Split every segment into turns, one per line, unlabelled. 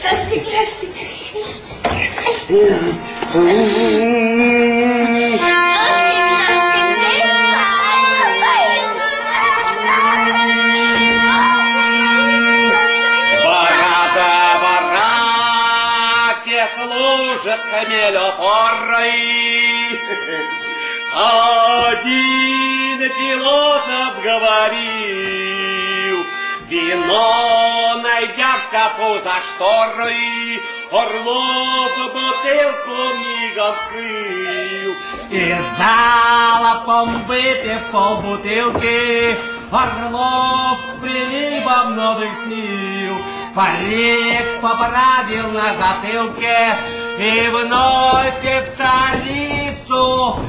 Plastic, plastic. Служит хамель опорой. Один философ говорил, вино, найдя в капу за шторой, Орлов бутылку мигом вскрыл. Из залпом выпив полбутылки, Орлов приливом новых сил Парик поправил на затылке И вновь в царицу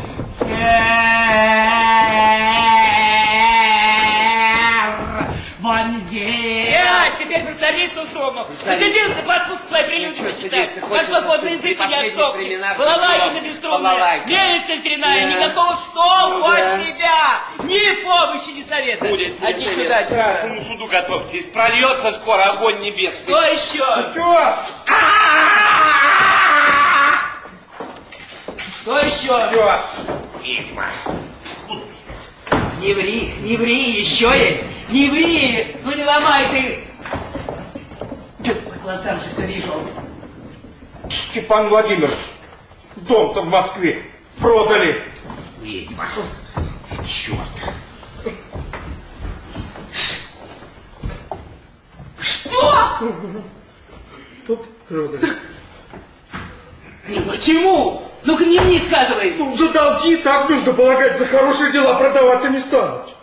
Вонзил
Я теперь на царицу строгну. Засиделся послушать свои прилюдии почитать. Как свободный язык не отсохнет. Балалайка на бесструнная,
Балалайка.
мельница ветряная, никакого что от тебя. Ни помощи, ни совета.
Будет
Иди сюда, сюда.
Страшному суду готовьтесь. Прольется скоро огонь небесный.
Что еще?
Все.
Что еще?
Пес. Ведьма.
Не ври, не ври, еще есть. Не ври, ну не ломай ты. По глазам же все вижу.
Степан Владимирович, дом-то в Москве продали.
Ведьма. Черт.
Что?
Продали.
Ну почему? Ну-ка не мне сказывай.
Ну, за долги так нужно полагать, за хорошие дела продавать-то не станут.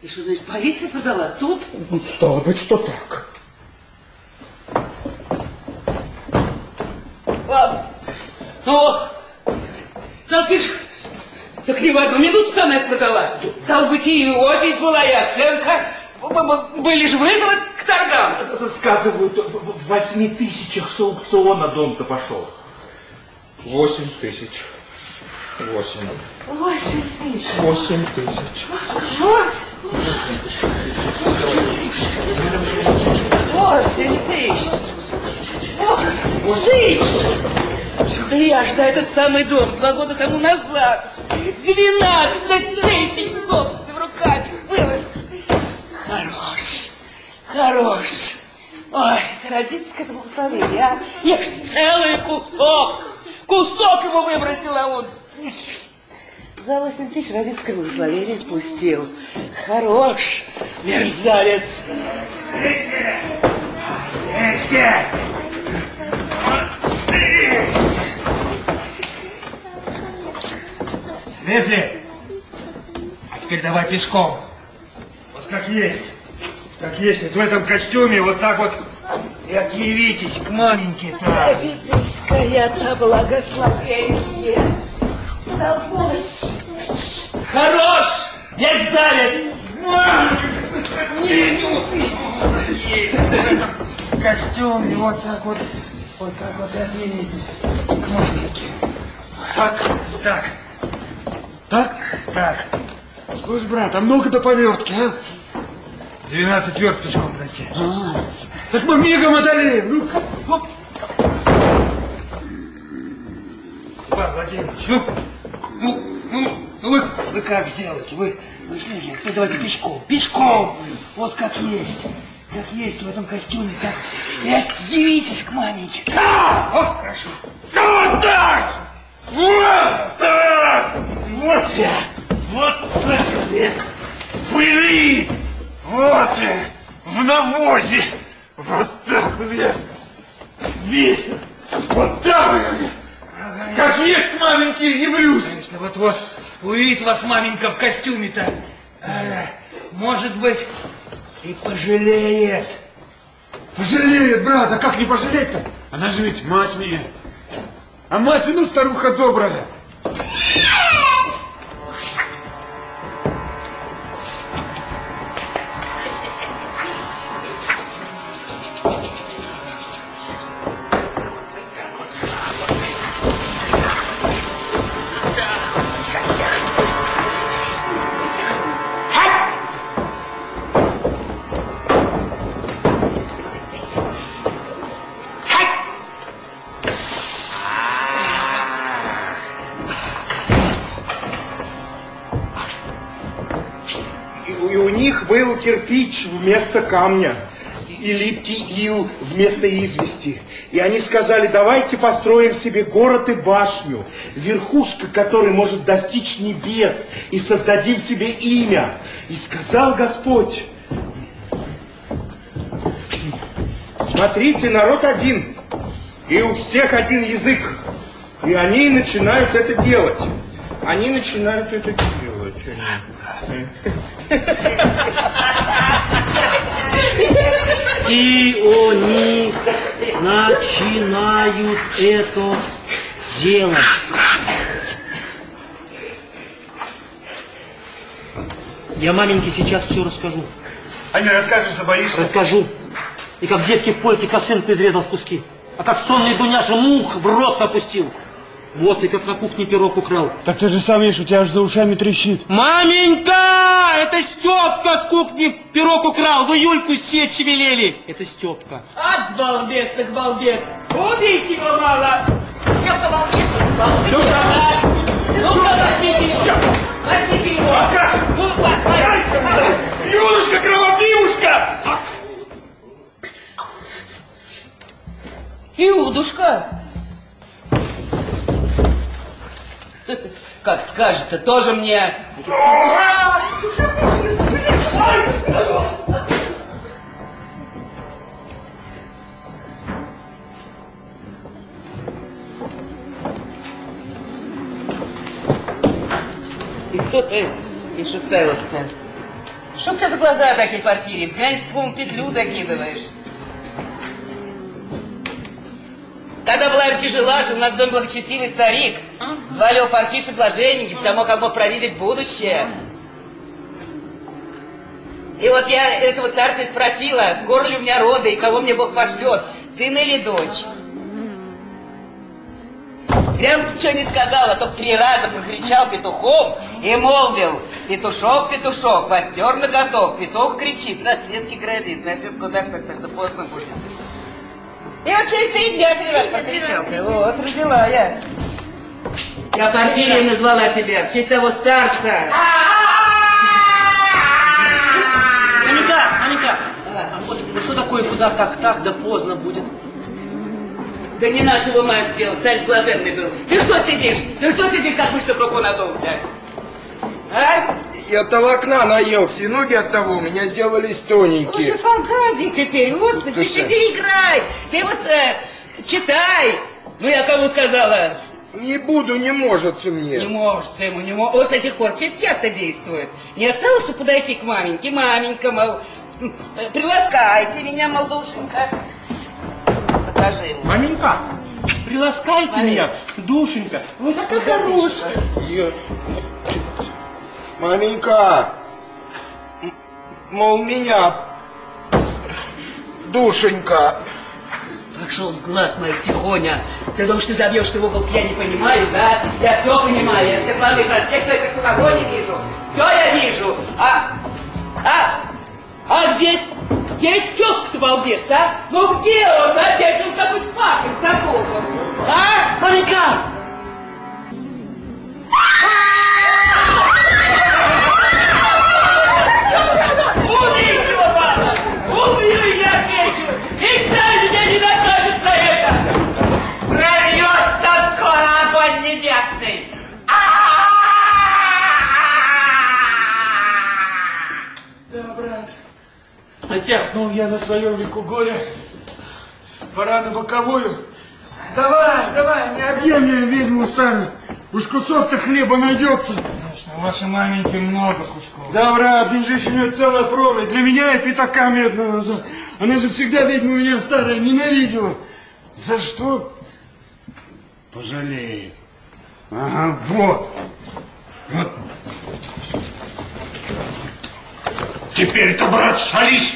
И что, значит, полиция продала? Суд?
Ну, стало быть, что так.
Ладно. Ну, ну ты ж... Так не в одну минуту она их продала. Стало быть, и опись была, и оценка. Были же вызовы к торгам.
Сказывают, в восьми тысячах с аукциона дом-то пошел. Восемь тысяч. Восемь.
Восемь тысяч.
Восемь тысяч.
Восемь тысяч. Восемь тысяч. Да я ж за этот самый дом два года тому назад 12 тысяч собственными руками выложил. Хорош, хорош. Ой, это родительское благословение, а? Я ж целый кусок, кусок ему выбросил, а он... За 8 тысяч родительское благословение спустил. Хорош, мерзавец.
Вместе!
Слезли? А теперь давай пешком. Вот как есть. Как есть. Вот в этом костюме вот так вот и отъявитесь к маменьке-то.
Родительское-то благословение. За восемь. Хорош, мерзавец.
Есть. В этом костюме вот так вот. Вот так вот и отъявитесь к маменьке. Так, так. Так, так.
Слушай, брат, а много до повертки, а?
12 верст пешком пройти. Так мы мигом одолеем. Ну, хоп. Степан Владимирович, ну, ну, ну, ну вы, вы как сделаете? Вы, вы слышите, ну давайте пешком, пешком, вот как есть. Как есть в этом костюме, так и отъявитесь к маменьке. Да! О, хорошо. Вот так! Вот так! Вот я! Вот так я! Вот я! В навозе! Вот так вот я! Весь! Вот так вот я! Как есть к маменьке явлюсь! Конечно, вот-вот увидит вас маменька в костюме-то. э, может быть, и пожалеет.
Пожалеет, брат, а как не пожалеть-то? Она же ведь мать мне. А мать, ну, старуха добрая.
Кирпич вместо камня и липкий ил вместо извести. И они сказали, давайте построим себе город и башню, верхушка которой может достичь небес, и создадим себе имя. И сказал Господь, смотрите, народ один, и у всех один язык. И они начинают это делать. Они начинают это делать.
И они начинают это делать. Я маменьке сейчас все расскажу.
А не расскажешь, забоишься?
Расскажу. И как девки пойки косынку изрезал в куски. А как сонный Дуняша мух в рот попустил. Вот и как на кухне пирог украл.
Так ты же сам видишь, у тебя аж за ушами трещит.
Маменька! Это Степка с кухни пирог украл. Вы Юльку сечь велели. Это Степка.
От балбес так балбес. Убить его мало.
Степка, балбес.
Ну-ка, возьмите его. Возьмите его. Ну.
Юлушка, кровопивушка!
Иудушка. Как скажет, тоже мне. И что ставилось-то? Что у тебя за глаза такие, Порфирий? В словом петлю закидываешь. Когда была тяжела, жил у нас в доме благочестивый старик. Звали его Парфиша Блаженненький, потому как мог провидеть будущее. И вот я этого старца и спросила, скоро ли у меня роды, и кого мне Бог пошлет, сына или дочь. Прям ничего не сказала, только три раза прокричал петухом и молвил, петушок, петушок, постер на готов, петух кричит, на сетке грозит, на сетку так, так, так, да поздно будет. И вот через три дня три раза прокричал. Вот, родила я. Я Порфирия назвала тебя в честь того старца.
Маменька, маменька. А вот что такое, куда так, так, да поздно будет?
Да не нашего мать дело, старец блаженный был. Ты что сидишь? Ты что сидишь, как мышь на кругу надулся? А?
Я толокна наелся, и ноги от того у меня сделались
Уже
тоненькие.
фантазии теперь, господи,
Ты что?
сиди играй. Ты вот э, читай. Ну я кому сказала?
Не буду, не может
Не
мне.
может ты ему, не может. Вот с этих пор читья-то действует. Не от того, чтобы подойти к маменьке. Маменька, мол, приласкайте меня, мол, душенька. Покажи ему.
Маменька, приласкайте
Маменька.
меня, душенька. Вы такая хорошая. Маменька, мол, меня, душенька.
Пошел с глаз моих тихоня. Ты думаешь, ты забьешься в угол, я не понимаю, да? Я все понимаю, я все планы проспекта, как того не вижу. Все я вижу. А, а, а здесь, здесь Степка-то балбес, а? Ну где он? Опять же он какой-то пахнет забыл. А?
Маменька!
Убить его надо! Убью я вечер! И сам меня не накажет за это! Прольется скоро огонь небесный!
Да, брат. Натякнул я на своем веку горя. Пора на боковую. Давай, давай, не объем мне ведьму старую. Уж кусок-то хлеба найдется.
У вашей маменьки много кусков.
Здесь же у нее целая прорва. Для меня и пятака медного. За- Она же всегда ведьму меня старая ненавидела. За что? Пожалеет. Ага, вот. Вот. Теперь-то, брат, шались.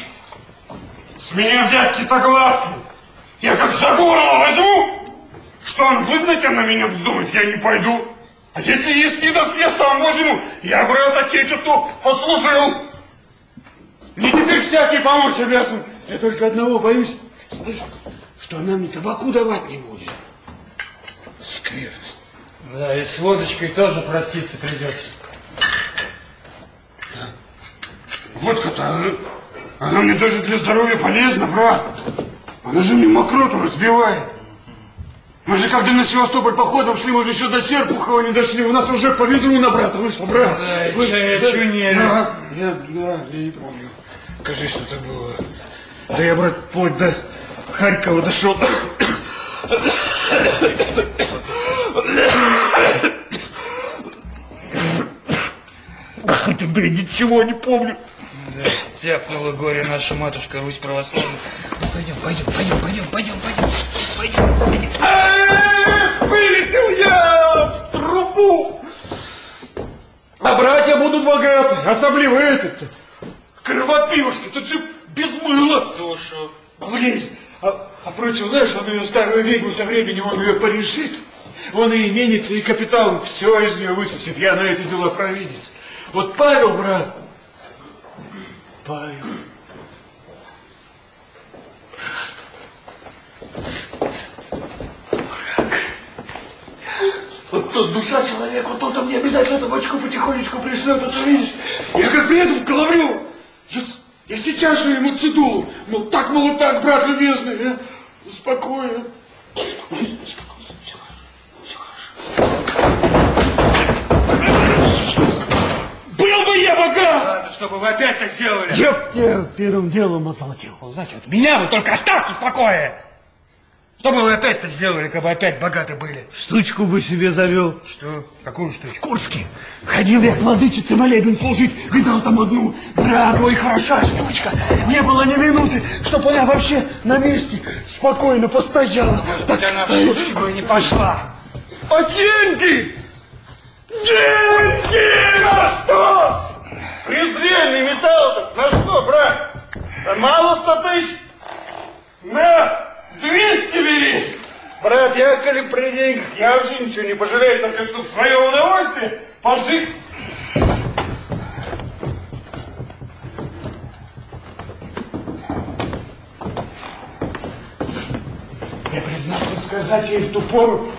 С меня взятки-то гладкие. Я как за горло возьму, что он выгнать, а на меня вздумает, я не пойду. А если есть не даст, я сам возьму. Я, брат, отечеству послужил. Мне теперь всякий помочь обязан. Я только одного боюсь, слышь, что она мне табаку давать не будет. Скверность.
Да, и с водочкой тоже проститься придется.
Водка-то, она, мне даже для здоровья полезна, брат. Она же мне мокроту разбивает. Мы же когда на Севастополь походом шли, мы же еще до Серпухова не дошли. У нас уже по ведру на брата вышло, брат.
Да,
Вы-
чая
да,
чунели.
Да, я, да, я не помню. Скажи, что это было. Да я, брат, вплоть до Харькова дошел. Тебе ничего не помню.
Тяпнула горе наша матушка Русь православная. Ну, Пойдем, пойдем, пойдем, пойдем, пойдем, пойдем. Пойдем, пойдем.
Эх, Вылетел я в трубу. А братья будут богаты, особливо этот. Кровопивушка, тут же без мыла.
Душу.
Влезь. А, а прочим, знаешь, он ее старую ведьму со временем, он ее порешит. Он и именится, и капитал, все из нее высосет. Я на эти дела провидец. Вот Павел, брат, Павел. Вот тут душа человека, вот он-то мне обязательно табачку потихонечку пришлет, а ты видишь, я как приеду в Головлю, я, я сейчас же ему цедулу, мол, так, мол, так, брат любезный, а? Спокойно. Спокойно, Бы я богат!
Ладно, чтобы вы опять-то сделали.
Я тебя первым делом озолотил.
Вот меня вы только оставьте в покое. Что бы вы опять-то сделали, как бы опять богаты были?
Штучку бы себе завел.
Что? Какую штучку?
Курске. Ходил я к владычице молебен служить, видал там одну дорогой хороша штучка. Не было ни минуты, чтоб она вообще на месте спокойно постояла.
Хоть она в штучки бы и не пошла.
А деньги? Деньги! На что? Презренный металл на что, брат? А Мало ста тысяч? На, 200 бери! Брат, я коли при деньгах, я вообще ничего не пожалею, только что в свое удовольствие пожить. Я, признаться сказать, я в ту пору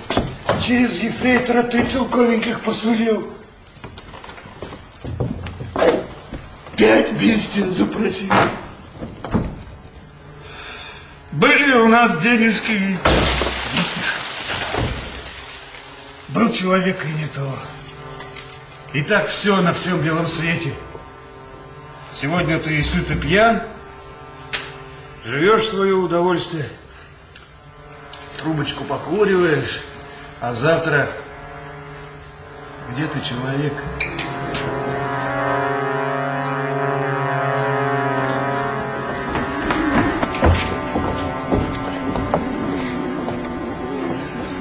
через ефрейтора три целковеньких посулил. Пять бестин запросил. Были у нас денежки. Был человек и не то. И так все на всем белом свете. Сегодня ты и сыт и пьян, живешь свое удовольствие, трубочку покуриваешь, а завтра где ты человек?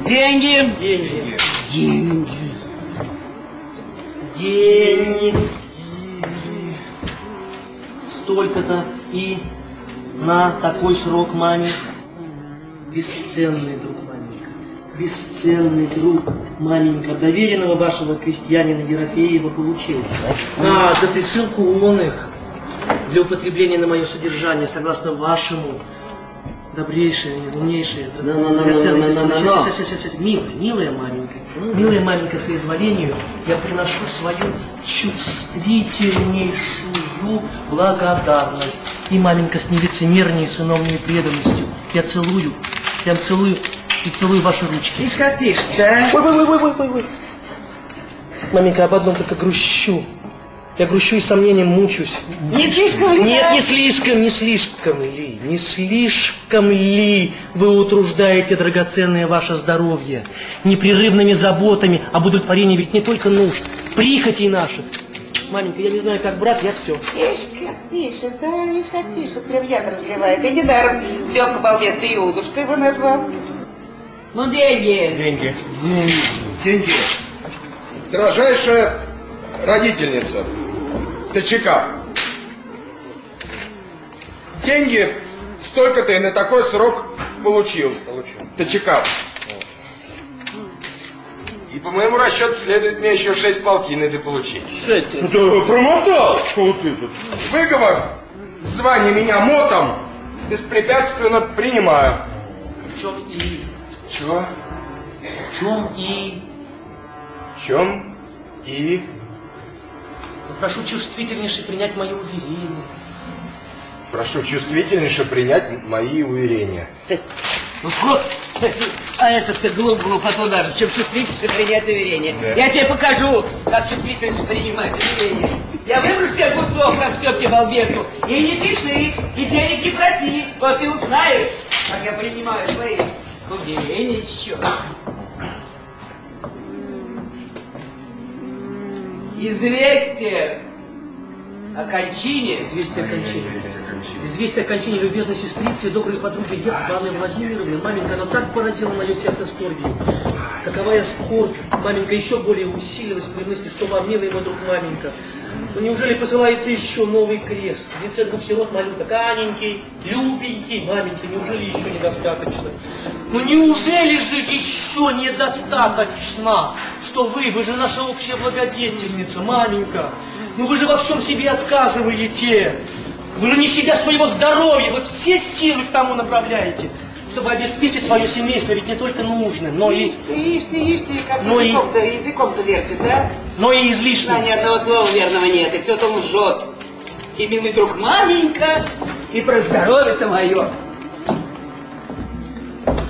Деньги, деньги. Деньги. Деньги. Столько-то и на такой срок маме. Бесценный друг маменька. Бесценный друг маменька. Доверенного вашего крестьянина Ерофеева получил. А за присылку он их для употребления на мое содержание, согласно вашему добрейшее, умнейшее, милая, милая маменька, милая маменька, соизволению, я приношу свою чувствительнейшую благодарность. И маменька с нелицемерней сыновней преданностью. Я целую, я целую и целую ваши ручки.
Ишь, как пишешь-то, а?
Ой, ой, ой, ой, ой, ой. Маменька, об одном только грущу. Я грущу и сомнением мучусь.
Не слишком ли?
Нет,
да?
не слишком, не слишком ли, не слишком ли вы утруждаете драгоценное ваше здоровье непрерывными заботами об удовлетворении ведь не только нужд, прихотей наших. Маменька, я не знаю, как брат, я все.
Ишь, как пишет, да, ишь, как пишет, прям яд разливает. И недаром Семка балбес Иудушка его назвал. Ну, деньги.
Деньги. Деньги. Дорожайшая родительница, ТЧК. Деньги столько-то и на такой срок получил. Получил. ТЧК. И по моему расчету следует мне еще шесть полтин это получить.
Что это?
Да промотал. Вот это.
Выговор, звание меня мотом, беспрепятственно принимаю.
В чем и...
Чего?
В чем и...
Чем и...
Прошу чувствительнейше принять мое уверение.
Прошу чувствительнейше принять мои уверения.
Вот. А этот-то глуп-глуп от удара. Чем чувствительнейше принять уверение. Я тебе покажу, как чувствительнейше принимать уверение. Я выброшу тебе огурцов, как Степке балбесу. И не пиши, и денег не проси. Вот ты узнаешь, как я принимаю твои уверения еще. Известие о кончине.
Известие о кончине. Известие о кончине любезной сестрицы и доброй подруги детства Анны Владимировны. Маменька, она так поразила мое сердце скорбью. Каковая скорбь. Маменька еще более усилилась при мысли, что вам, милый мой друг маменька, ну неужели посылается еще новый крест? В лице двух сирот малюток, Аненький, любенький, маменька, неужели еще недостаточно? Ну неужели же еще недостаточно, что вы, вы же наша общая благодетельница, маменька, ну вы же во всем себе отказываете. Вы же не щадя своего здоровья, вы все силы к тому направляете, чтобы обеспечить свое семейство, ведь не только нужным, но и,
Ишь ты, ишь ты, ишь ты, как
Ну и-
языком-то, языком-то вертит, да?
но и
Да, ни одного слова верного нет, и все то лжет. И милый друг маменька, и про здоровье-то мое.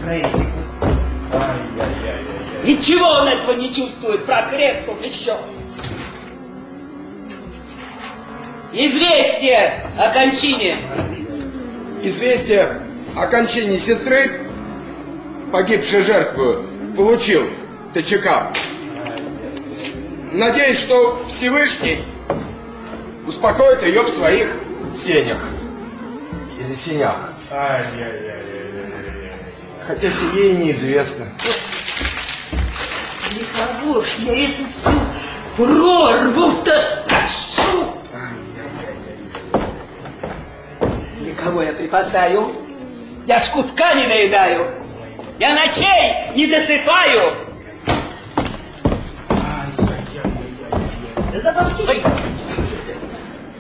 Про этих.
Ничего он этого не чувствует, про крест он еще. Известие о кончине.
Известие о кончине сестры, погибшей жертву, получил ТЧК. Надеюсь, что Всевышний успокоит ее в своих сенях. Или сенях. Хотя сие и неизвестно.
Нехорош, я эту всю прорву-то тащу. Кого я припасаю? Я ж куска не доедаю. Я ночей не досыпаю. Да замолчи.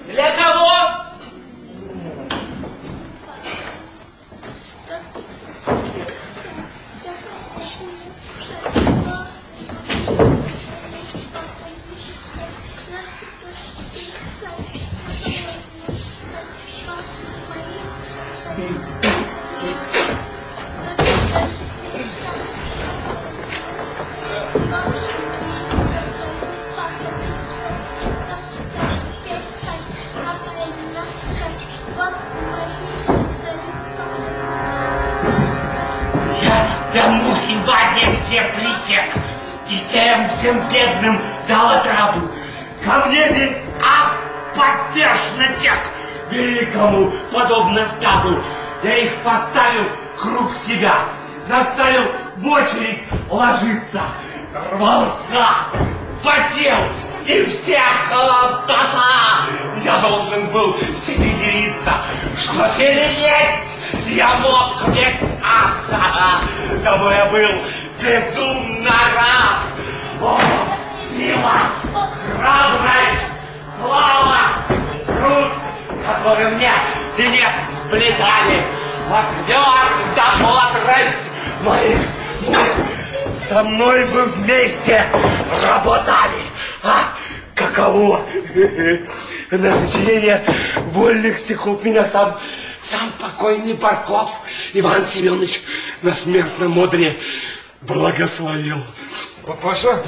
Для кого?
Стихов меня сам, сам покойный Барков Иван Семенович на смертном одре благословил.
Папаша,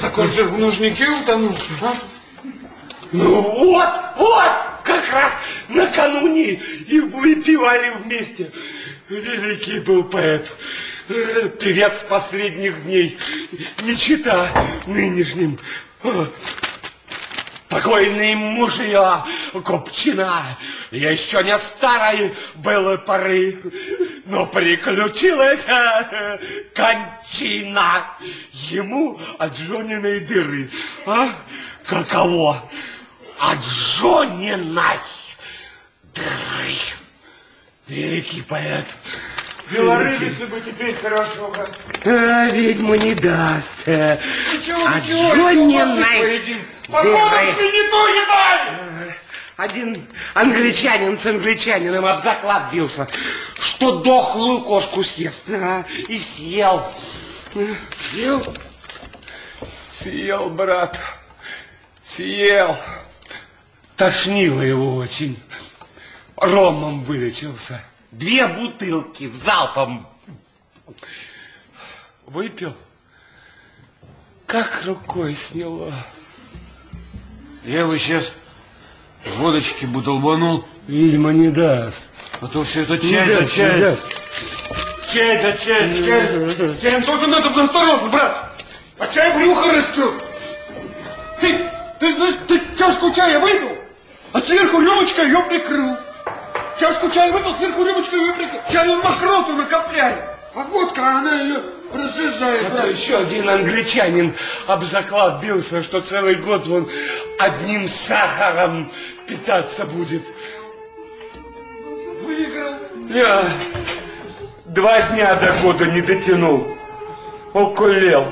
так он же в нужнике утонул. а?
Ну вот, вот, как раз накануне и выпивали вместе. Великий был поэт, э, певец последних дней, не чита нынешним. Покойный муж ее, Купчина, еще не старой было поры, но приключилась э, кончина ему от Жониной дыры. А? Каково? От Жониной дыры. Великий поэт.
Белорыбице бы теперь хорошо.
А, ведьма не даст. Э,
Ничего,
От
ничего,
Жониной
колбасы поедим.
дыры.
Походу, свинину едали.
Один англичанин с англичанином об заклад бился, что дохлую кошку съест. А, и съел. Съел? Съел, брат. Съел. Тошнило его очень. Ромом вылечился. Две бутылки залпом выпил. Как рукой сняло.
Я его сейчас водочки бы долбанул,
Видимо, не даст.
а то все это
Не
чай да
даст, не
чай.
даст.
Чай да чай, чай. Чаем тоже надо быть осторожно, брат. А чай брюхо растет. Ты, ты знаешь, ты чашку чая выпил, а сверху рюмочка ее прикрыл. Чашку чая выпил, сверху прикрыл. Чай он мокроту накопляет. А водка, она ее разжижает.
Это
брат.
еще один англичанин об заклад бился, что целый год он одним сахаром питаться будет.
Выиграл.
Я два дня до года не дотянул. Окулел.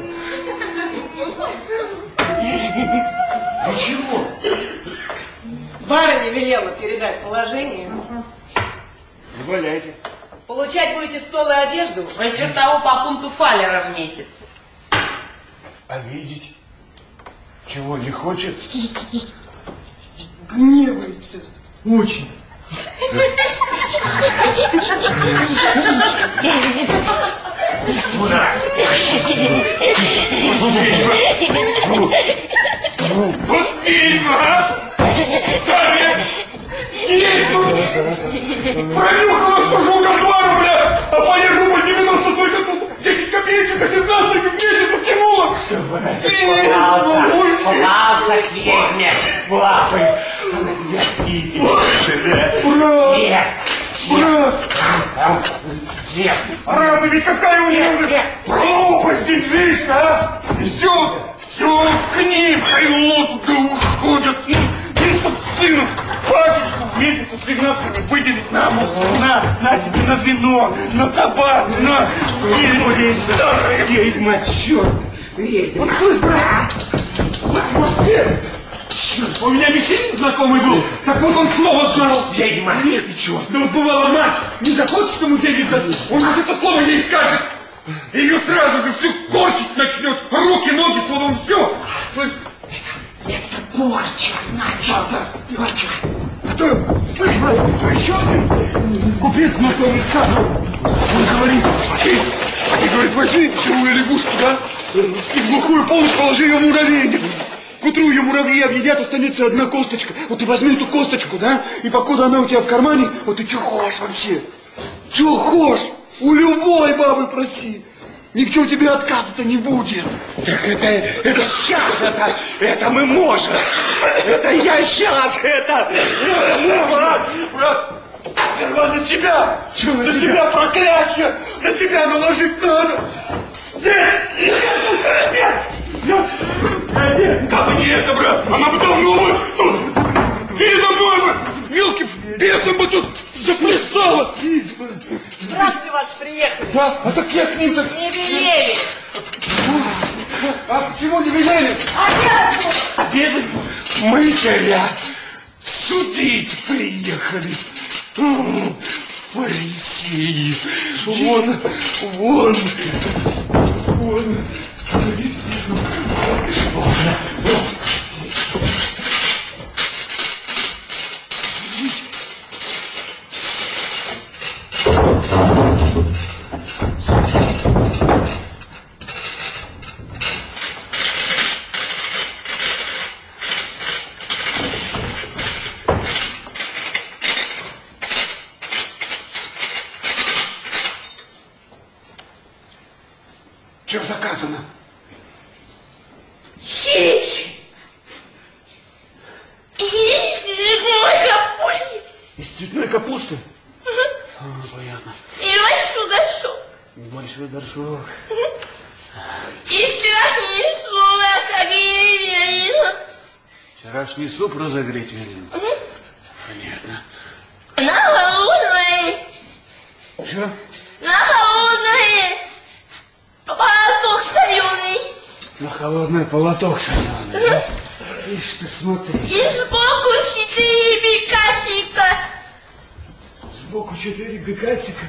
Ничего.
Барыня велела передать положение.
Валяйте.
Получать будете стол и одежду, возьмет того по фунту фалера в месяц.
А видеть? Чего не хочет?
Гневается. Очень.
Вот ведьма, а! Старая! Пронюхала, что жука 2 рубля, а паня рубль 90 столько тут 10 копеечек, а 17 в месяц втянула!
Пытался, пытался к ведьме в лапы. Она тебя съест. Съест.
Брат,
Съест.
рада ведь какая у уже пропасть здесь а! Все, все к ней в Если сыну пачечку в месяц с финансами выделить на на, на тебе на вино, на табак, на ведьма старая.
Ведьма, черт.
Вот слышь, брат, вот Москве, черт, у меня Мишелин знакомый был, так вот он слово знал.
Ведьма.
Нет, ничего. Да вот бывала мать, не захочет ему денег дать, он вот это слово ей скажет. Ее сразу же всю корчить начнет. Руки, ноги, словом, все.
Порча, значит. Порча.
То, слышь, брат, а еще один купец знакомый сказал. Он говорит, а ты, а ты, говорит, возьми живую лягушку, да, и в глухую полость положи ее в муравейник. К утру ее муравьи объедят, останется одна косточка. Вот ты возьми эту косточку, да, и покуда она у тебя в кармане, вот ты что хочешь вообще? Что хочешь? У любой бабы проси. Ни в чем тебе отказа-то не будет.
Так это, это сейчас, это, это мы можем. Это я сейчас, это...
Брат, брат, сперва на себя,
Чё на
на
себя?
себя проклятие, на себя наложить надо. Нет, нет, нет, нет, нет, да бы не это, брат, она бы давно бы тут, передо мной бы, мелким бесом бы тут заплясала.
Братцы ваши приехали.
А, а так я к ним так,
Не велели.
а почему не велели?
Обеды мытаря судить приехали. Фарисеи. Вон, вон, вон.
Что заказано?
Хищ. Хищ, мой капустник.
Из цветной капусты? А, понятно.
И большой горшок.
Небольшой горшок.
И вчерашнее слово Сагирина.
Вчерашний суп разогреть велел. Понятно.
На холодное.
Что?
На холодное. Полоток соленый.
На холодный полоток соленый, да? Ишь ты смотри.
И сбоку четыре бекасика.
Сбоку четыре бекасика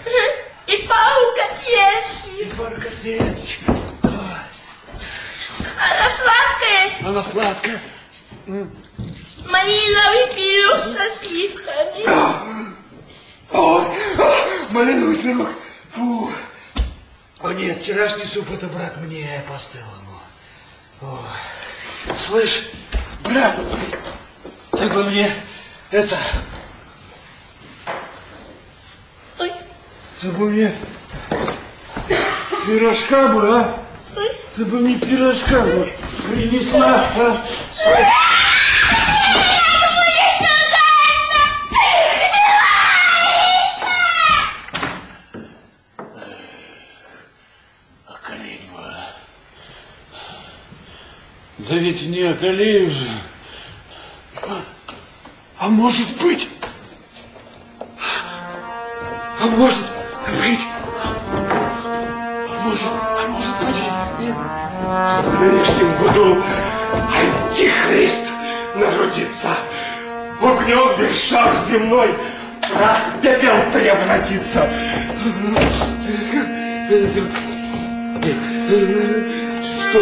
И пару котлетки.
и пара котлеточек.
Она сладкая.
Она сладкая.
Малиновый пирог со сливками.
Малиновый пирог. Фу. О нет, вчерашний суп это, брат, мне по-стылому. Слышь, брат, ты бы мне это...
Ой,
Ты бы мне пирожка бы, а? Ты бы мне пирожка бы принесла, а? Бы. Да ведь не околею же. А может быть... А может быть... А может, а может. Что в нынешнем году антихрист народится. Огнем без шар земной прах пепел превратится.
Что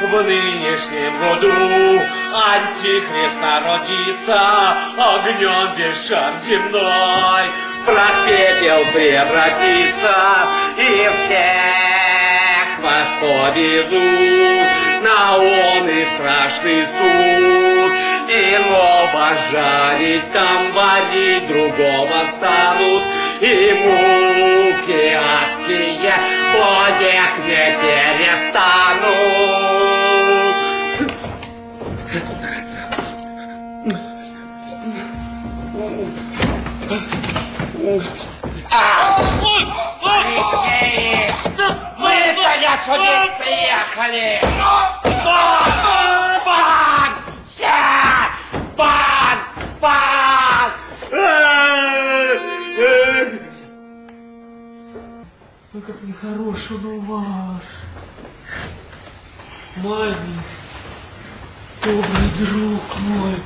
в нынешнем году Антихрист народится, огнем без шар земной, прах пепел превратится, и всех вас повезут на он и страшный суд. Иного жарить там варить, другого станут, и муки адские повек не перестанут. Моисеи, сюда приехали. Пан! Пан! Все! Пан! Пан!
Ой, как нехороший он ваш. Маменька, добрый друг мой.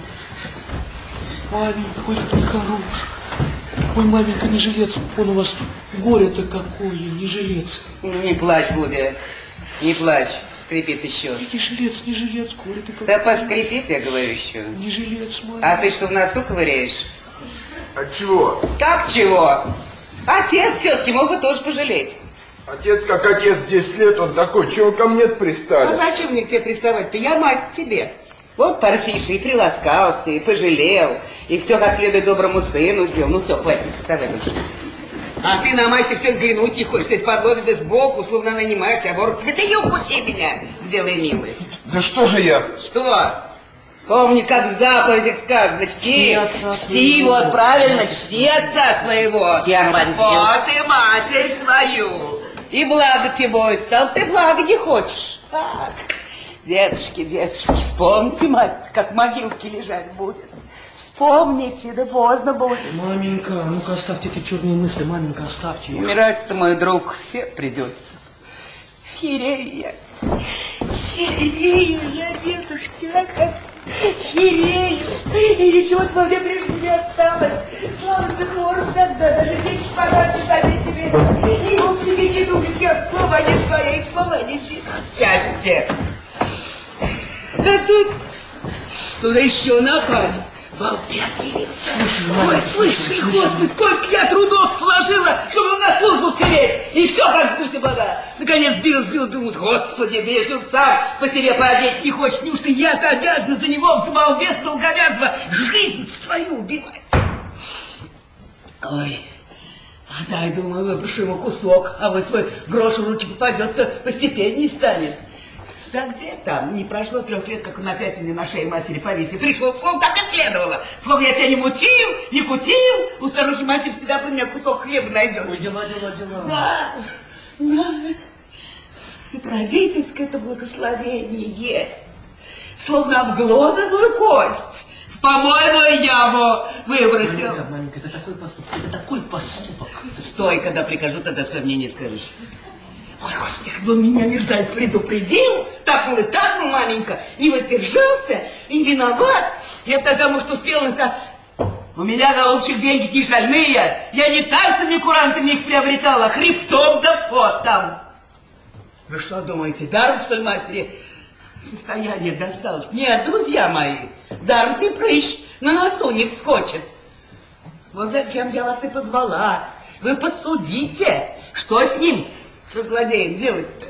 Маменька, ой, как нехороший. Ой, маменька, не жилец, он у вас горе-то какое, не жилец.
Не плачь, Будя, не плачь, скрипит еще.
Не жилец, не жилец, горе-то какое.
Да поскрипит, я говорю еще.
Не жилец, маменька.
А ты что, в носу ковыряешь?
А чего?
Как чего? Отец все-таки мог бы тоже пожалеть.
Отец как отец 10 лет, он такой, чего ко мне
А
пристали?
зачем мне к тебе приставать-то? Я мать тебе. Вот Парфиша и приласкался, и пожалел, и все как следует доброму сыну сделал. Ну все, хватит, вставай лучше. А ты на мать все взглянуть не хочешь, из-под лоби да сбоку, словно она не мать, а ворот. Ты не укуси меня, сделай милость.
Да что же я?
Что? Помни, как в заповедях сказано, чти,
Чти своего.
вот правильно, чти отца своего.
Герман,
Вот и матерь свою. И благо тебе будет, стал ты благо не хочешь. Ах, дедушки, дедушки, вспомните, мать, как могилки лежать будет. Вспомните, да поздно будет.
Маменька, ну-ка оставьте эти черные мысли, маменька, оставьте их.
Умирать-то, мой друг, все придется. Хирею я. Хирею я, дедушки, а как хирею. И ничего во мне прежде не осталось. Слава ты хворост тогда, даже печь пора сами тебе. И в себе не думает, как слова не твои, слова не те. Сядьте. Да тут, туда еще напасть. Балбес явился. Ой, слышишь, господи, сколько я трудов положила, чтобы на службу стереть. И все, как в вода. Наконец сбил, сбил, думаю, господи, да если он сам по себе поодеть не хочет, неужто я-то обязана за него, за балбес долговязого, жизнь свою убивать? Ой, а дай, думаю, выброшу ему кусок, а вот свой грош в руки попадет, то постепеннее станет. Да где там? Не прошло трех лет, как он опять мне на шее матери повесил. Пришел слово, так и следовало. Слово я тебя не мутил, не кутил. У старухи матери всегда про меня кусок хлеба найдется.
Ой, дела, дела, дела.
Да, да. Это родительское это благословение. Словно обглоданную кость в помойную яму выбросил.
Маменька, маменька, это такой поступок, это такой поступок.
Стой, когда прикажу, тогда свое мнение скажешь. Ой, господи, как он меня мерзавец предупредил, так мол и так, ну, маменька, не воздержался, и виноват. Я бы тогда, может, успел это... У меня, голубчик, деньги не шальные, я не танцами курантами их приобретала, хребтом да потом. Вы что думаете, даром, что ли, матери? Состояние досталось. Нет, друзья мои, даром ты прыщ на носу не вскочит. Вот зачем я вас и позвала. Вы подсудите, что с ним, со злодеем, делать-то?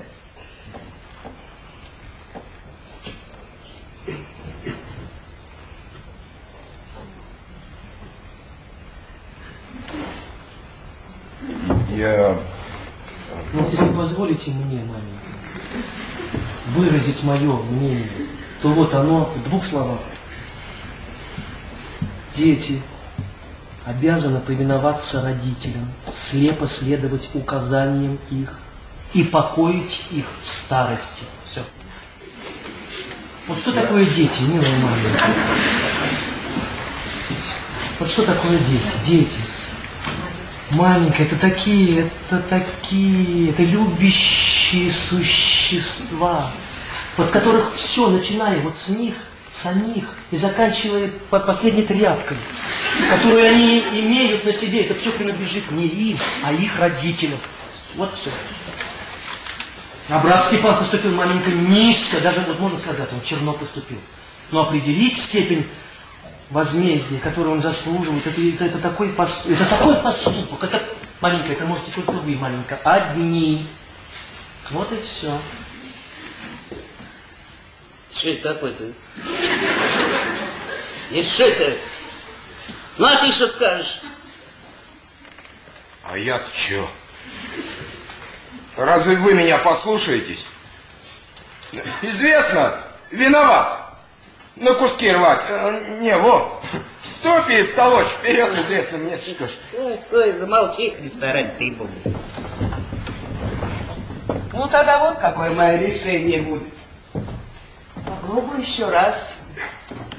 Я...
Ну, вот если позволите мне, маменька, выразить мое мнение, то вот оно в двух словах. Дети обязаны повиноваться родителям, слепо следовать указаниям их и покоить их в старости. Все. Вот что такое дети, милая маменька? Вот что такое дети? Дети. Маменька, это такие, это такие, это любящие существа, от которых все, начиная вот с них, самих, и заканчивая по- последней тряпкой, которую они имеют на себе, это все принадлежит не им, а их родителям. Вот все. А брат Степан поступил маменька низко, даже, вот можно сказать, он черно поступил. Но определить степень возмездия, которое он заслуживает, это, это, это такой пос- это такой поступок, это, маленька, это можете только вы, маленька, одни. Вот и все.
Что это такое-то? И что это? Ну, а ты что скажешь?
А я-то чё? Разве вы меня послушаетесь? Известно, виноват. На куски рвать. Э, Не, во. В стопе и столочь. Вперед, известно мне. Что ж.
Ой, замолчи, Христа ради ты Богу. Ну, тогда вот какое мое решение будет. Попробую еще раз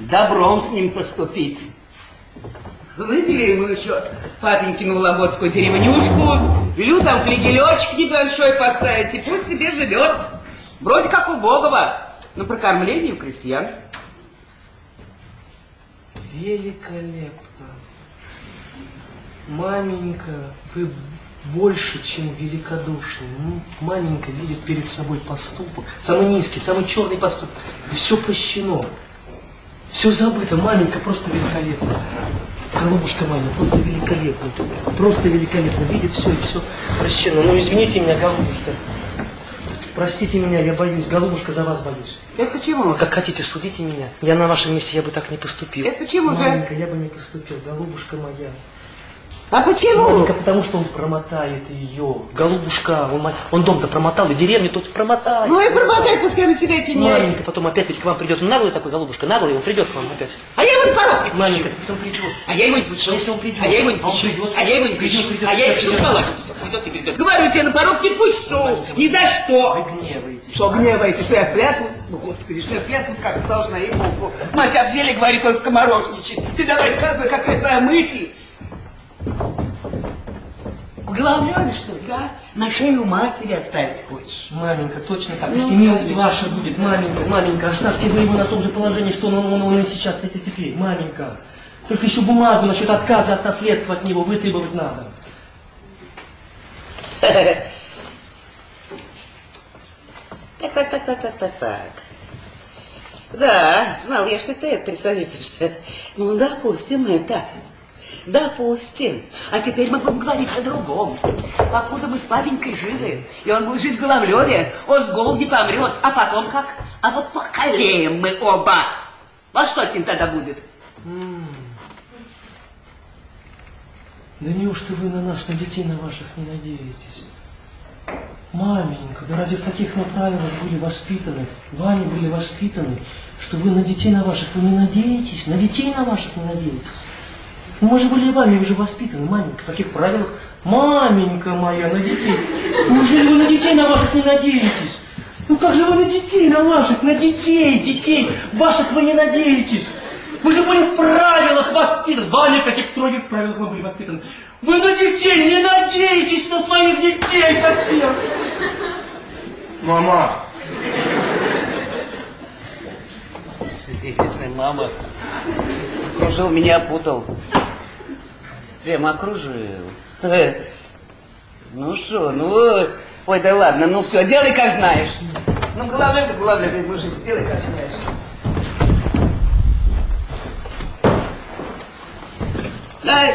добром с ним поступить. Выдели ему еще папенькину лоботскую деревнюшку, велю там флигелечек небольшой поставить, и пусть себе живет. Вроде как убогого, на прокормление у крестьян.
Великолепно. Маменька, вы больше, чем великодушны. Ну, маменька видит перед собой поступок, самый низкий, самый черный поступок. Все прощено. Все забыто. Маменька просто великолепна. Голубушка моя, просто великолепна. Просто великолепно. Видит все и все прощено. Ну, извините меня, голубушка. Простите меня, я боюсь. Голубушка, за вас боюсь.
Это почему?
Как хотите, судите меня. Я на вашем месте, я бы так не поступил.
Это почему же?
Маленька, я бы не поступил. Голубушка моя.
А почему?
Маленька, потому что он промотает ее. Голубушка, он, он дом-то промотал, и деревню тут промотает.
Ну и промотай, пускай на себя тяняет.
Маленька, потом опять ведь к вам придет. Он наглый такой, голубушка, наглый, он придет к вам опять.
А я его порог не пущу.
Маленька, потом придет.
А я его не пущу.
Если он придет,
А я его не
а он
пущу. А я его не пущу. А я его не придет. Говорю тебе, на порог не пущу. Ни за что.
Вы гневаетесь.
Что гневаете, что я плясну? Ну, господи, что я плясну, как должна, и богу. Мать об деле говорит, он скоморошничает. Ты давай сказывай, какая твоя мысль. Головлёный, что ли, да? На шею матери оставить хочешь?
Маменька, точно так. Если милость ваша будет, маменька, маменька, оставьте вы его на том же положении, что он, он, он и сейчас это теперь, маменька. Только еще бумагу насчет отказа от наследства от него вытребовать надо.
Так, так, так, так, так, так, так. Да, знал я, что ты это представитель, что... Ну, допустим, это. Допустим. А теперь мы будем говорить о другом. Покуда мы с папенькой живы, и он будет жить в Головлеве, он с голоду помрет. А потом как? А вот покалеем мы оба. А что с ним тогда будет?
Да неужто вы на нас, на детей на ваших не надеетесь? Маменька, да разве в таких мы правилах были воспитаны? Вами были воспитаны, что вы на детей на ваших вы не надеетесь? На детей на ваших не надеетесь? Ну, мы же были вами уже воспитаны, маменька, в таких правилах. Маменька моя, на детей. Неужели вы на детей на ваших не надеетесь? Ну как же вы на детей, на ваших, на детей, детей, ваших вы не надеетесь? Вы же были в правилах воспитаны. Вами в таких строгих правилах мы были воспитаны. Вы на детей не надеетесь, на своих детей совсем.
Мама,
Если мама окружил, меня опутал. Прямо окружил. Ну что, ну, ой, да ладно, ну все, делай как знаешь. Ну, головой, как головой, ты мужик, сделай, как знаешь. Дай.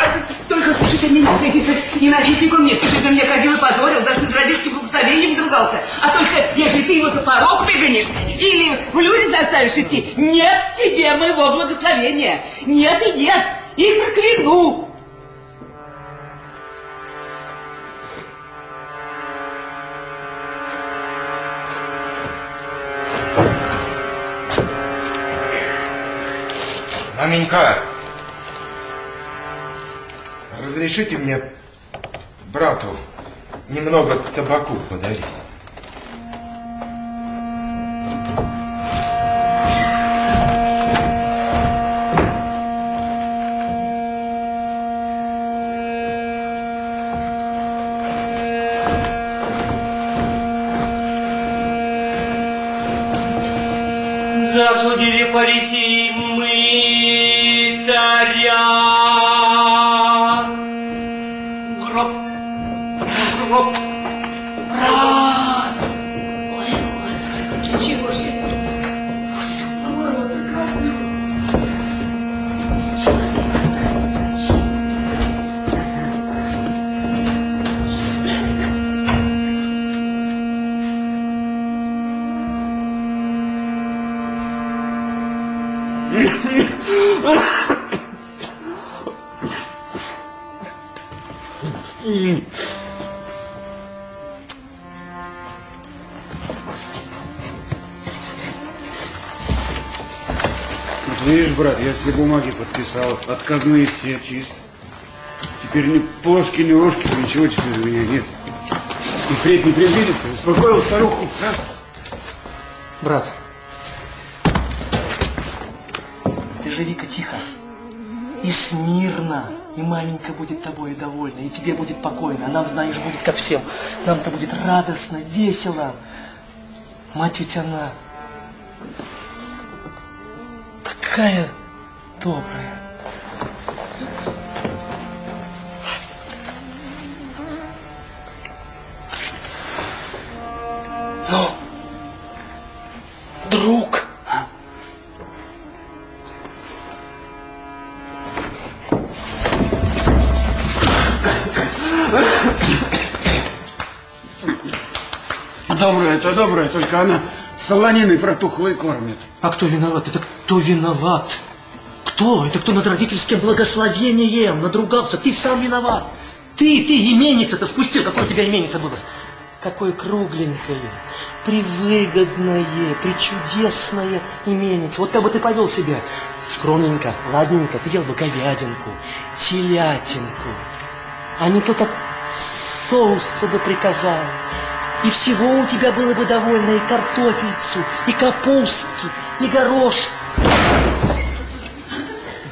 А ты Только слушайте меня, ненавистник он мне, слушайте, он меня ходил и позорил, даже над родительским благословением другался. А только, если ты его за порог выгонишь или в люди заставишь идти, нет тебе моего благословения. Нет и нет, и прокляну.
Маменька, разрешите мне брату немного табаку подарить?
Все бумаги подписал, отказные все чисто. Теперь ни плошки, ни ложки, ничего теперь у меня нет. И впредь не предвидится, успокоил старуху. а?
Брат, ты живи-ка тихо и смирно, и маменька будет тобой довольна, и тебе будет покойно, а нам, знаешь, будет ко всем. Нам-то будет радостно, весело. Мать ведь она такая добрая. Но, друг,
Добрая, это добрая, только она солониной протухлой кормит.
А кто виноват? Это кто виноват? Кто? Это кто над родительским благословением надругался? Ты сам виноват. Ты, ты, именица-то спустил. Какое у тебя именица было? Какое кругленькое, привыгодное, причудесное именица. Вот как бы ты повел себя скромненько, ладненько, ты ел бы говядинку, телятинку, а не то так соус бы приказал. И всего у тебя было бы довольно и картофельцу, и капустки, и горошку.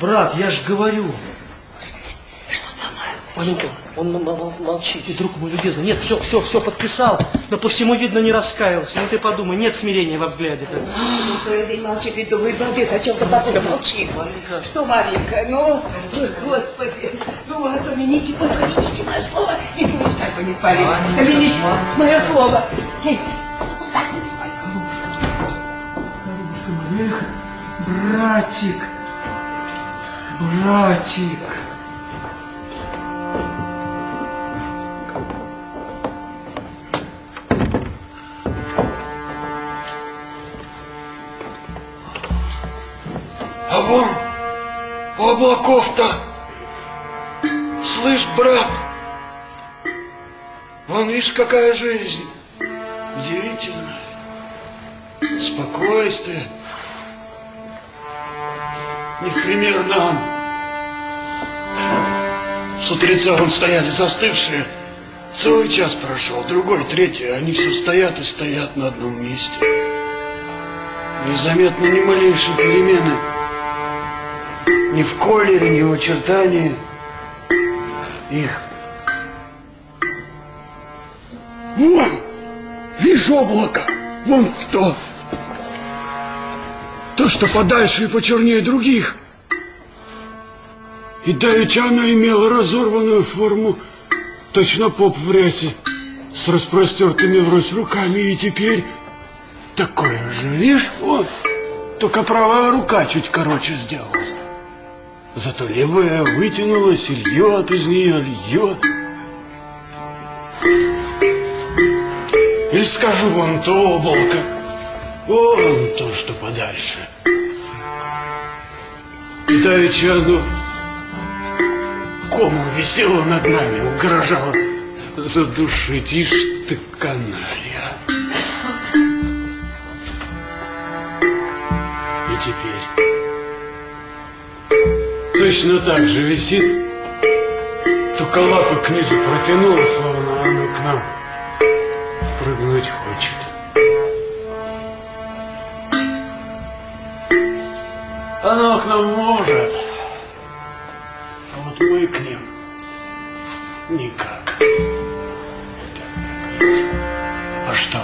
Брат, я ж говорю.
Господи, что там?
Маленько, он м- м- молчит, и друг мой любезный. Нет, все, все, все подписал, но по всему видно не раскаялся. Ну ты подумай, нет смирения во взгляде. -то.
Он целый день молчит, ведь думает, балбес, о чем-то потом молчит. Что, маменька, ну, господи, ну, а помяните, помяните мое слово, если вы свадьбу не спали. Помяните мое слово. Я эту свадьбу не спали.
Эх, братик, братик.
А вон, у облаков-то, слышь, брат, вон видишь, какая жизнь. Удивительно. Спокойствие. Не пример нам. С утреца вон стояли застывшие. Целый час прошел, другой, третий, они все стоят и стоят на одном месте. Незаметно ни малейшей перемены. Ни в колере, ни в очертании их. Вон! Вижу облако! Вон кто! То, что подальше и почернее других. И давеча она имела разорванную форму, точно поп в рясе, с распростертыми врозь руками, и теперь такое же, видишь, вот, только правая рука чуть короче сделалась. Зато левая вытянулась и льет из нее, льет. Или скажу вон то облако, вон то, что подальше. И давеча оно комом висело над нами, угрожало задушить. Ишь ты, каналья. И теперь точно так же висит, только лапы к низу протянула, словно оно к нам прыгнуть хочет. Оно к нам может, а вот мы к ним никак. А что,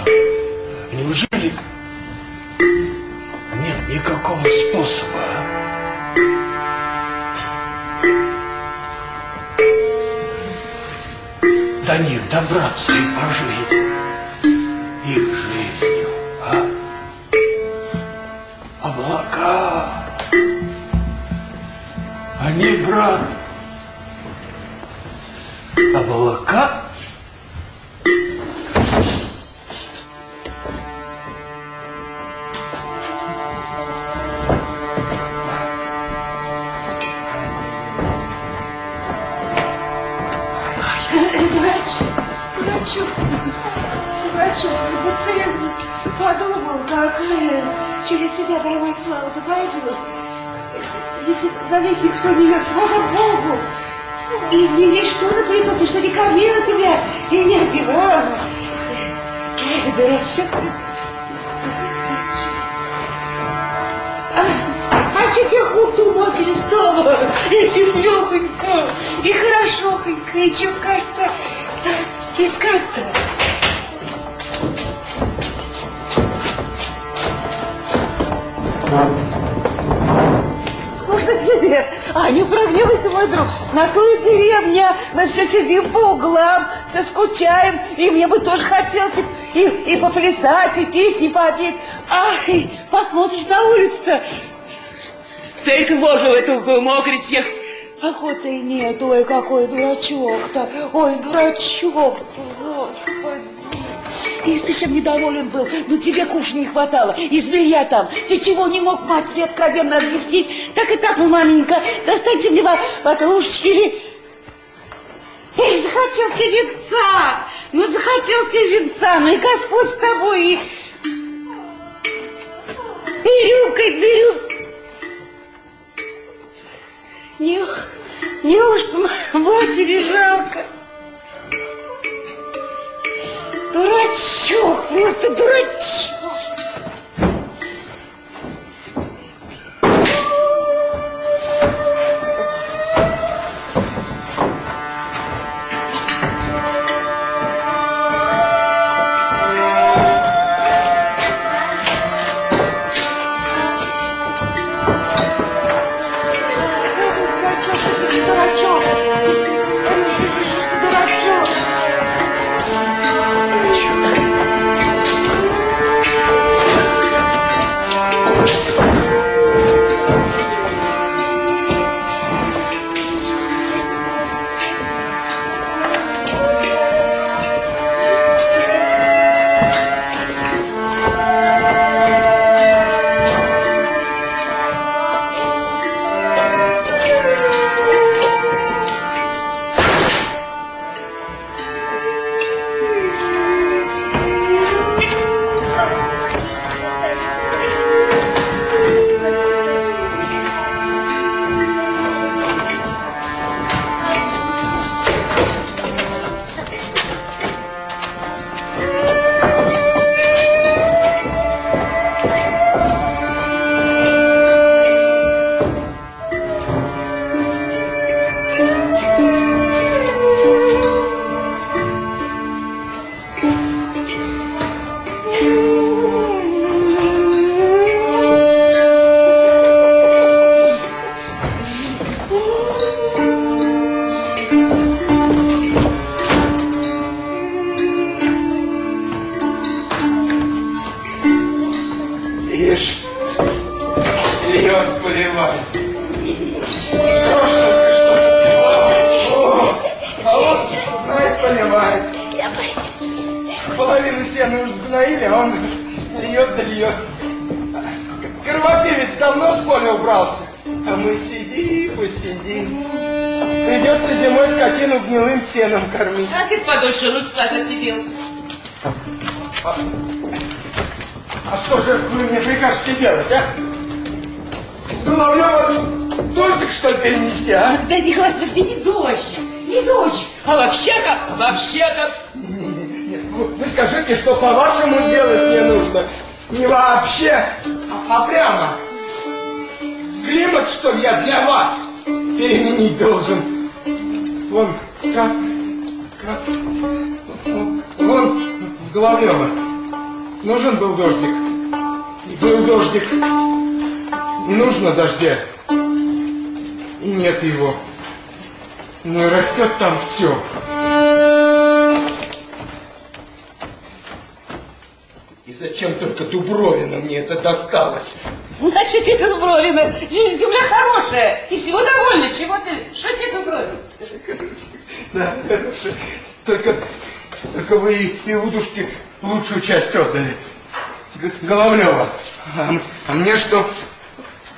неужели нет никакого способа, а? до них добраться и пожить их жизнью, а? Облака, они, брат, облака
дурачок, дурачок, будто я подумал, как э, через себя православа ты пойдет. Если залезть никто не ее, слава Богу. И ни ничто наплетут, и что не кормила тебя, и не одевала. Эх, дурачок ты. А, что тебе худу матери стало? И теплехонько, и хорошохонько, и чем кажется, искать-то? Можно тебе? А, не прогневайся, мой друг. На то и деревня. Мы все сидим по углам, все скучаем. И мне бы тоже хотелось и, и, поплясать, и песни попеть. Ай, посмотришь на улицу-то. В церковь Божию эту мокрить ехать. Охоты нет. Ой, какой дурачок-то. Ой, дурачок-то, господи. Если ты чем недоволен был, но тебе кушать не хватало, и зверя там. Ты чего не мог матери откровенно объяснить? Так и так, ну, маменька, достаньте мне ватрушечки или... Эй, захотел тебе венца! Ну, захотел тебе венца, ну и Господь с тобой, и... И рюмкой две рюмки. Не, неужто матери жалко? Дурачок, просто дурачок. Подольше рук сложа сидел.
А что же вы мне прикажете делать, а? Головлева дождик, что ли, перенести, а?
Да не, господи, не дождь, не дождь. А вообще-то, вообще-то...
Вы, вы скажите, что по-вашему делать мне нужно? Не вообще, а, а прямо. Климат, что ли, я для вас переменить должен? Нужен был дождик. Был дождик. Не нужно дождя. И нет его. Ну и растет там все. И зачем только Дубровина мне это досталось?
Значит, это Дубровина. Здесь земля хорошая. И всего довольна. Чего ты? Что тебе Дубровина?
Да, хорошо. Только, только вы и Иудушке лучшую часть отдали. Головлева. А, а мне что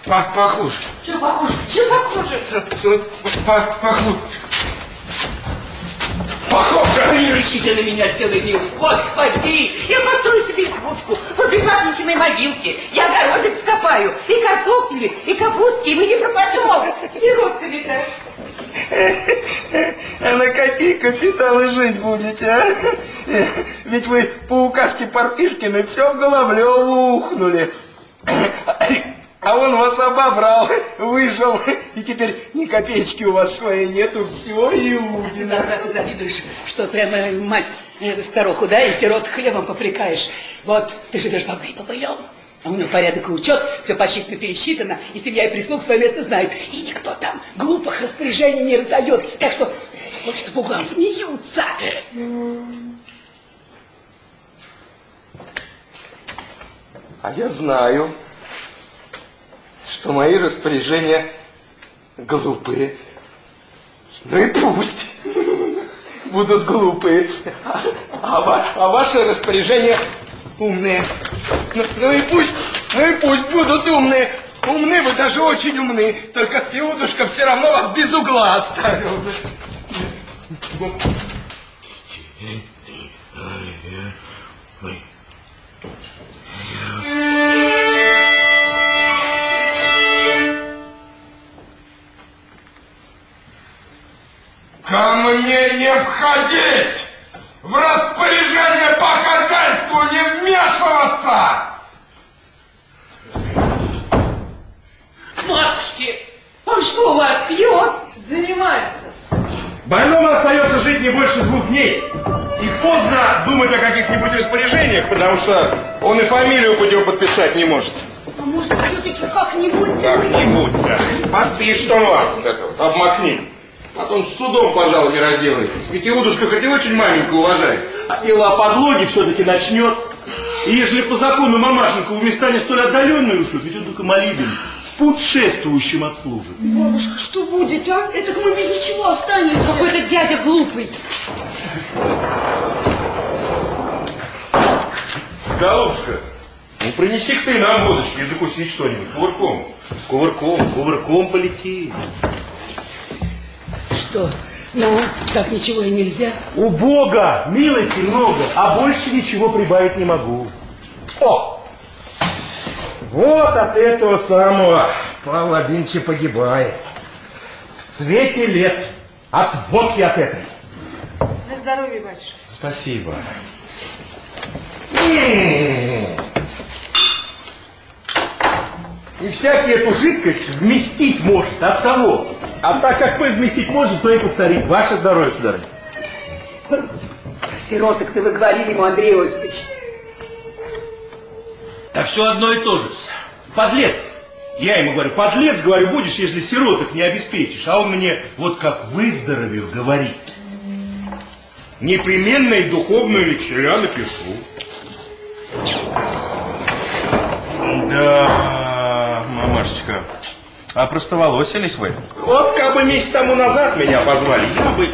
по- похуже?
Что похоже? Что похоже?
С- с- по- Похуже. Похоже!
Не рычи ты на меня, белый мил. Вот, пойди, я построю себе избушку возле папенькиной могилки. Я огороды скопаю, и картофели, и капустки, и мы не пропадем. Сиротками-то.
А на какие капиталы жить будете, а? Ведь вы по указке Парфишкина все в Головлеву ухнули. А он вас обобрал, выжил, и теперь ни копеечки у вас своей нету, все Иудина.
Да, завидуешь, что прямо мать э, старуху, да, и сирот хлебом попрекаешь. Вот, ты живешь бабой побоем. А у него порядок и учет, все посчитано, пересчитано, и семья и прислуг свое место знают. И никто там глупых распоряжений не раздает. Так что смотрят по углам, смеются.
А я знаю, что мои распоряжения глупые. Ну и пусть будут глупые. А, а а ваши распоряжения умные. Ну, ну и пусть, ну и пусть будут умные. Умны вы даже очень умны. Только Иудушка все равно вас без угла оставил. Ко мне не входить! В распоряжение по хозяйству не вмешиваться!
Матушки, он что у вас пьет?
Занимается.
Больному остается жить не больше двух дней. И поздно думать о каких-нибудь распоряжениях, потому что он и фамилию по нему подписать не может.
А может, все-таки как-нибудь...
Как-нибудь, да. Подпишь, что вам, вот это вот, обмакни. А то он с судом, пожалуй, не разделается. Ведь Иудушка хоть и очень маменько уважает, а дело о подлоге все-таки начнет. И если по закону мамашенька в места не столь отдаленные ушлют, ведь он только молитвен путешествующим отслужит.
Бабушка, что будет, а? Это мы без ничего останемся. Какой-то дядя глупый.
Голубушка, ну принеси ты нам водочки и закусить что-нибудь. Кувырком. Кувырком, кувырком полети.
Что? Ну, так ничего и нельзя.
У Бога милости много, а больше ничего прибавить не могу. О! Вот от этого самого Павел Владимирович погибает. В цвете лет. От водки от этой.
На здоровье, батюшка.
Спасибо. И всякий эту жидкость вместить может. От кого? А так как мы вместить можем, то и повторить. Ваше здоровье, сударыня.
Сироток ты вы говорили ему, Андрей Осипович.
Да все одно и то же. Подлец. Я ему говорю, подлец, говорю, будешь, если сироток не обеспечишь. А он мне, вот как выздоровел, говорит. Непременно и духовную ликселя напишу. Да, мамашечка, а простоволосились вы? Вот как бы месяц тому назад меня позвали, я бы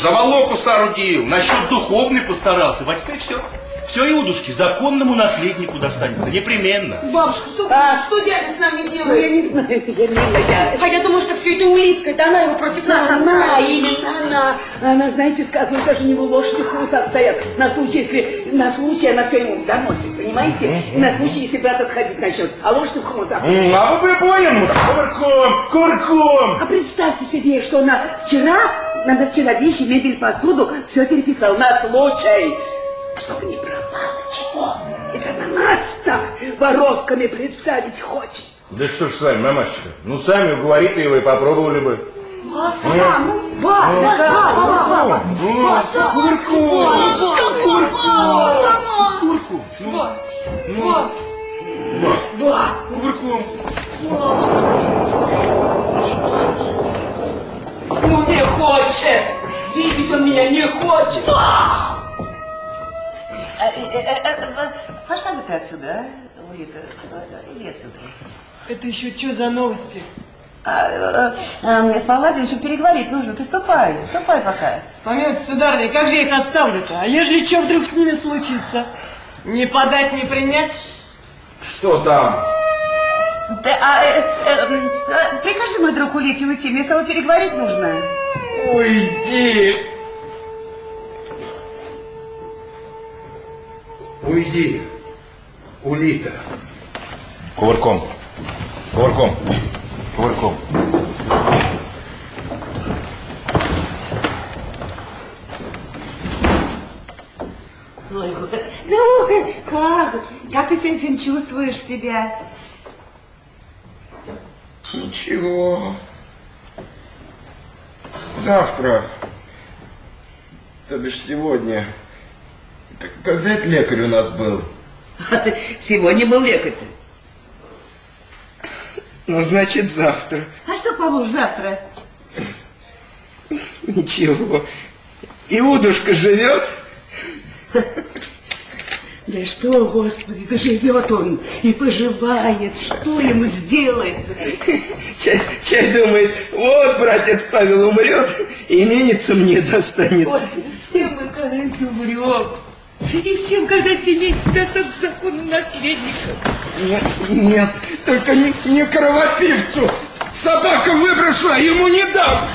Заволоку соорудил, насчет духовной постарался. Вот теперь все. Все Иудушки законному наследнику достанется, непременно.
Бабушка, что, что дядя с нами делает?
Я не знаю, я милая.
А я думаю, что все это улитка, это она его против нас
Она,
настраивает.
именно она. Она, знаете, сказывает, даже не в ложных хутах стоят. На случай, если, на случай она все ему доносит, понимаете? На случай, если брат отходить начнет. А ложных хутах.
М, А вы бы поняли, ну, кувырком, кувырком.
А представьте себе, что она вчера, она вчера вещи, мебель, посуду, все переписала на случай, чтобы не пропало чего. Это на нас так воровками представить хочет.
Да что ж с вами, мамашечка, ну сами уговорите его и попробовали бы.
Баса, ну, ба, баса, баса,
Кувырком.
Ну не хочет! Видеть он меня не хочет! А!
Пошла бы ты отсюда, а? Ой, это, иди отсюда.
Это еще что за новости?
А, э, э, мне с Павловичем переговорить нужно. Ты ступай, ступай пока.
Помилуйте, сударыня, как же я их оставлю-то? А ежели что вдруг с ними случится? Не подать, не принять?
Что там?
Да, а, э, э, э, прикажи, мой друг, улететь уйти. Мне с тобой переговорить нужно.
Уйди!
Уйди, Улита. Кувырком. Кувырком. Кувырком.
Ой, ну, как? Как ты с этим чувствуешь себя?
Ничего. Завтра, то бишь сегодня. Когда это лекарь у нас был?
Сегодня был лекарь-то.
Ну, значит, завтра.
А что, Павел, завтра?
Ничего. Иудушка живет?
Да что, Господи, да живет он и поживает. Что ему сделается?
Чай, чай думает, вот братец Павел умрет, именится мне достанется.
Господи, всем мы когда-нибудь умрем. И всем когда-нибудь иметь достаток закону наследника.
Нет, нет, только не, не кровопивцу. Собаку выброшу, а ему не дам.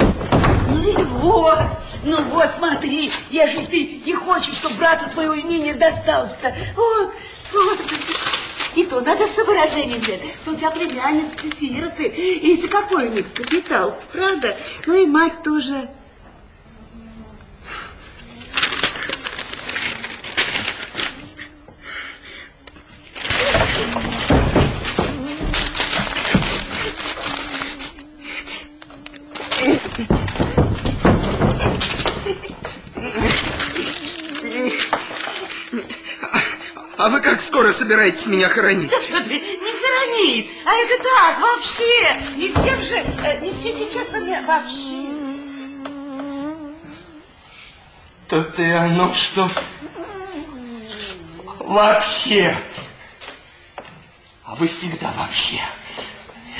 Ну и вот, ну вот, смотри, ежели ты не хочешь, чтобы брату твоего имения досталось-то, вот, вот. И то надо с выражением взять, у тебя племянницы, сироты, если какой-нибудь капитал, правда? Ну и мать тоже.
Собираетесь меня хоронить?
Что ты, не хоронить, а это так, вообще. Не всем же, э, не все сейчас у меня вообще.
То-то и оно, что вообще. А вы всегда вообще.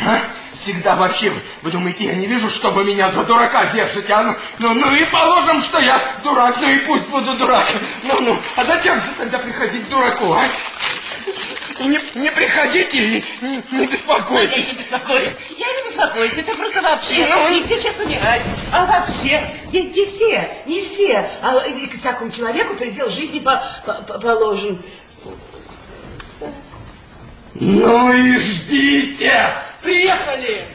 А? Всегда вообще. Вы- Вы думаете, я не вижу, что вы меня за дурака держите? А ну, ну, ну и положим, что я дурак, ну и пусть буду дурак. Ну, ну, а зачем же тогда приходить к дураку, а? Не, не приходите и не, не
Я
беспокойтесь.
не беспокоюсь, я не беспокоюсь, это просто вообще,
Ну?
не все сейчас умирают, а вообще, не, не все, не все, а и к всякому человеку предел жизни по, по- по- положен.
Ну и ждите!
Приехали!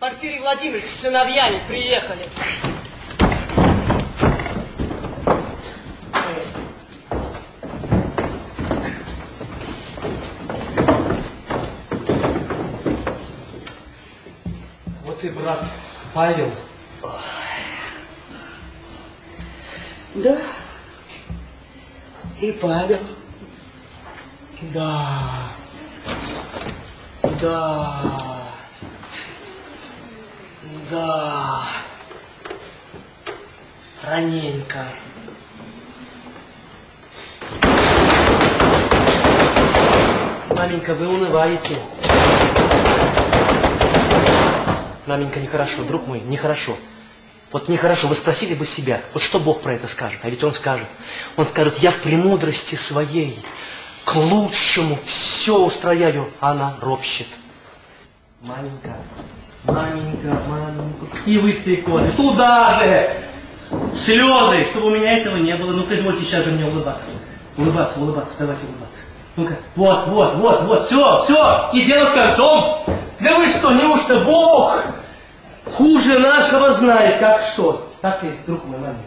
Порфирий Владимирович с сыновьями приехали.
И брат Павел.
Да, и Павел.
Да. Да. Да. Раненько. Маменька, вы унываете. Маменька, нехорошо, друг мой, нехорошо. Вот нехорошо, вы спросили бы себя, вот что Бог про это скажет? А ведь Он скажет. Он скажет, я в премудрости своей к лучшему все устрояю, а она ропщет. Маменька, маменька, маменька. И вы, стреконы, туда же! Слезы, чтобы у меня этого не было. Ну-ка, извольте сейчас же мне улыбаться. Улыбаться, улыбаться, давайте улыбаться. Ну-ка, вот, вот, вот, вот, все, все, и дело с концом. Да вы что, неужто Бог хуже нашего знает, как что? Так и, друг мой, маменька.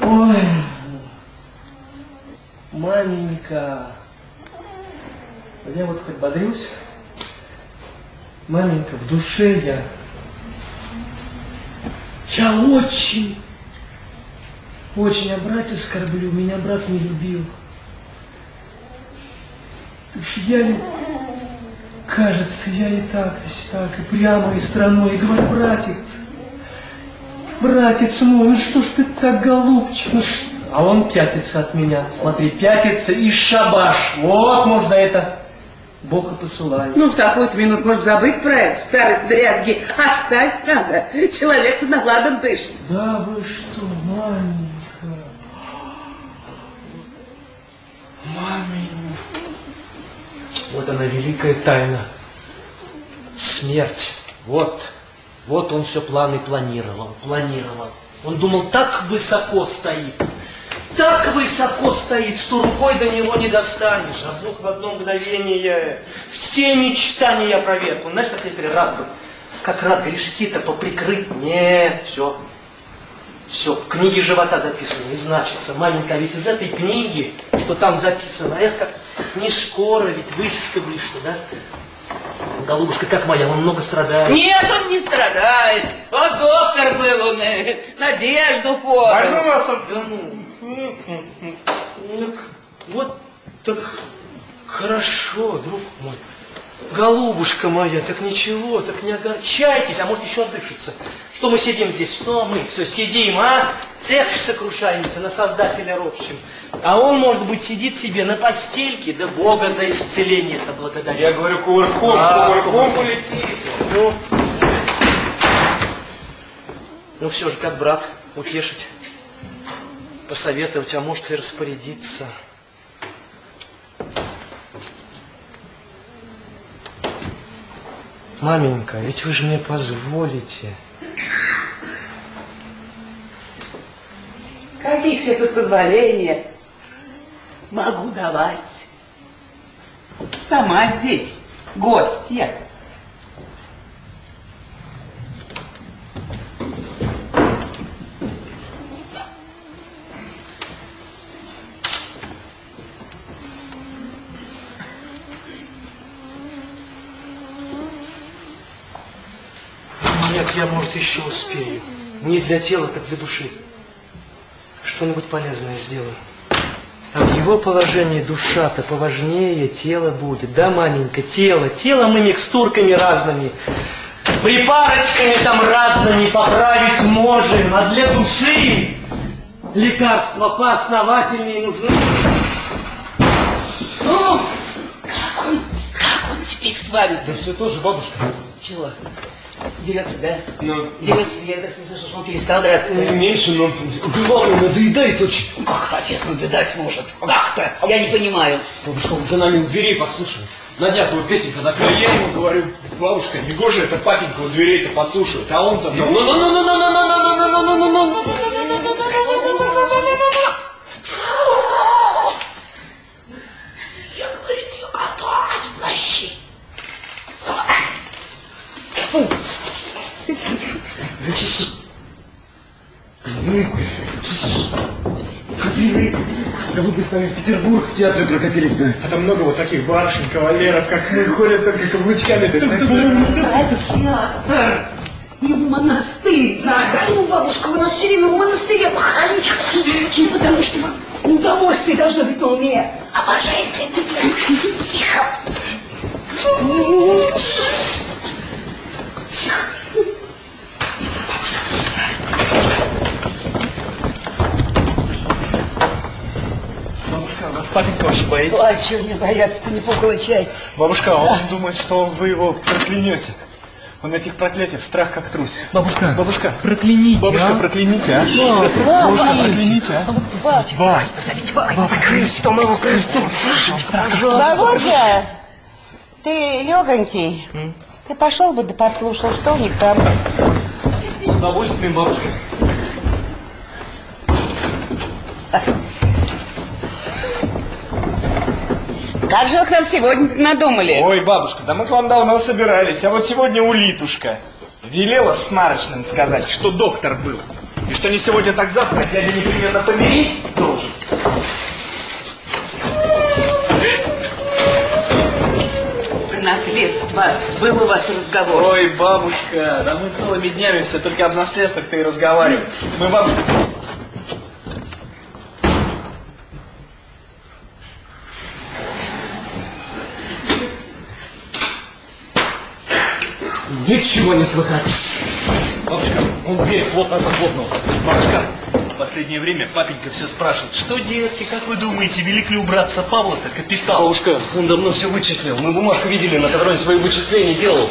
Ой, маменька, я вот хоть бодрюсь, маменька, в душе я, я очень, очень о брате скорблю, меня брат не любил. Уж я ли, кажется, я и так, и так, и прямо, и страной, и говорю, братец, братец мой, ну что ж ты так, голубчик, ну что? А он пятится от меня, смотри, пятится и шабаш. Вот, может, за это Бог и посылает.
Ну, в такую-то минуту можно забыть про это, старые дрязги. Оставь надо. Человек наладом дышит.
Да вы что, маменька? Маменька. Вот она великая тайна. Смерть. Вот. Вот он все планы планировал, планировал. Он думал, так высоко стоит, так высоко стоит, что рукой до него не достанешь. А вдруг в одно мгновение все мечтания проверку. Знаешь, как я теперь рад был? Как рад грешки-то поприкрыть. Нет, все. Все, в книге живота записано, и значится. Маленькая, ведь из этой книги, что там записано, эх, как не скоро ведь выскоблишься, да? Голубушка, как моя, он много страдает.
Нет, он не страдает. Вот доктор был он, э, надежду подал.
Да ну. Так, вот так хорошо, друг мой. Голубушка моя, так ничего, так не огорчайтесь, а может еще отдышится. Что мы сидим здесь, что мы все сидим, а? Цех сокрушаемся на Создателя ропщим. А он, может быть, сидит себе на постельке, да Бога за исцеление это благодарит.
Я говорю, кувырком,
А,
кувырком полетит.
Ну, ну все же, как брат, утешить, посоветовать, а может и распорядиться. Маменька, ведь вы же мне позволите.
Каких же тут позволения могу давать? Сама здесь, гостья.
Нет, я, может, еще успею. Не для тела, так для души. Что-нибудь полезное сделаю. А в его положении душа-то поважнее тела будет. Да, маменька, тело. Тело мы микстурками разными, припарочками там разными поправить можем. А для души лекарства поосновательнее нужны.
Ну, как он, как он теперь с вами?
Да все тоже, бабушка.
Чего? Дерется, да?
Ну,
Дерется, я даже слышал, что он перестал драться.
ну, меньше, но главное, надоедает очень.
Как отец надоедать может? Как-то? Я не понимаю.
Бабушка, он за нами у дверей подслушивает. На днях вот Петенька на
А я ему говорю, бабушка, негоже это папенька у дверей-то подслушивает, а он там...
Ну,
С тобой представим в Петербург, в театре прокатились бы.
А там много вот таких барышень, кавалеров, как мы, ходят только каблучками.
Это снадо. И в монастырь надо.
Почему, бабушка, вы нас все время в монастыре похоронить хотите?
Ну, потому что удовольствие должно быть на уме. Обожайте. Тихо. Тихо.
Бабушка, а вас папенька очень боится.
Ой, чего мне бояться-то не пуколый чай.
Бабушка, а он думает, что вы его проклянете. Он этих проклятий в страх как трус.
Бабушка,
Бабушка,
прокляните,
бабушка,
а?
прокляните, а?
Ба,
Бабушка,
ба,
прокляните, а?
ба.
Ба.
Крестом его крестом. Бабушка, ты легонький. Ты пошел бы да послушал, что у них там.
С удовольствием, бабушка.
Как же вы к нам сегодня надумали?
Ой, бабушка, да мы к вам давно собирались, а вот сегодня улитушка велела с нарочным сказать, что доктор был. И что не сегодня, так завтра дядя непременно помереть должен.
Наследство. Был у вас разговор.
Ой, бабушка, да мы целыми днями все только об наследствах-то и разговариваем. Мы, бабушка...
Ничего не слыхать.
Бабушка, он дверь плотно захлопнул. Бабушка, в последнее время папенька все спрашивает, что, детки, как вы думаете, велик ли у братца Павла-то капитал?
Бабушка, он давно все вычислил. Мы бумажку видели, на которой свои вычисления делал.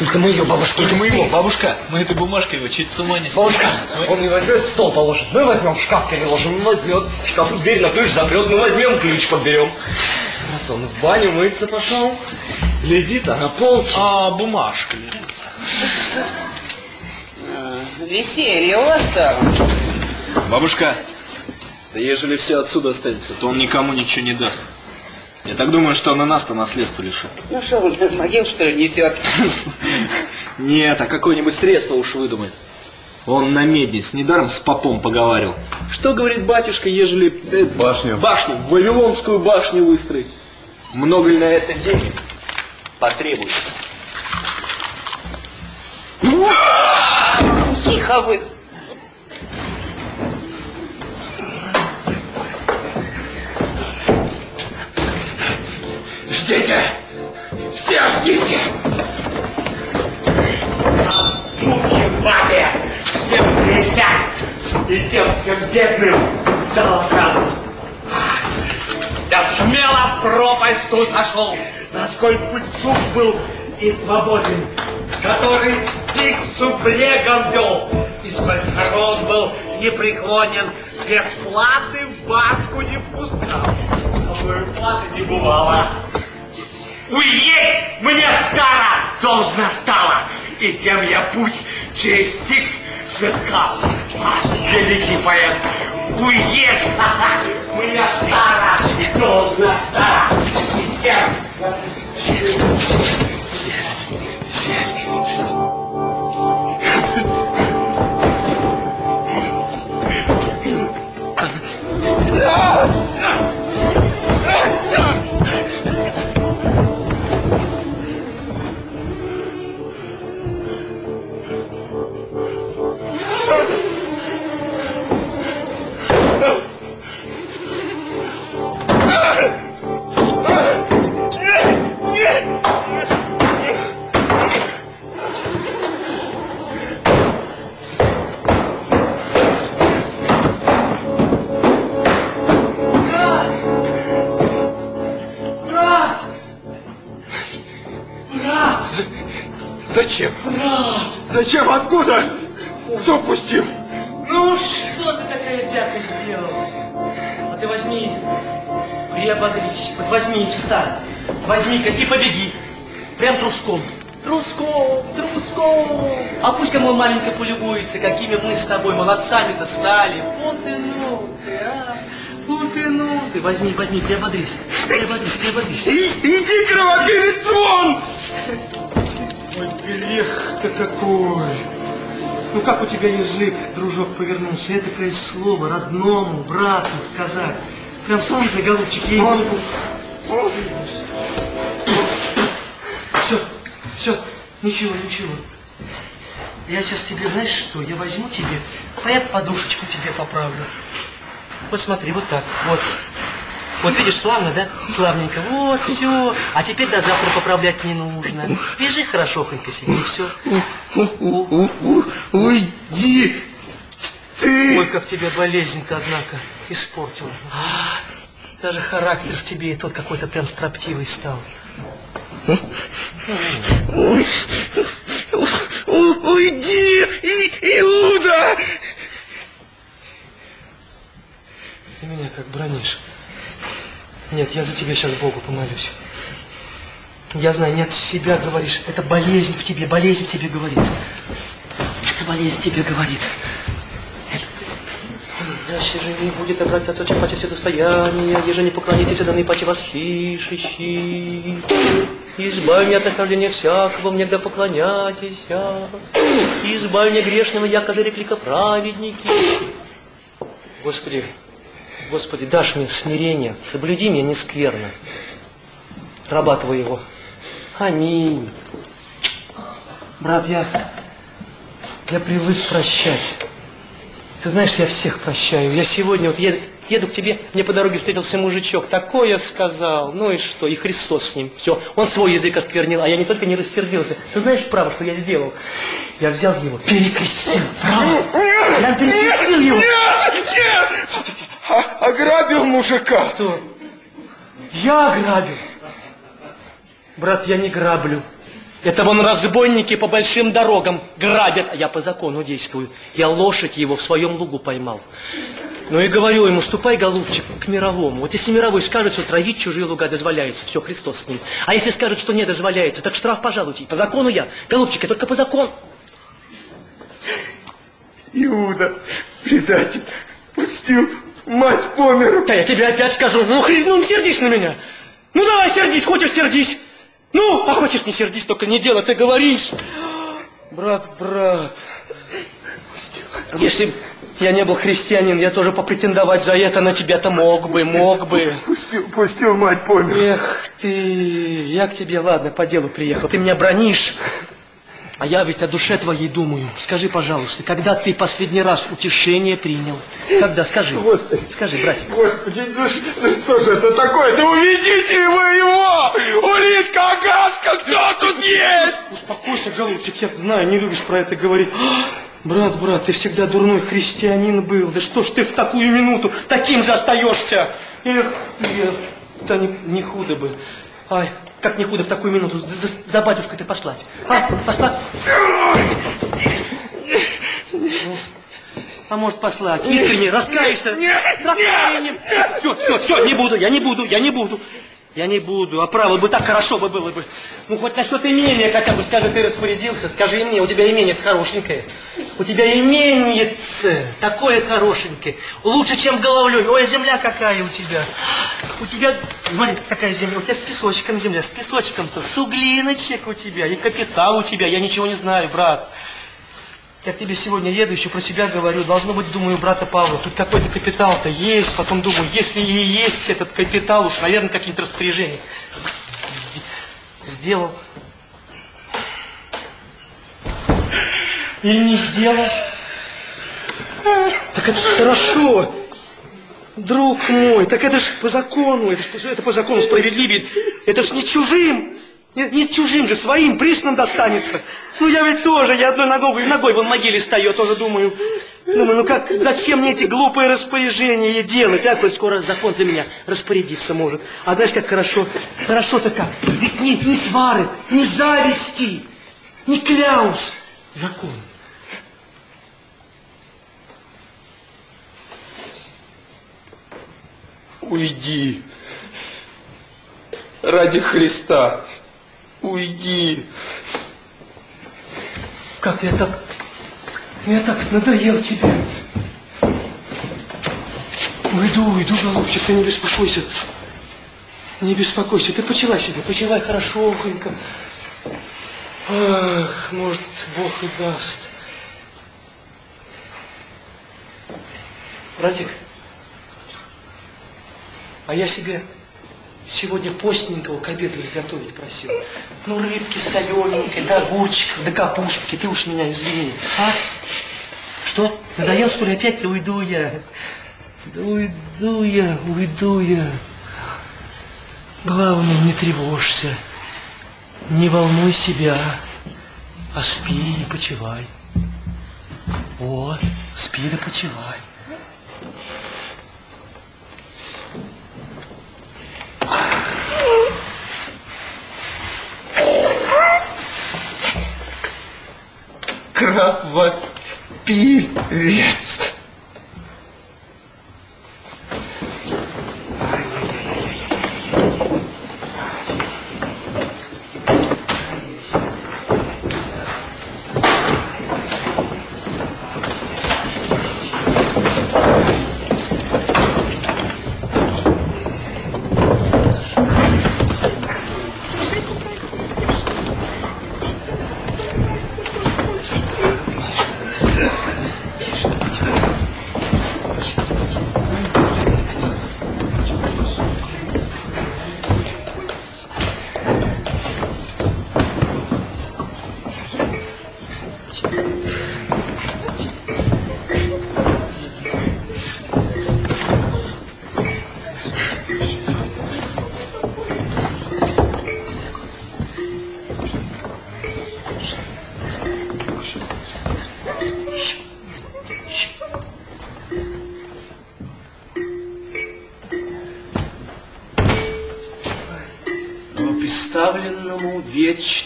Только мы ее, бабушка,
Только мы его, бабушка, мы этой бумажкой его чуть с ума не
Бабушка,
сводим.
он не возьмет, в стол положит. Мы возьмем, в шкаф переложим, он возьмет. В шкафу дверь на ключ запрет, мы возьмем, ключ подберем. Раз он в баню мыться пошел, глядит, а на полке...
А, бумажка.
Веселье у вас там.
Бабушка, да ежели все отсюда останется, то он никому ничего не даст. Я так думаю, что он и нас-то наследство лишит.
Ну что, он могил, что ли, несет?
Нет, а какое-нибудь средство уж выдумает. Он на медне с недаром с попом поговаривал. Что говорит батюшка, ежели... э,
Башню.
Башню, Вавилонскую башню выстроить? Много ли на это денег потребуется?
Тихо вы.
Ждите! Все ждите!
Муки в аде, всем присядь, и тем всем бедным долгам. Я смело пропасть ту сошел, насколько путь был и свободен, который стих субрегом вел, и сколь сторон был непреклонен, без платы в башку не пускал, со мною платы не бывало. Уедь мне стара должна стала, и тем я путь через Стикс сыскал. Великий поэт, уедь, мне стара должна стала, и тем... Ah!
Зачем? Зачем? Откуда? Кто пустил?
Ну что ты такая бяка сделался? А ты возьми, приободрись, вот возьми и встань, возьми-ка и побеги, прям труском. Труском, труском. А пусть кому маленько полюбуется, какими мы с тобой молодцами-то стали. Вот и ну ты, а, вот и ну ты. Возьми, возьми, приободрись, приободрись, приободрись.
Иди, кровопилец, вон!
Ой, грех-то какой! Ну как у тебя язык, дружок, повернулся? Этакое слово родному, брату сказать. Прям стыдно, голубчик, ей Все, все, ничего, ничего. Я сейчас тебе, знаешь что, я возьму тебе, а я подушечку тебе поправлю. Вот смотри, вот так, вот. Вот видишь, славно, да? Славненько. Вот, все. А теперь до завтра поправлять не нужно. Лежи хорошохонько себе, и все.
Уйди!
Ой, как тебя болезнь-то, однако, испортила. Даже характер в тебе и тот какой-то прям строптивый стал.
Уйди, Иуда!
Ты меня как бронишь. Нет, я за тебя сейчас Богу помолюсь. Я знаю, не от себя говоришь. Это болезнь в тебе, болезнь тебе говорит. Это болезнь тебе говорит. Яще же не будет обратиться чем паче достояние, еже не поклонитесь даны паче восхищищи. Избавь меня от нахождения всякого, мне да поклоняйтесь. Избавь меня грешного, яко же реклика праведники. Господи, Господи, дашь мне смирение, соблюди меня нескверно. Раба Твоего. Аминь. Брат, я, я привык прощать. Ты знаешь, я всех прощаю. Я сегодня вот еду, еду к тебе, мне по дороге встретился мужичок, такое сказал. Ну и что? И Христос с ним. Все, он свой язык осквернил, а я не только не рассердился. Ты знаешь, право, что я сделал? Я взял его, перекрестил, право. Я перекрестил его.
Нет, нет! А- ограбил мужика.
Кто? Я грабил. Брат, я не граблю. Это вон разбойники по большим дорогам грабят, а я по закону действую. Я лошадь его в своем лугу поймал. Ну и говорю ему, ступай, голубчик, к мировому. Вот если мировой скажет, что травить чужие луга дозволяется, все, Христос с ним. А если скажет, что не дозволяется, так штраф пожалуйте. По закону я, голубчик, я только по закону.
Иуда, предатель, пустил, мать помер.
Да я тебе опять скажу, ну Христ, ну не сердись на меня. Ну давай сердись, хочешь сердись. Ну, а хочешь не сердись, только не дело, ты говоришь. Брат, брат. Если я не был христианин, я тоже попретендовать за это на тебя-то мог бы, мог бы.
Пустил, пустил, мать помер.
Эх ты, я к тебе, ладно, по делу приехал. Ты меня бронишь, а я ведь о душе твоей думаю. Скажи, пожалуйста, когда ты последний раз утешение принял? Когда, скажи.
Господи.
Скажи, братик.
Господи, ну, ну что же это такое? Да уведите вы его! Улитка, Агаска, кто тут есть?
Успокойся, голубчик, я знаю, не любишь про это говорить. Брат, брат, ты всегда дурной христианин был. Да что ж ты в такую минуту таким же остаешься? Эх, эх, да не, не худо бы. Ай, как не худо в такую минуту за, за- за батюшкой ты послать. А, послать? А может послать? Искренне раскаешься? Раскаянием. Все, все, все, не буду, я не буду, я не буду. Я не буду, а право бы так хорошо бы было бы. Ну, хоть насчет имения хотя бы скажи, ты распорядился, скажи мне, у тебя имение хорошенькое. У тебя именице такое хорошенькое, лучше, чем головлей. Ой, земля какая у тебя. У тебя, смотри, какая земля, у тебя с песочком земля, с песочком-то, с углиночек у тебя, и капитал у тебя, я ничего не знаю, брат. Я тебе сегодня еду, еще про себя говорю. Должно быть, думаю, брата Павла, тут какой-то капитал-то есть. Потом думаю, если и есть этот капитал, уж, наверное, какие-то распоряжения сде- сделал. Или не сделал. Так это ж хорошо. Друг мой, так это ж по закону, это, это по закону справедливее. Это ж не чужим, не, не чужим же, своим, присным достанется. Ну я ведь тоже, я одной ногой, ногой вон в могиле стою, тоже думаю. Думаю, ну как, зачем мне эти глупые распоряжения делать? А, коль скоро закон за меня распорядиться может. А знаешь, как хорошо? Хорошо-то как? Ведь ни, ни свары, ни зависти, ни кляус. Закон.
Уйди. Ради Христа. Уйди.
Как я так... Я так надоел тебе. Уйду, уйду, голубчик, ты не беспокойся. Не беспокойся, ты почивай себе, почивай хорошохонько. Ах, может, Бог и даст. Братик, а я себе сегодня постненького к обеду изготовить просил. Ну, рыбки солененькой, да огурчиков, да капустки, ты уж меня извини. А? Что? Надоел, что ли, опять? Уйду я. Да уйду я, уйду я. Главное, не тревожься. Не волнуй себя, а спи и почивай. Вот, спи да почивай.
Кровопивец.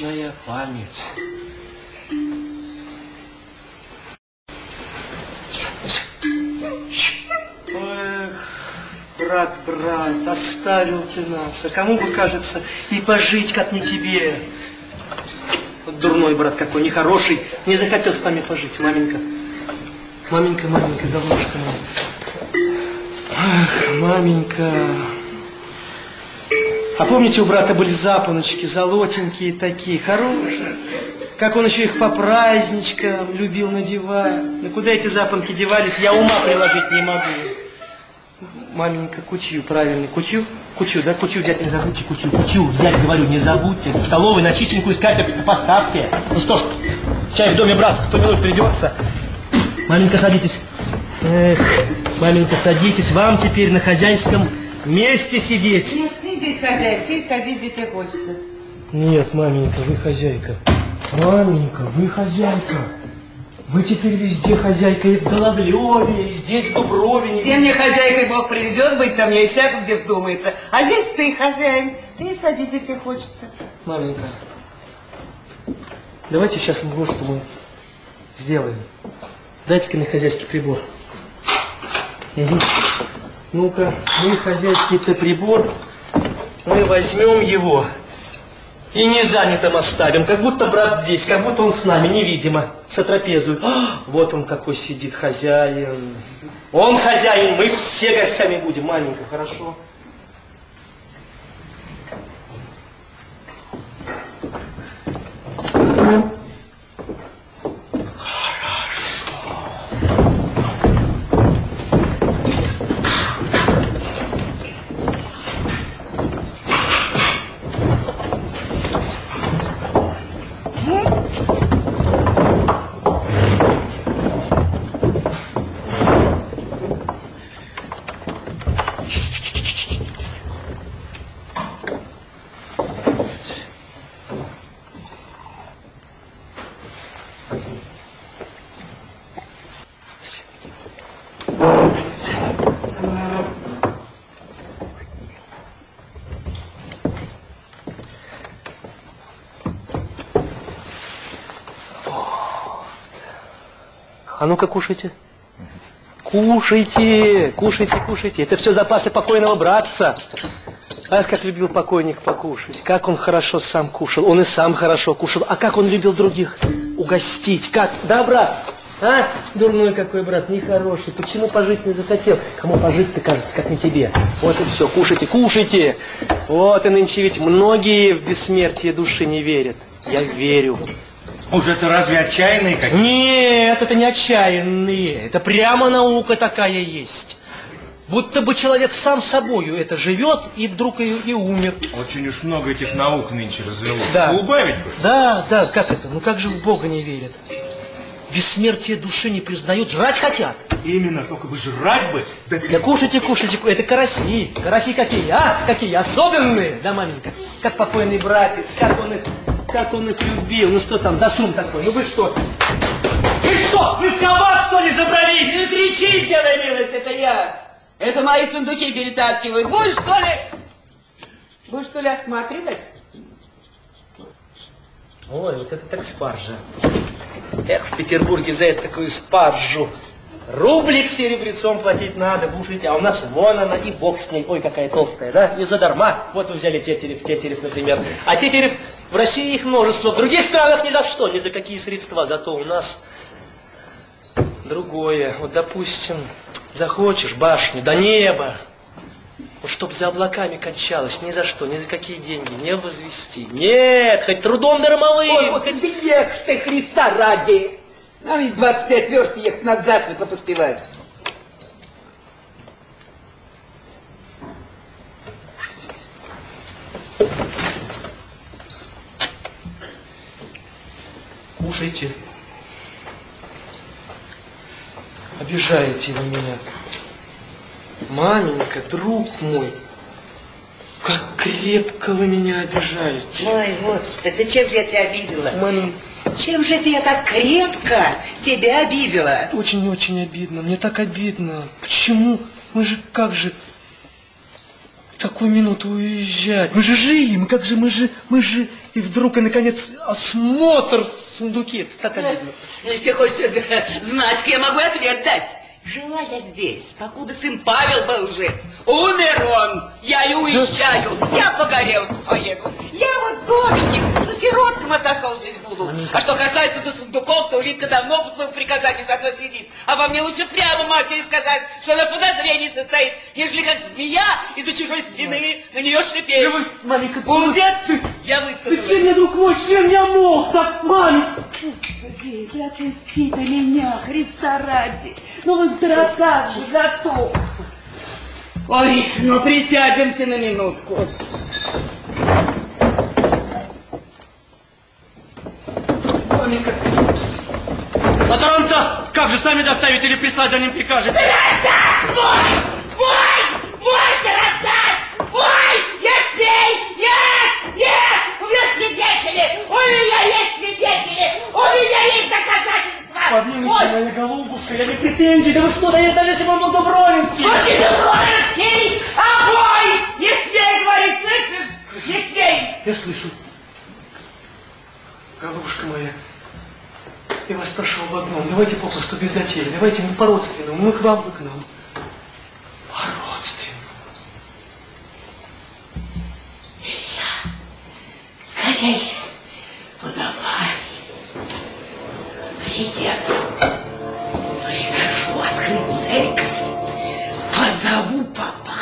Вечная память. Эх, брат, брат, оставил ты нас. А кому бы, кажется, и пожить, как не тебе. Вот дурной брат какой, нехороший, не захотел с нами пожить, маменька. Маменька, маменька, давнушка моя. Ах, маменька. А помните, у брата были запоночки, золотенькие такие, хорошие? Как он еще их по праздничкам любил надевать. Ну куда эти запонки девались, я ума приложить не могу. Маменька, кутью, правильно, кутью? Кутью, да, кутью взять не забудьте, кутью, кутью взять, говорю, не забудьте. В столовой на чистенькую скатерть поставьте. Ну что ж, чай в доме братства помянуть придется. Маменька, садитесь. Эх, маменька, садитесь, вам теперь на хозяйском месте сидеть.
Здесь хозяин, ты садись, где тебе хочется.
Нет, маменька, вы хозяйка. Маменька, вы хозяйка. Вы теперь везде хозяйка и в Головлеве, и здесь в Бобровине.
Где мне хозяйкой Бог приведет быть, там я и сяду, где вздумается. А здесь ты хозяин, ты садись, где тебе хочется.
Маменька, давайте сейчас мы вот что мы сделаем. Дайте-ка мне хозяйский прибор. Мгм. Ну-ка, мы хозяйский-то прибор, мы возьмем его и не занятым оставим, как будто брат здесь, как будто он с нами, невидимо, сотрапезует. А, вот он какой сидит, хозяин. Он хозяин, мы все гостями будем, маленько, хорошо? А ну-ка кушайте. Кушайте, кушайте, кушайте. Это все запасы покойного братца. Ах, как любил покойник покушать. Как он хорошо сам кушал. Он и сам хорошо кушал. А как он любил других угостить. Как? Да, брат? А? Дурной какой брат, нехороший. Почему пожить не захотел? Кому пожить-то кажется, как не тебе. Вот и все. Кушайте, кушайте. Вот и нынче ведь многие в бессмертие души не верят. Я верю.
Уж это разве отчаянные какие?
Нет, это не отчаянные. Это прямо наука такая есть. Будто бы человек сам собою это живет и вдруг и, и умер.
Очень уж много этих наук нынче развелось.
Да.
Поубавить бы.
Да, да, как это? Ну как же в Бога не верят? Бессмертие души не признают, жрать хотят.
Именно, только бы жрать бы. Да
Да кушайте, кушайте, ку- это караси. Караси какие, а? Какие? Особенные, да, маменька? Как покойный братец, как он их, как он их любил. Ну что там за шум такой? Ну вы что? Вы что? Вы в кабак, что ли, забрались?
Не кричите, на милость, это я. Это мои сундуки перетаскивают. Будешь, что ли? Будешь, что ли, осматривать?
Ой, вот это так спаржа. Эх, в Петербурге за это такую спаржу. Рублик серебрецом платить надо, кушайте, а у нас вон она, и бог с ней. Ой, какая толстая, да? И задарма. Вот вы взяли Тетерев, Тетерев, например. А Тетерев, в России их множество, в других странах ни за что, ни за какие средства. Зато у нас другое. Вот, допустим, захочешь башню до неба, вот чтоб за облаками кончалось, ни за что, ни за какие деньги, не возвести. Нет, хоть трудом дармовым.
Ой, вот хоть ты, Христа ради. Нам ведь 25 верст ехать надо засветло поспевать.
Кушайте. Обижаете вы меня. Маменька, друг мой, как крепко вы меня обижаете.
Ой, Господи, чем же я тебя обидела?
Мам,
Чем же это я так крепко тебя обидела?
очень-очень обидно. Мне так обидно. Почему? Мы же как же такую минуту уезжать? Мы же живем, как же мы же, мы же... И вдруг, и наконец, осмотр в сундуке. Это так обидно.
Ну, если ты хочешь знать, я могу ответ дать. Жила я здесь, покуда сын Павел был жив. Умер он, я и уезжаю, я по горелку поеду. Я вот в домике за сиротком отошел жить буду. А что касается до сундуков, то Улитка давно по твоему приказанию за мной следит. А во мне лучше прямо матери сказать, что она подозрение состоит, ежели как змея из-за чужой спины на нее шипеть.
Маленька,
Будет? Я высказала.
Чем я, друг мой, чем я мог так, маменька?
Господи, да отпусти ты меня, Христа ради. Ну вот дракас же готов. Ой, ну присядемте на минутку.
А тарантас как же сами доставить или прислать за ним прикажете?
Тарантас мой! Мой! Мой тарантас! Мой! Я спей! Нет! Нет! У меня свидетели! У меня есть свидетели! У меня есть доказательства! Ой!
моя голубушка, я не претензий, да вы что, да я даже если бы он был Дубровинский.
Вот и Дубровинский! А мой! Не смей говорить, слышишь? Не смей!
Я слышу. Голубушка моя, я вас прошу об одном. Давайте попросту без затеи. Давайте мы по-родственному. Мы к вам, вы к нам. По-родственному.
Скорей, подавай. Приеду. Прикажу открыть церковь. Позову папа.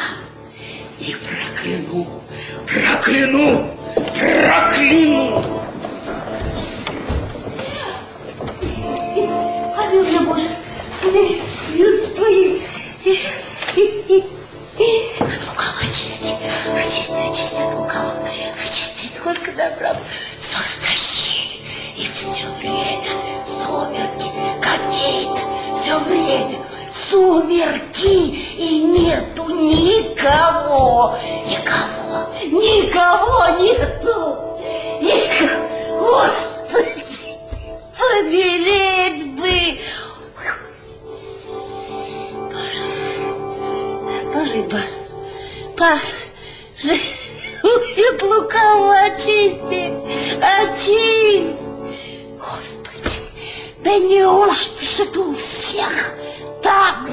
И прокляну. Прокляну. Прокляну. Я Боже, с твоим. От лукава очисти, очисти, очисти от лукава, очисти, сколько добра. Все растащили, и все время сумерки какие-то, все время сумерки, и нету никого, никого, никого нету, никого. Господи, побелеть бы. Пожить бы. Пожить. От лукава очисти. Очисть. Господи, да неужто ж это у всех так?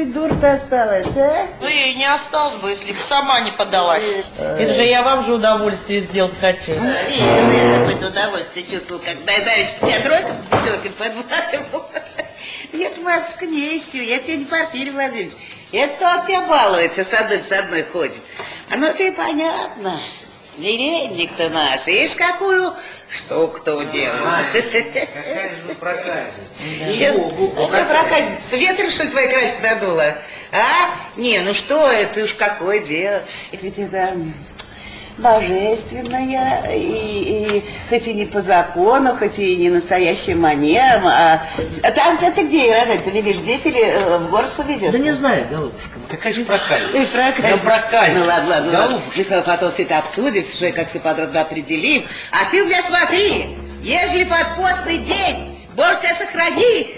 Сколько раз Сидур-то осталось, а?
Эй, не осталось бы, если бы сама не подалась. Это же я вам же удовольствие сделать хочу.
Я какое-то удовольствие чувствовал, когда я давеча по тебя дротик пятеркой подваливал. Нет, Машечка, не ищу, я тебе не Порфирий Владимирович. Это тот тебя балуется, с одной с одной ходит. А ну ты понятно, смиренник ты наш. Ишь, какую Что кто делает?
Какая же вы проказница.
Че, а че проказница? Ветер, что ли, твоя красить надула? А? Не, ну что это уж какое дело. Это ведь это божественная, и, и хоть и не по закону, хоть и не настоящим манерам, а... а там а ты где рожать? Ты любишь здесь или э, в город повезешь?
Да не знаю, голубушка, какая же проказница.
Проказница.
Да проказница.
Ну ладно, ладно, ладно. Мы с тобой потом все это обсудим, все как все подробно определим. А ты у меня смотри, ежели под постный день, Боже тебя сохрани,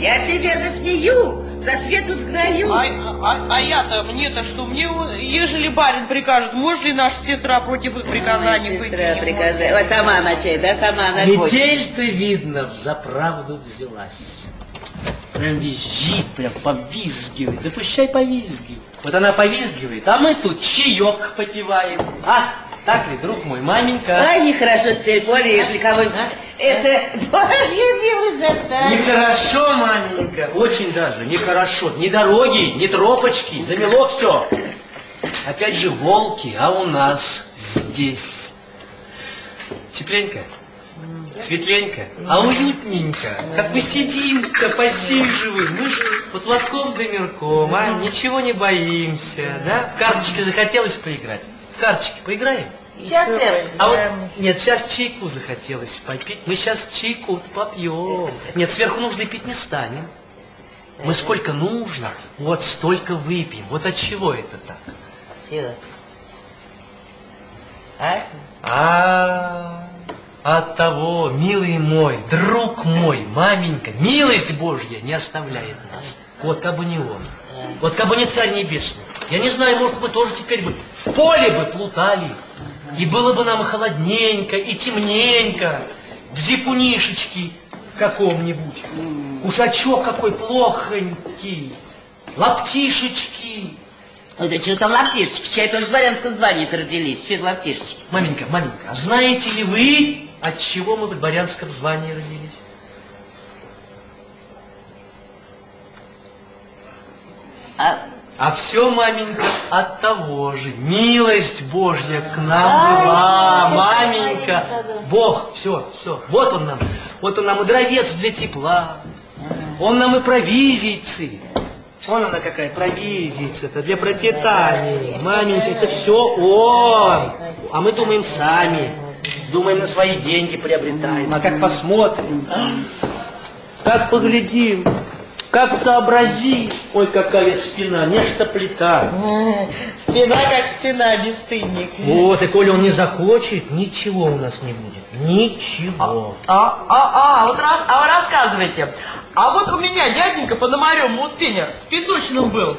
я тебе засмею, за свету сгною.
А, а- а я-то, мне-то что, мне, ежели барин прикажет, может ли наша сестра против их приказаний
Ой, сестра приказа- Ой, сама она чай, да, сама она хочет.
Метель-то, видно, за правду взялась. Прям визжит, прям повизгивает. Да пущай повизгивает. Вот она повизгивает, а мы тут чаек попиваем. А, так ли, друг мой, маменька?
Ай, нехорошо теперь, Поля, ежели кого-нибудь... Это Божья милость заставит.
Нехорошо, маменька, очень даже, нехорошо. Ни дороги, ни тропочки, замело все. Опять же волки, а у нас здесь тепленько, светленько, а уютненько. Как мы сидим-то, посиживаем, мы же под лотком да мирком, а ничего не боимся, да? В карточки захотелось поиграть? Карточки поиграем?
Сейчас прям.
А вот, нет, сейчас чайку захотелось попить. Мы сейчас чайку попьем. Нет, сверху нужно пить не станем. Мы сколько нужно, вот столько выпьем. Вот от чего это так?
Чего? А?
А, от того, милый мой, друг мой, маменька, милость Божья не оставляет нас. Вот как бы не он. Вот как бы не царь небесный. Я не знаю, может, мы тоже теперь бы в поле бы плутали. И было бы нам холодненько, и темненько. В зипунишечке каком-нибудь. Ушачок какой плохонький. Лаптишечки.
Да что там лаптишечки? Чай это в дворянском звании родились. Что это лаптишечки?
Маменька, маменька, а знаете ли вы, от чего мы в дворянском звании родились?
А,
А все, маменька, от того же. Милость Божья к нам была, маменька. Бог, все, все. Вот он нам. Вот он нам и дровец для тепла. Он нам и провизийцы. Вон она какая провизица-то для пропитания. Маменька, это все он. А мы думаем сами. Думаем, на свои деньги приобретаем. А как посмотрим, как поглядим, как сообразим. Ой, какая спина, нечто плита.
Спина как спина, бесстыдник.
Вот, и коли он не захочет, ничего у нас не будет. Ничего.
А, а, а, вот раз, а вы рассказывайте. А вот у меня дяденька по Пономарем Успеня в песочном был.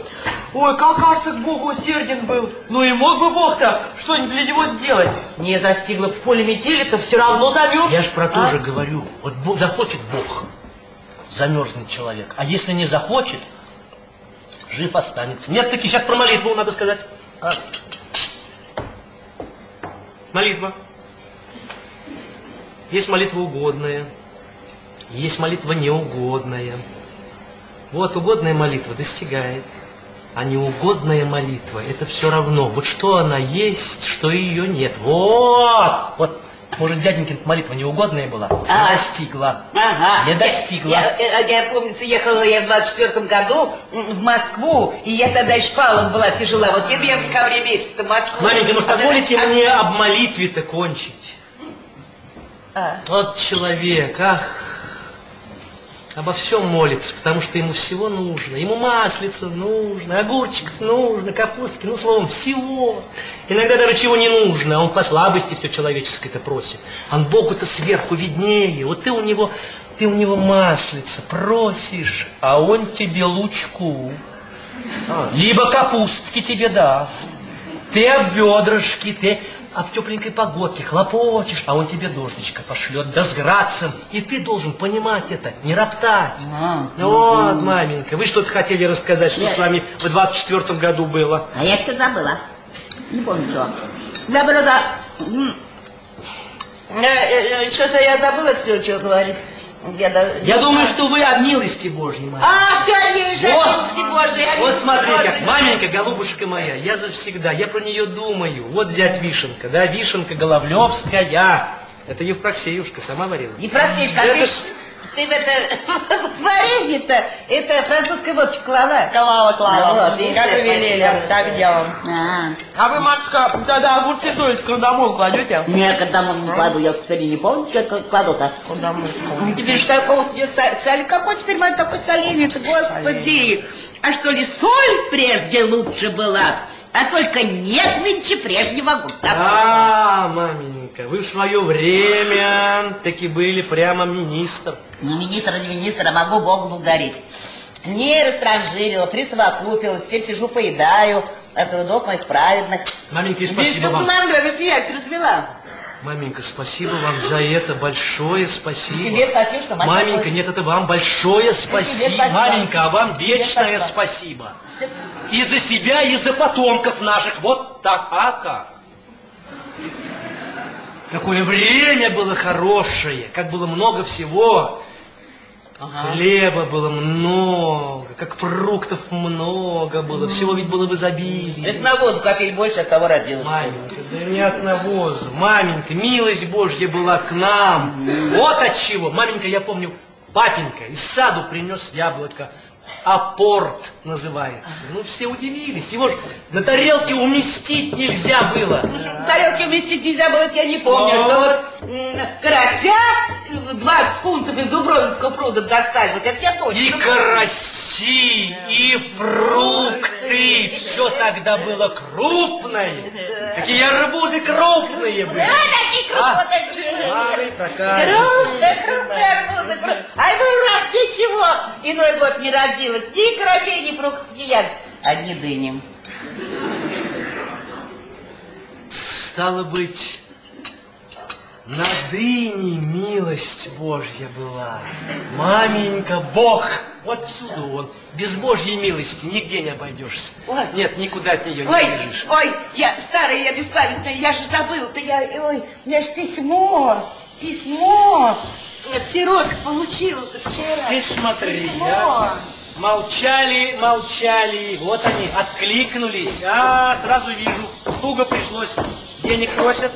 Ой, как кажется, к Богу усерден был. Ну и мог бы Бог-то что-нибудь для него сделать. Не застигла в поле метелица, все равно замерз.
Я ж про то
А?
же говорю. Вот Бог, захочет Бог, замерзнет человек. А если не захочет, жив останется. Нет, таки сейчас про молитву надо сказать. А. Молитва. Есть молитва угодная, есть молитва неугодная. Вот угодная молитва достигает, а неугодная молитва это все равно. Вот что она есть, что ее нет. Вот, вот. Может, дяденькин молитва неугодная была? Не
А.
достигла.
Ага.
Не достигла.
Я, я, я, помнится, ехала я в 24 году в Москву, и я тогда еще палом была тяжела. Вот еду я в декабре месяце в Москву.
Маменька, может,
А
позволите
тогда-
мне об молитве-то кончить?
А.
Вот человек, ах, обо всем молится, потому что ему всего нужно. Ему маслицу нужно, огурчиков нужно, капустки, ну, словом, всего. Иногда даже чего не нужно, а он по слабости все человеческое-то просит. Он Богу-то сверху виднее. Вот ты у него, ты у него маслица просишь, а он тебе лучку. Либо капустки тебе даст. Ты об ведрышке, ты об тепленькой погодке хлопочешь, а он тебе дождичка пошлет, да с грацем. И ты должен понимать это, не роптать. Ну Вот, маменька, вы что-то хотели рассказать, что с вами в 24 году было?
А я все забыла. Не помню, что. Да, э, э, что-то я забыла все, что говорить. Я, да-
Я думаю, что вы об милости Божьей, маменька.
А, все, есть,
Вот,
милости Божией, о
вот
милости
смотри, как маменька, голубушка моя, я завсегда, я про нее думаю. Вот взять вишенка, да, вишенка Головлевская. Это Евпроксеюшка сама варила.
Ефросинька, а
Это
ты, ты в это варенье-то, это французской водки клала.
Клала, клала.
Вот, видишь,
как велели, так делаем.
А.
А вы, матушка, тогда огурцы солить к домой кладете?
Нет, когда мы не кладу, я теперь не помню, как кладу-то. Ну, Тебе же такого идет соль. Какой теперь мать такой соленый-то, господи? А что ли соль прежде лучше была? А только нет нынче прежнего огурца.
А, маменька, вы в свое время таки были прямо министр.
Ну, министра, не министра, могу Богу благодарить. Не растранжирила, присовокупила, теперь сижу, поедаю от трудов моих праведных.
Маменька, спасибо вам.
я развела.
Маменька, спасибо вам за это, большое спасибо.
Тебе спасибо, что мать
Маменька, нет, это вам большое спасибо.
спасибо.
Маменька, а вам
Тебе
вечное
спасибо.
спасибо. И за себя, и за потомков наших. Вот так, а как? Какое время было хорошее, как было много всего. Хлеба было много, как фруктов много было, всего ведь было в изобилии.
Это на воздух капель больше, от того родилась.
Маменька, да не от навоза. Маменька, милость Божья была к нам. Вот от чего. Маменька, я помню, папенька из саду принес яблоко. Апорт называется. Ну, все удивились. Его же на тарелке уместить нельзя было.
Ну, что на тарелке вместить нельзя было, это я не помню.
Ну.
Что вот м, карася в 20 фунтов из Дубровинского пруда достали. Вот это я точно
И караси, и фрукты. Все тогда было крупное. Какие арбузы крупные были.
Да, такие
А?
крупные. Крупные, крупные арбузы, крупные. А ему раз ничего. Иной год не родилось. Ни карасей, ни фруктов, ни ягод. Одни дыни.
Стало быть, на дыне милость Божья была. Маменька, Бог, вот всюду он. Без Божьей милости нигде не обойдешься.
Ой.
Нет, никуда от нее не
Ой,
побежишь.
ой, я старая, я беспамятная, я же забыла-то, я, ой, у меня же письмо, письмо от сироток получила-то вчера.
Ты смотри,
Письмо.
а. Молчали, молчали, вот они, откликнулись. А, сразу вижу, туго пришлось. Денег просят.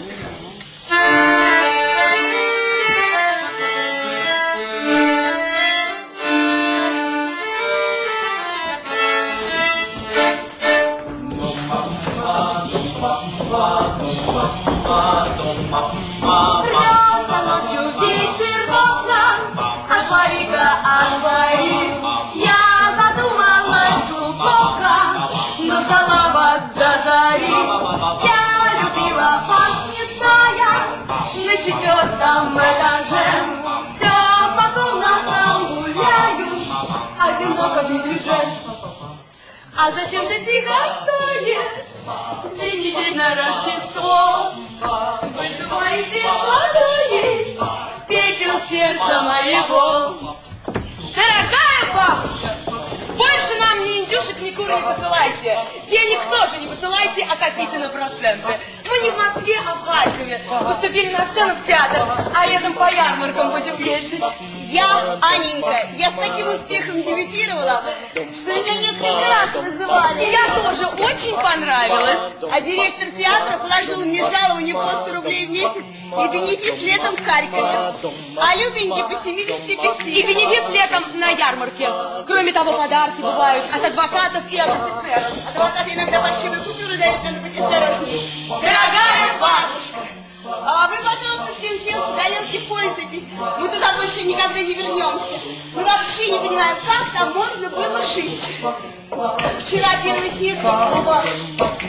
Ночью ветер в окна, Акварика, аквари. Я ждала вас до зари. Я любила вас, не зная, на четвертом этаже. Все по комнатам гуляю, одиноко в неглиже. А зачем же тихо стоит зимний на Рождество? Вы думаете, сладкое пепел сердца моего?
Дорогая бабушка, больше нам ни индюшек, ни кур не посылайте. Денег тоже не посылайте, а копите на проценты. Мы не в Москве, а в Харькове. Поступили на сцену в театр, а летом по ярмаркам будем ездить.
Я, Аненька, я с таким успехом дебютировала, что меня несколько раз вызывали.
И я тоже очень понравилась.
А директор театра положил мне жалование по 100 рублей в месяц и бенефис летом в Харькове. А Любеньке по 75.
И бенефис летом на ярмарке. Кроме того, подарки бывают от адвокатов и от офицеров.
Адвокат иногда большие купюры дают, надо быть осторожнее. Дорогая бабушка, а вы, пожалуйста, всем-всем по тарелке пользуйтесь. Мы туда больше никогда не вернемся. Мы вообще не понимаем, как там можно было жить. Вчера первый снег выпал,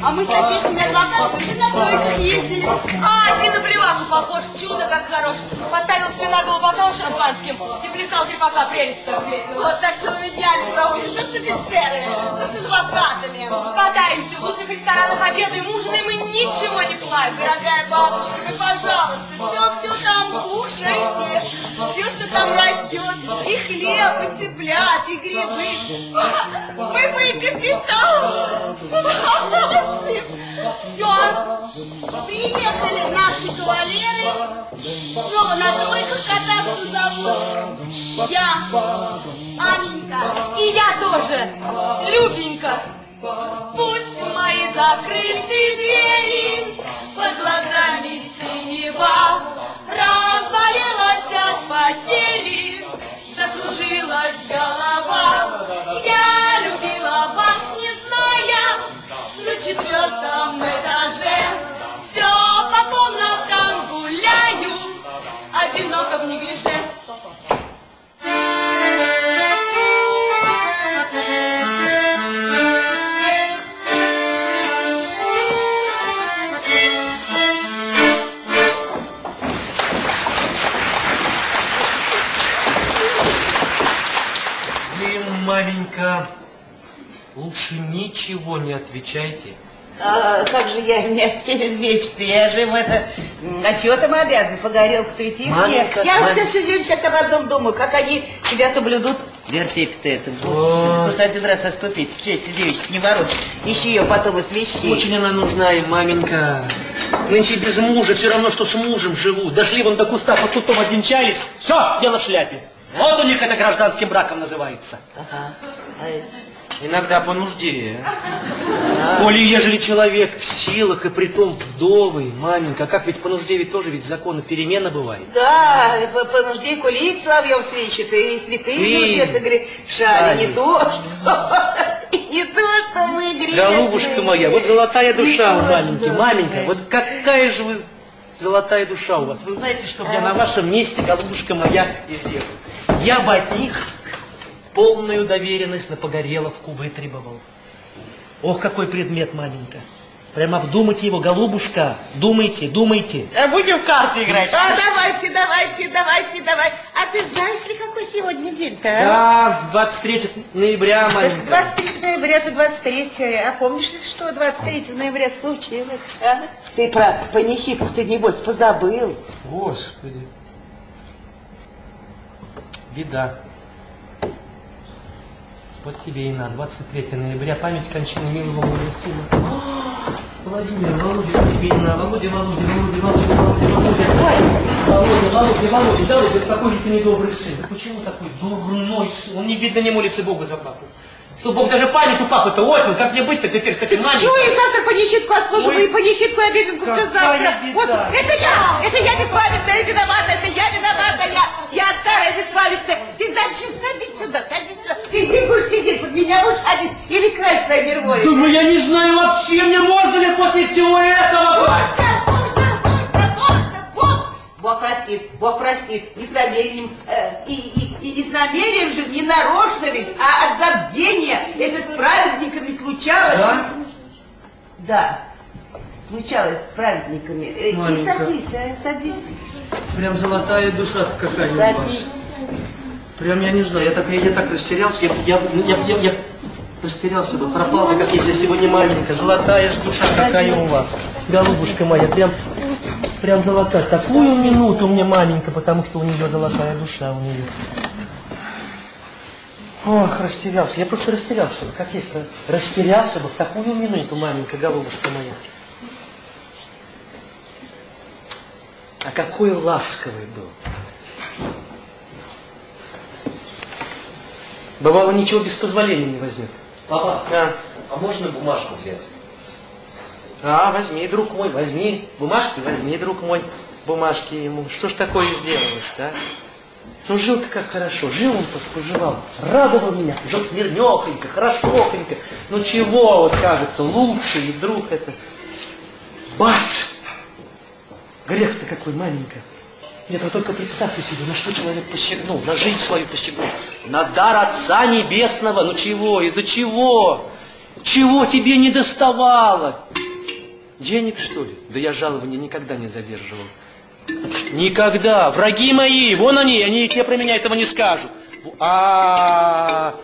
а мы с соседними адвокатами уже на тройках ездили.
А, Дина Плевака похож, чудо как хорош. Поставил себе на голову бокал шампанским и плясал трепака прелесть как весело.
Вот так целыми днями проводим, то с офицерами, то с адвокатами.
Катаемся в лучших ресторанах, обедаем, ужинаем и ничего не платим.
Дорогая бабушка, ну пожалуйста, все-все там кушайте, все, что там растет, и хлеб, и цыплят, и грибы. Мы и капитал. Все, приехали наши кавалеры, снова на тройках кататься зовут. Я, Аненька.
И я тоже, Любенька. Пусть
мои закрыты двери, под глазами синева, разболелась от потери, закружилась голова. Я любила на четвертом этаже. Все по комнатам гуляю, одиноко в неглиже.
Вы, маменька, лучше ничего не отвечайте.
А как же я не отвечу-то? Я же в это... А чего там обязан? Погорелку-то идти?
Маленька,
Я вот все время сейчас об одном думаю, как они тебя соблюдут. Вертепь-то это, господи, тут один раз оступись, честь девички не ворот. Ищи ее потом из вещей.
Очень она нужна и маменька. Нынче без мужа все равно, что с мужем живут. Дошли вон до куста, под кустом обвенчались. Все, дело в шляпе. Вот у них это гражданским браком называется.
Ага.
Иногда по нужде. Коли ежели человек в силах и притом вдовый, маменька, а как ведь по нужде ведь тоже ведь законы перемена бывает.
Да, по, по нужде кулиц соловьем свечет, и святые
Ты,
люди согрешали. Не то, что... Не то, что мы грешны.
Голубушка моя, вот золотая душа у маленькой. Маменька, вот какая же вы золотая душа у вас. Вы знаете, что бы я на вашем месте, голубушка моя, сделал? Я бы от них полную доверенность на Погореловку вытребовал. Ох, какой предмет, маменька. Прям обдумайте его, голубушка. Думайте, думайте.
А будем в карты играть? А, давайте, давайте, давайте, давай. А ты знаешь ли, какой сегодня день-то? а?
Да, 23 ноября, маменька.
23 ноября, это 23 А помнишь ли, что 23 ноября случилось, а? Ты про панихидку ты, небось, позабыл.
Господи. Беда. Вот тебе и на 23 ноября память кончины милого моего сына. Владимир, Володя, вот тебе и на. Володя, Володя, Володя, Володя, Володя, Володя. Володя, Володя, Володя, Володя, какой же ты недобрый сын. Почему такой дурной сын? Он не видно не молится Бога за папу. Что Бог даже память у папы-то отнял, как мне быть-то теперь с этим маленьким?
Чего я завтра панихидку отслуживаю,
Ой.
и панихидку, и обеденку, все завтра. Вот, это я, это я беспамятная виновата, это я виновата, я, я старая беспамятная. Ты дальше садись сюда, садись сюда. Ты где будешь сидеть, под меня будешь ходить или крать своей мировой?
Думаю, я не знаю вообще, мне можно ли после всего этого?
Бог простит, Бог простит, не с намерением, э, и, и, и не с намерением же, не нарочно ведь, а от забвения. Это с праведниками случалось.
Да?
Да, случалось с праведниками. Э, И
Маленька.
садись, а, садись.
Прям золотая душа-то какая у вас.
Садись.
Прям я не знаю, я так, я так растерялся, я, я, я, я, я растерялся бы, пропал бы, как если сегодня маленькая, золотая душа какая у вас. Голубушка моя, прям, прям золотая. Такую минуту мне маленькая, потому что у нее золотая душа у нее. Ох, растерялся. Я просто растерялся. бы, Как есть, растерялся бы в такую минуту, маленькая голубушка моя. А какой ласковый был. Бывало, ничего без позволения не возьмет.
Папа,
А,
а можно бумажку взять?
А, возьми, друг мой, возьми. Бумажки возьми, друг мой. Бумажки ему. Что ж такое сделалось-то, а? Ну, жил-то как хорошо, жил он тут, поживал, радовал меня, жил смирнехонько, хорошохонько. Ну чего, вот кажется, лучше, и вдруг это... Бац! Грех-то какой, маленько. Нет, вы только представьте себе, на что человек посягнул, на жизнь свою посягнул, на дар Отца Небесного. Ну чего, из-за чего? Чего тебе не доставало? Денег, что ли? Да я жалования никогда не задерживал. Никогда. Враги мои, вон они, они тебе про меня этого не скажут. А,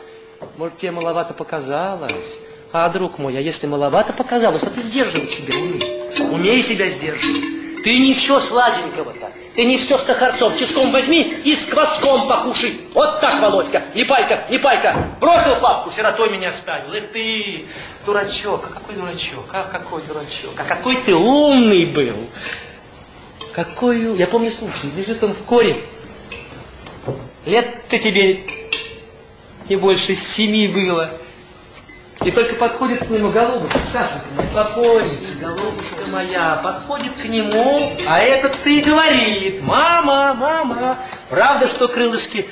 может, тебе маловато показалось? А, друг мой, а если маловато показалось, то ты сдерживать себя умей. Умей себя сдерживать. Ты не все сладенького-то. Ты не все с сахарцом. Ческом возьми и с кваском покушай. Вот так, Володька. Не пайка, не пайка. Бросил папку, сиротой меня оставил. Эх ты, дурачок. А какой дурачок? А какой дурачок? А какой ты умный был. Какой... Я помню случай. Лежит он в коре. Лет-то тебе не больше семи было. И только подходит к нему голубушка, Сашенька, покойница, голубушка моя, подходит к нему, а этот ты говорит, мама, мама, правда, что крылышки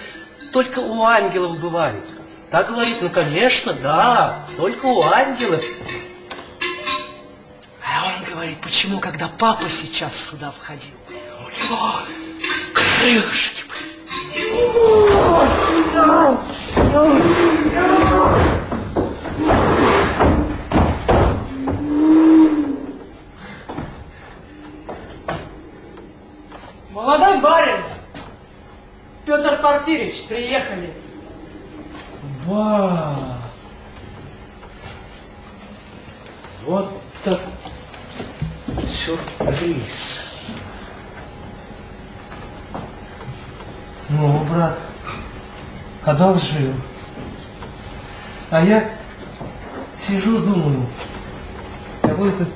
только у ангелов бывают? Так говорит, ну, конечно, да, только у ангелов. А он говорит, почему, когда папа сейчас сюда входил, у него крылышки были.
Молодой барин! Петр Порфирич, приехали.
Ба! Вот так сюрприз. Ну, брат, одолжил. А я сижу, думаю, кого это,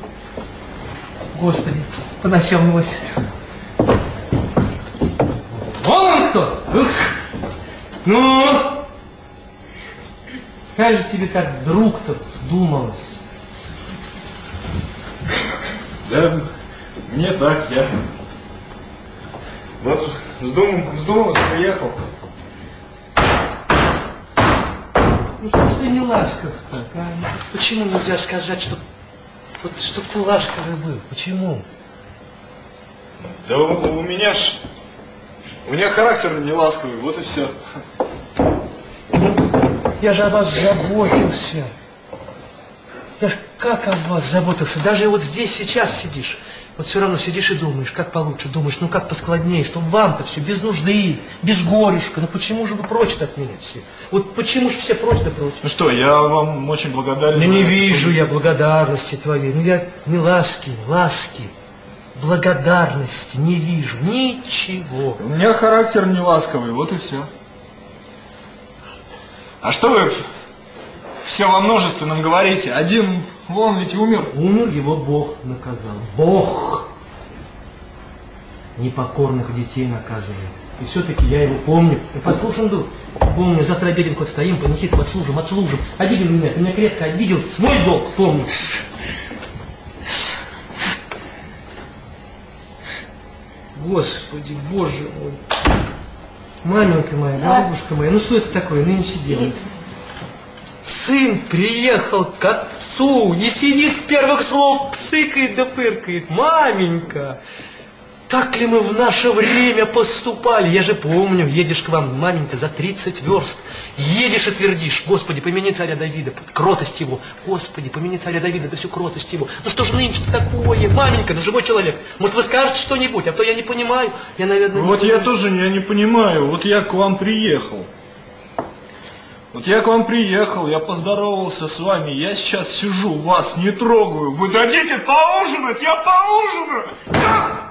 Господи, по ночам носит. Вон он кто! Ух! Ну, как же тебе так вдруг-то вздумалось?
Да, мне так, я... Вот вздумал, вздумалось, приехал.
Ну что ж ты не ласков так, а? Почему нельзя сказать, что вот чтоб ты ласковый был? Почему?
Да у, у меня ж... У меня характер не ласковый, вот и все.
Я же о вас заботился. Я как о вас заботился. Даже вот здесь сейчас сидишь. Вот все равно сидишь и думаешь, как получше, думаешь, ну как поскладнее, чтобы вам-то все без нужды, без горюшка. Ну почему же вы прочь от меня все? Вот почему же все прочь да прочь?
Ну что, я вам очень благодарен.
Ну не вижу я благодарности твоей. Ну я не ласки, ласки. Благодарности не вижу. Ничего.
У меня характер не ласковый, вот и все. А что вы все во множественном говорите? Один, вон ведь умер.
Умер его Бог наказал. Бог непокорных детей наказывает. И все-таки я его помню. И послушан дух. Помню, завтра обеден хоть стоим, панихиду отслужим, отслужим. Обидел меня, ты меня крепко обидел, свой долг помню. Господи, Боже мой. Маменька моя, бабушка моя, ну что это такое нынче делается? Сын приехал к отцу и сидит с первых слов, псыкает да фыркает. Маменька, так ли мы в наше время поступали? Я же помню, едешь к вам, маменька, за 30 верст. Едешь и твердишь, Господи, помяни царя Давида, кротость его. Господи, помяни царя Давида, да всю кротость его. Ну что же нынче такое? Маменька, ну живой человек. Может, вы скажете что-нибудь, а то я не понимаю. Я, наверное, не
Вот я тоже я не понимаю, вот я к вам приехал. Вот я к вам приехал, я поздоровался с вами, я сейчас сижу, вас не трогаю. Вы дадите поужинать, я поужинаю!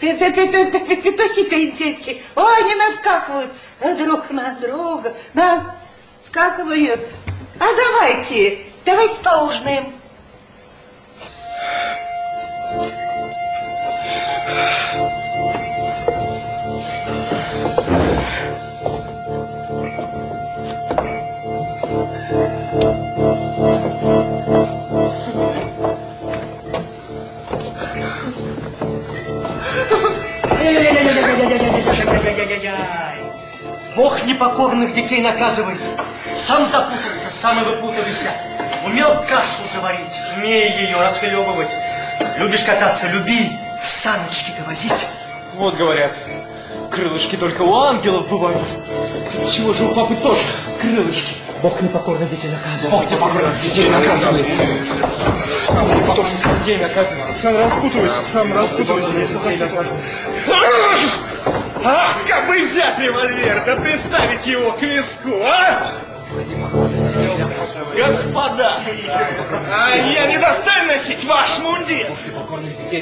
Петухи тайцейские, ой, они наскакивают друг на друга, наскакивают. А давайте, давайте поужинаем.
Ай-яй-яй-яй-яй-яй. Бог непокорных детей наказывает. Сам запутался, сам и выпутался. Умел кашу заварить, умей ее расхлебывать. Любишь кататься, люби саночки-то возить.
Вот говорят, крылышки только у ангелов бывают. Чего же у папы тоже крылышки?
Бог непокорных детей наказывает.
Бог непокорных детей наказывает. Сам потом
детей наказывает.
Сам распутывайся, сам распутывайся, если наказывает.
Ах, как бы взять револьвер, да приставить его к виску, а? Господа, а я не достоин носить ваш мундир.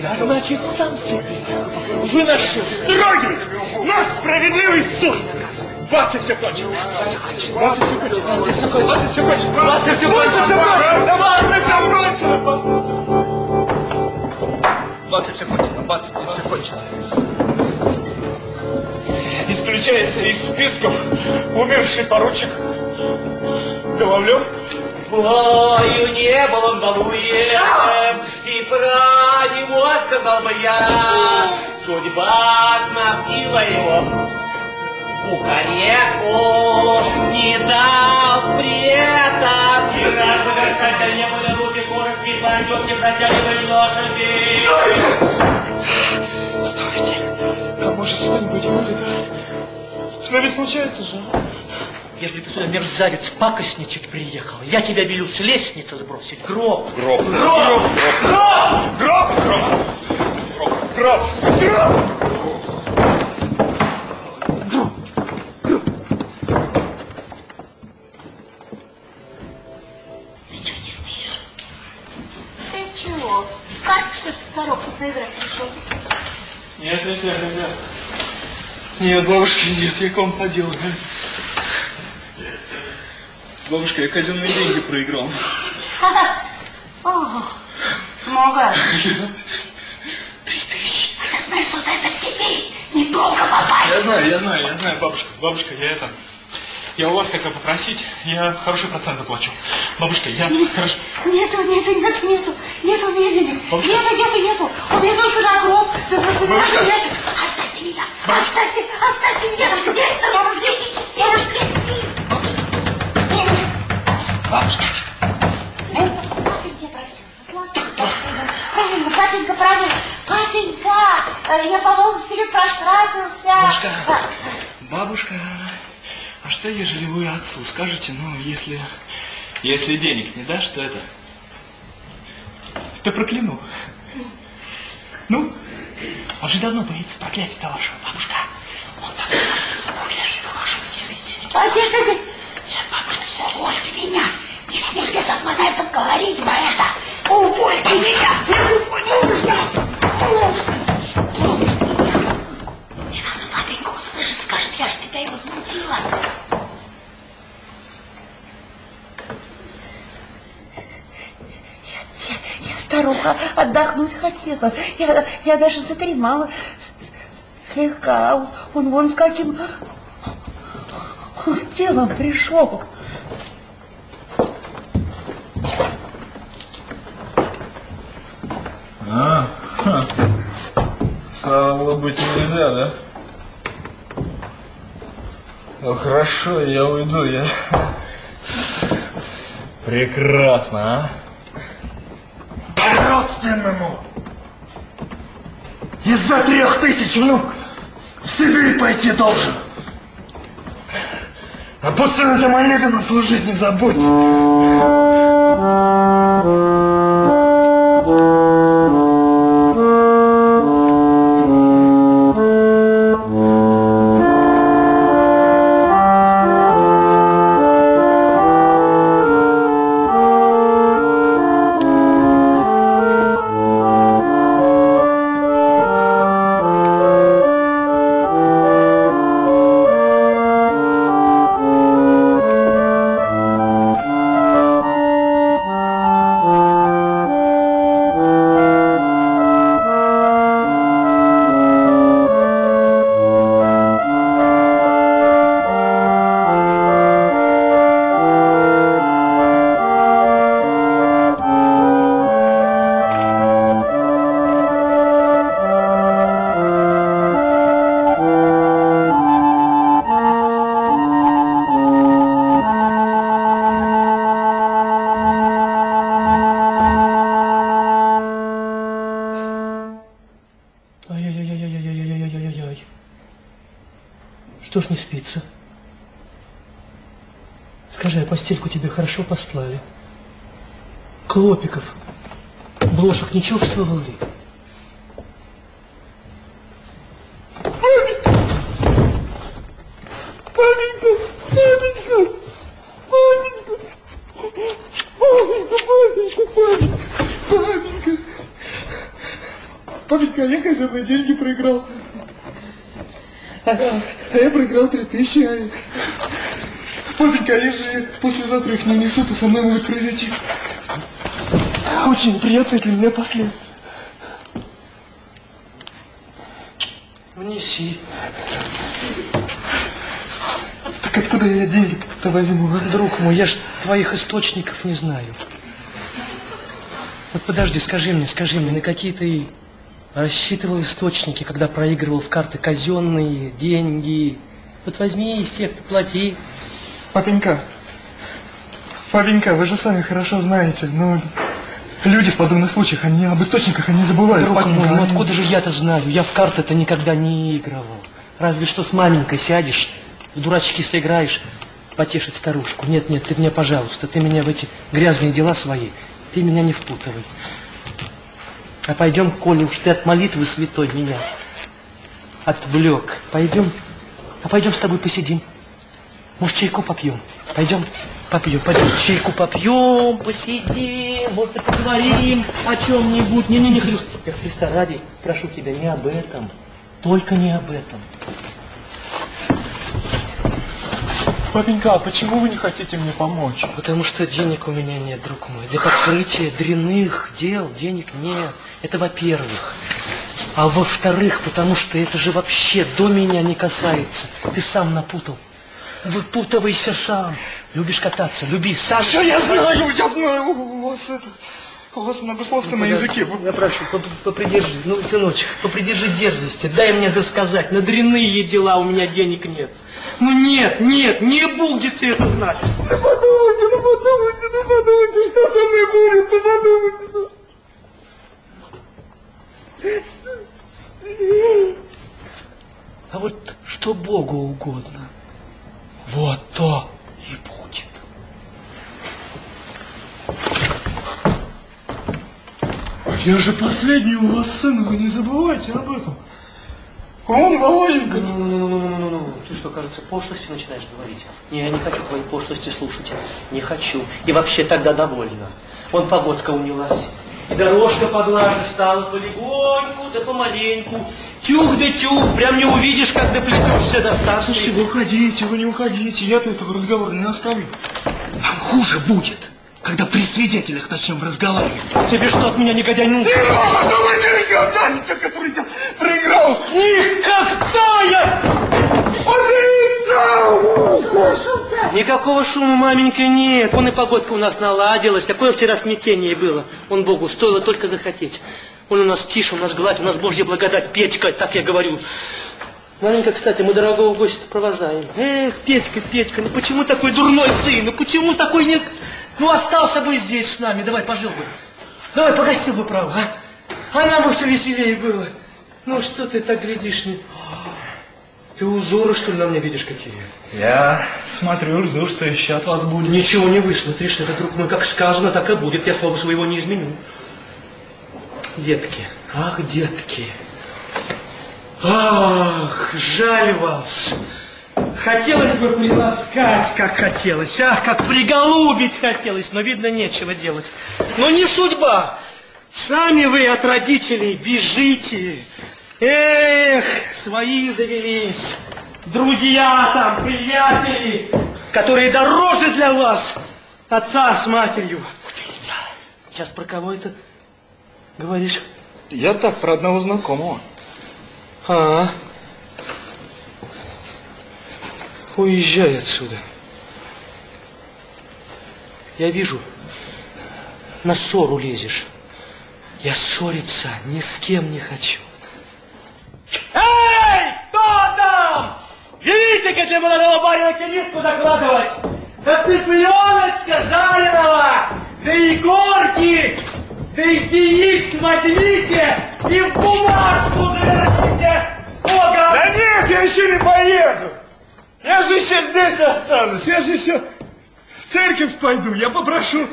А значит, сам себе выношу строгий, но справедливый суд. Бац, и все кончено. Бац, все кончено. Бац, все кончено. Бац, все кончено. Бац, все кончено. Бац, все кончено. Бац, все кончено. Бац, все кончено. Бац, и все кончено. Исключается из списков умерший поручик Головлев.
Бою небом балуем, и про него сказал бы я, судьба снабдила его. Кукареку, не дав при этом. Ни разу Господь не были руки коротки, пойдешь, не протягивай лошади.
Стойте, может что-нибудь будет, а? Но ведь случается же. а?
Если ты сюда, мерзавец, пакостничать приехал, я тебя велю с лестницы сбросить. Гроб.
Гроб.
Гроб.
Гроб. Гроб. Гроб. Гроб. Гроб.
Ты что, не спишь? Ты чего? Как что с коробкой поиграть пришел?
Нет, нет, нет, нет, нет. Нет, бабушка, нет, я к вам по делу. Бабушка, я казенные деньги проиграл.
Много. Три тысячи. А ты знаешь, что за это в Сибирь недолго попасть?
Я знаю, я знаю, я знаю, бабушка, бабушка, я это... Я у вас хотел попросить, я хороший процент заплачу. Бабушка, я хорошо...
Нету, нету, нету, нету, нету у меня денег. Нету, нету, нету. У меня только на гроб.
Бабушка.
Оставьте меня. Оставьте, оставьте меня. Нет, бабушка, бабушка. Бабушка. Папенька обратился, сластно, сластно. Правильно, папенька, правильно. Папенька, э, я по лет проштрафился.
Бабушка. Бабушка, а что, ежели вы отцу скажете, ну, если... Если денег не дашь, то это... То прокляну. Ну,
Он же давно боится проклятия вашего, бабушка. Он так боится проклятия вашего, если денег.
А, нет, нет, нет. Нет, бабушка, если Уволь ты меня. Не смейте со мной на этом говорить, бабушка. Уволь ты меня. Уволь, бабушка. Не надо, папенька скажет, я же тебя и возмутила. Я, я старуха, отдохнуть хотела. Я, я даже задремала с- слегка. Он вон с каким телом пришел.
А, ха. стало быть, нельзя, да? Ну хорошо, я уйду, я... Прекрасно, а? По-родственному! Из-за трех тысяч внук в Сибирь пойти должен. А после на молебен служить не забудь.
Тебе хорошо послали? Клопиков, блошек не чувствовал ли?
Папенька, папенька, папенька, папенька, папенька, папенька, папенька. Папенька, а я казенные деньги проиграл. А, а я проиграл три тысячи. Папенька, а послезавтра их не несут, то со мной могут произойти очень неприятные для меня последствия.
Внеси.
Так откуда я деньги-то возьму? а?
Друг мой, я ж твоих источников не знаю. Вот подожди, скажи мне, скажи мне, на какие ты рассчитывал источники, когда проигрывал в карты казенные, деньги? Вот возьми из тех, ты плати.
Папенька, папенька, вы же сами хорошо знаете, ну, люди в подобных случаях, они об источниках, они забывают.
Друг мой, ну
они-
откуда же я-то знаю? Я в карты-то никогда не играл. Разве что с маменькой сядешь, в дурачки сыграешь, потешить старушку. Нет, нет, ты мне, пожалуйста, ты меня в эти грязные дела свои, ты меня не впутывай. А пойдем, Коля, уж ты от молитвы святой меня отвлек. Пойдем, а пойдем с тобой посидим. Может, чайку попьем? Пойдем, попьем, пойдем, чайку попьем, посидим, может, и поговорим о чем-нибудь. Не-не-не, Христ, я Христа ради, прошу тебя, не об этом, только не об этом.
Папенька, а почему вы не хотите мне помочь?
Потому что денег у меня нет, друг мой. Для покрытия дрянных дел денег нет. Это во-первых. А во-вторых, потому что это же вообще до меня не касается. Ты сам напутал. Выпутывайся сам. Любишь кататься, люби сам.
Все, я знаю, я знаю, у вас это... У вас много слов-то на языке.
Я прошу, поп- попридержи, ну, сыночек, попридержи дерзости, дай мне досказать, на дрянные дела у меня денег нет. Ну нет, нет, не будет ты это знать.
Ну подумайте, ну подумайте, ну подумайте, что со мной будет, ну подумайте. ну.
А вот что Богу угодно, вот то и будет.
Я же последний у вас сын, вы не забывайте об этом. Он, Володенька.
Ну-ну-ну-ну-ну-ну. Ты что, кажется, пошлости начинаешь говорить? Не, я не хочу твои пошлости слушать. Не хочу. И вообще тогда довольна. Вон погодка унялась. И дорожка поглаже стала полегоньку, да помаленьку. Тюх да тюх, прям не увидишь, как доплетешься до старости.
Слушайте, вы уходите, вы не уходите, я-то этого разговора не оставлю. Нам хуже будет, когда при свидетелях начнем разговаривать.
Тебе что, от меня негодяй ну?
Не надо, что вы отдайте, который я проиграл.
Никогда я...
Полиция!
Никакого шума, маменька, нет. Вон и погодка у нас наладилась. Какое вчера смятение было. Он Богу, стоило только захотеть. Он у нас тише, у нас гладь, у нас Божья благодать. Петька, так я говорю. Маленька, кстати, мы дорогого гостя провожаем. Эх, Петька, Петька, ну почему такой дурной сын? Ну почему такой не... Ну остался бы здесь с нами, давай пожил бы. Давай погостил бы, право, а? А нам бы все веселее было. Ну что ты так глядишь? Не... Ты узоры, что ли, на мне видишь какие?
Я смотрю, жду, что еще от вас будет.
Ничего не высмотришь, это, друг мой, как сказано, так и будет. Я слова своего не изменю. Детки, ах, детки. Ах, жаль вас. Хотелось бы приласкать, как хотелось. Ах, как приголубить хотелось, но, видно, нечего делать. Но не судьба. Сами вы от родителей бежите. Эх, свои завелись. Друзья там, приятели, которые дороже для вас отца с матерью. Убийца. Сейчас про кого это говоришь?
Я так, про одного знакомого.
А, уезжай отсюда. Я вижу, на ссору лезешь. Я ссориться ни с кем не хочу. Эй, кто там? Видите, для молодого барина кибитку закладывать? Да цыпленочка жареного, да и горки, да и яиц возьмите и в бумажку заверните. Бога!
Да нет, я еще не поеду. Я же еще здесь останусь. Я же еще в церковь пойду. Я попрошу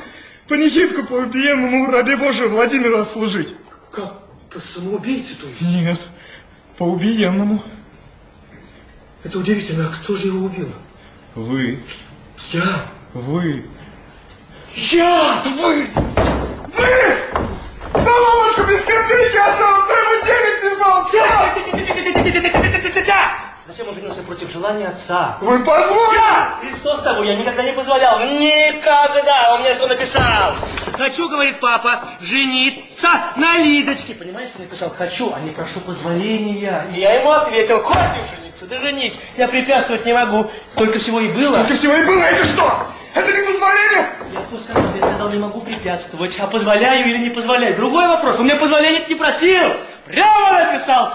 панихидку по убиенному рабе Божию Владимиру отслужить.
Как? По самоубийце, то есть?
Нет, по убиенному.
Это удивительно, а кто же его убил?
Вы.
Я?
Вы.
Я!
Вы! Вы! За Володьку без копейки остался, ему денег не знал.
Зачем он женился против желания отца?
Вы позволили!
Я! Христос того, я никогда не позволял. Никогда! Он мне что написал? Хочу, говорит папа, жениться на Лидочке. Понимаешь, он написал «хочу», а не «прошу позволения». И я ему ответил «хочешь жениться, да женись». Я препятствовать не могу. Только всего и было.
Только всего и было. Это что? Это не позволение?
Я сказал, я сказал, не могу препятствовать. А позволяю или не позволяю? Другой вопрос. Он мне позволения не просил. Прямо написал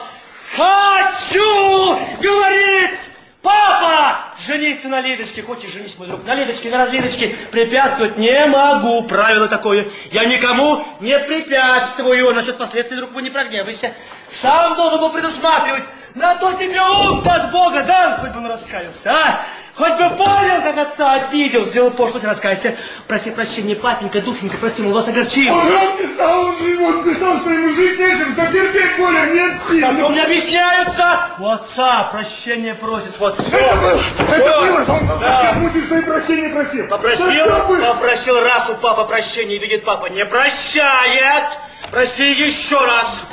«хочу», говорит Папа! Жениться на Лидочке. Хочешь женись, мой друг? На Лидочке, на разлидочке. Препятствовать не могу. Правило такое. Я никому не препятствую. Насчет последствий, друг мой, не прогневайся. Сам должен был предусматривать. На то тебе ум от Бога дан, хоть бы он раскаялся, а? Хоть бы понял, как отца обидел, сделал пошлость, раскайся. Проси прощения, папенька, душенька, прости, мол, вас огорчил.
Он писал, он же он писал, что ему жить нечем, затерпеть более нет сил.
Зато мне объясняются. У отца прощения просит, вот все.
Это было, это
Всё.
было, он
Да.
смутил, что и прощения просил.
Попросил, попросил раз у папы прощения, и видит папа, не прощает. Проси еще раз.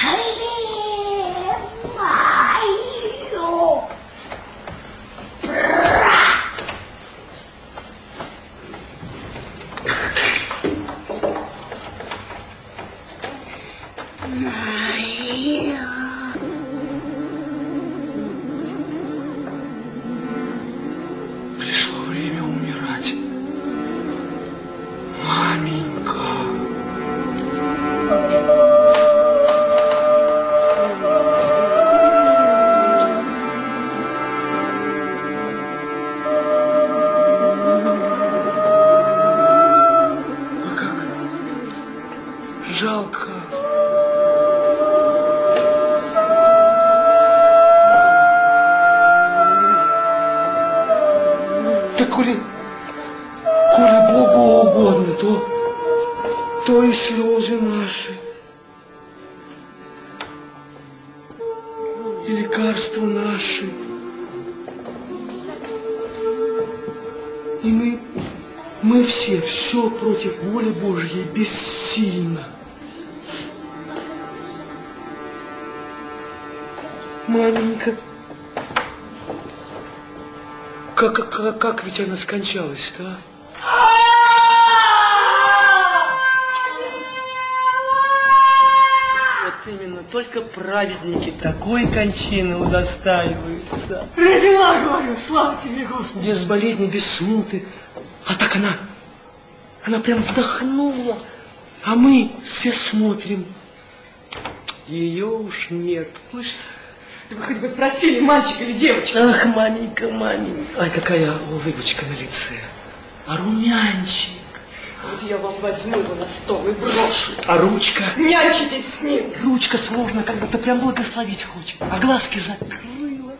哎呀！呀！Ведь она скончалась-то, а?
Вот именно, только праведники такой кончины удостаиваются.
Родила, говорю, слава тебе, Господи. Без болезни, без смуты. А так она, она прям вздохнула. А мы все смотрим.
Ее уж нет.
Вы что? Вы хоть бы спросили, мальчик или девочка?
Ах, маменька, маменька. Ай, какая улыбочка на лице. А румянчик.
Вот я вам возьму его на стол и брошу.
А ручка?
Нянчитесь с ним.
Ручка сложно, как будто прям благословить хочет. А глазки закрыла.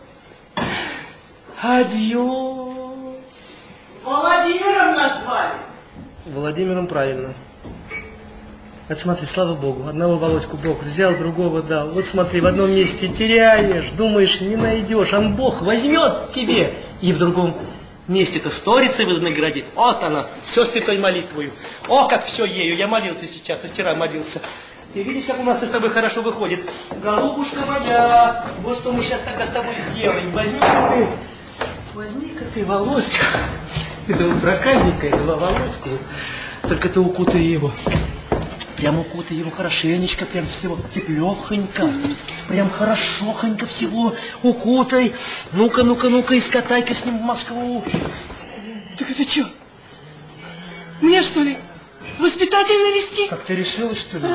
Адьё.
Владимиром назвали.
Владимиром правильно. Вот смотри, слава Богу, одного Володьку Бог взял, другого дал. Вот смотри, в одном месте теряешь, думаешь, не найдешь, а Бог возьмет тебе. И в другом месте-то сторицей вознаградит. Вот она, все святой молитвою. О, как все ею, я молился сейчас, и вчера молился. Ты видишь, как у нас с тобой хорошо выходит? Голубушка моя, вот что мы сейчас тогда с тобой сделаем. Возьми-ка ты, возьми-ка ты Володька, этого проказника, этого Володьку, только ты укутай его. Прям укутай его хорошенечко, прям всего теплехонько. Прям хорошохонько всего укутай. Ну-ка, ну-ка, ну-ка, и скатай-ка с ним в Москву.
Так это что? Мне что ли? Воспитательно вести?
Как ты решила, что ли?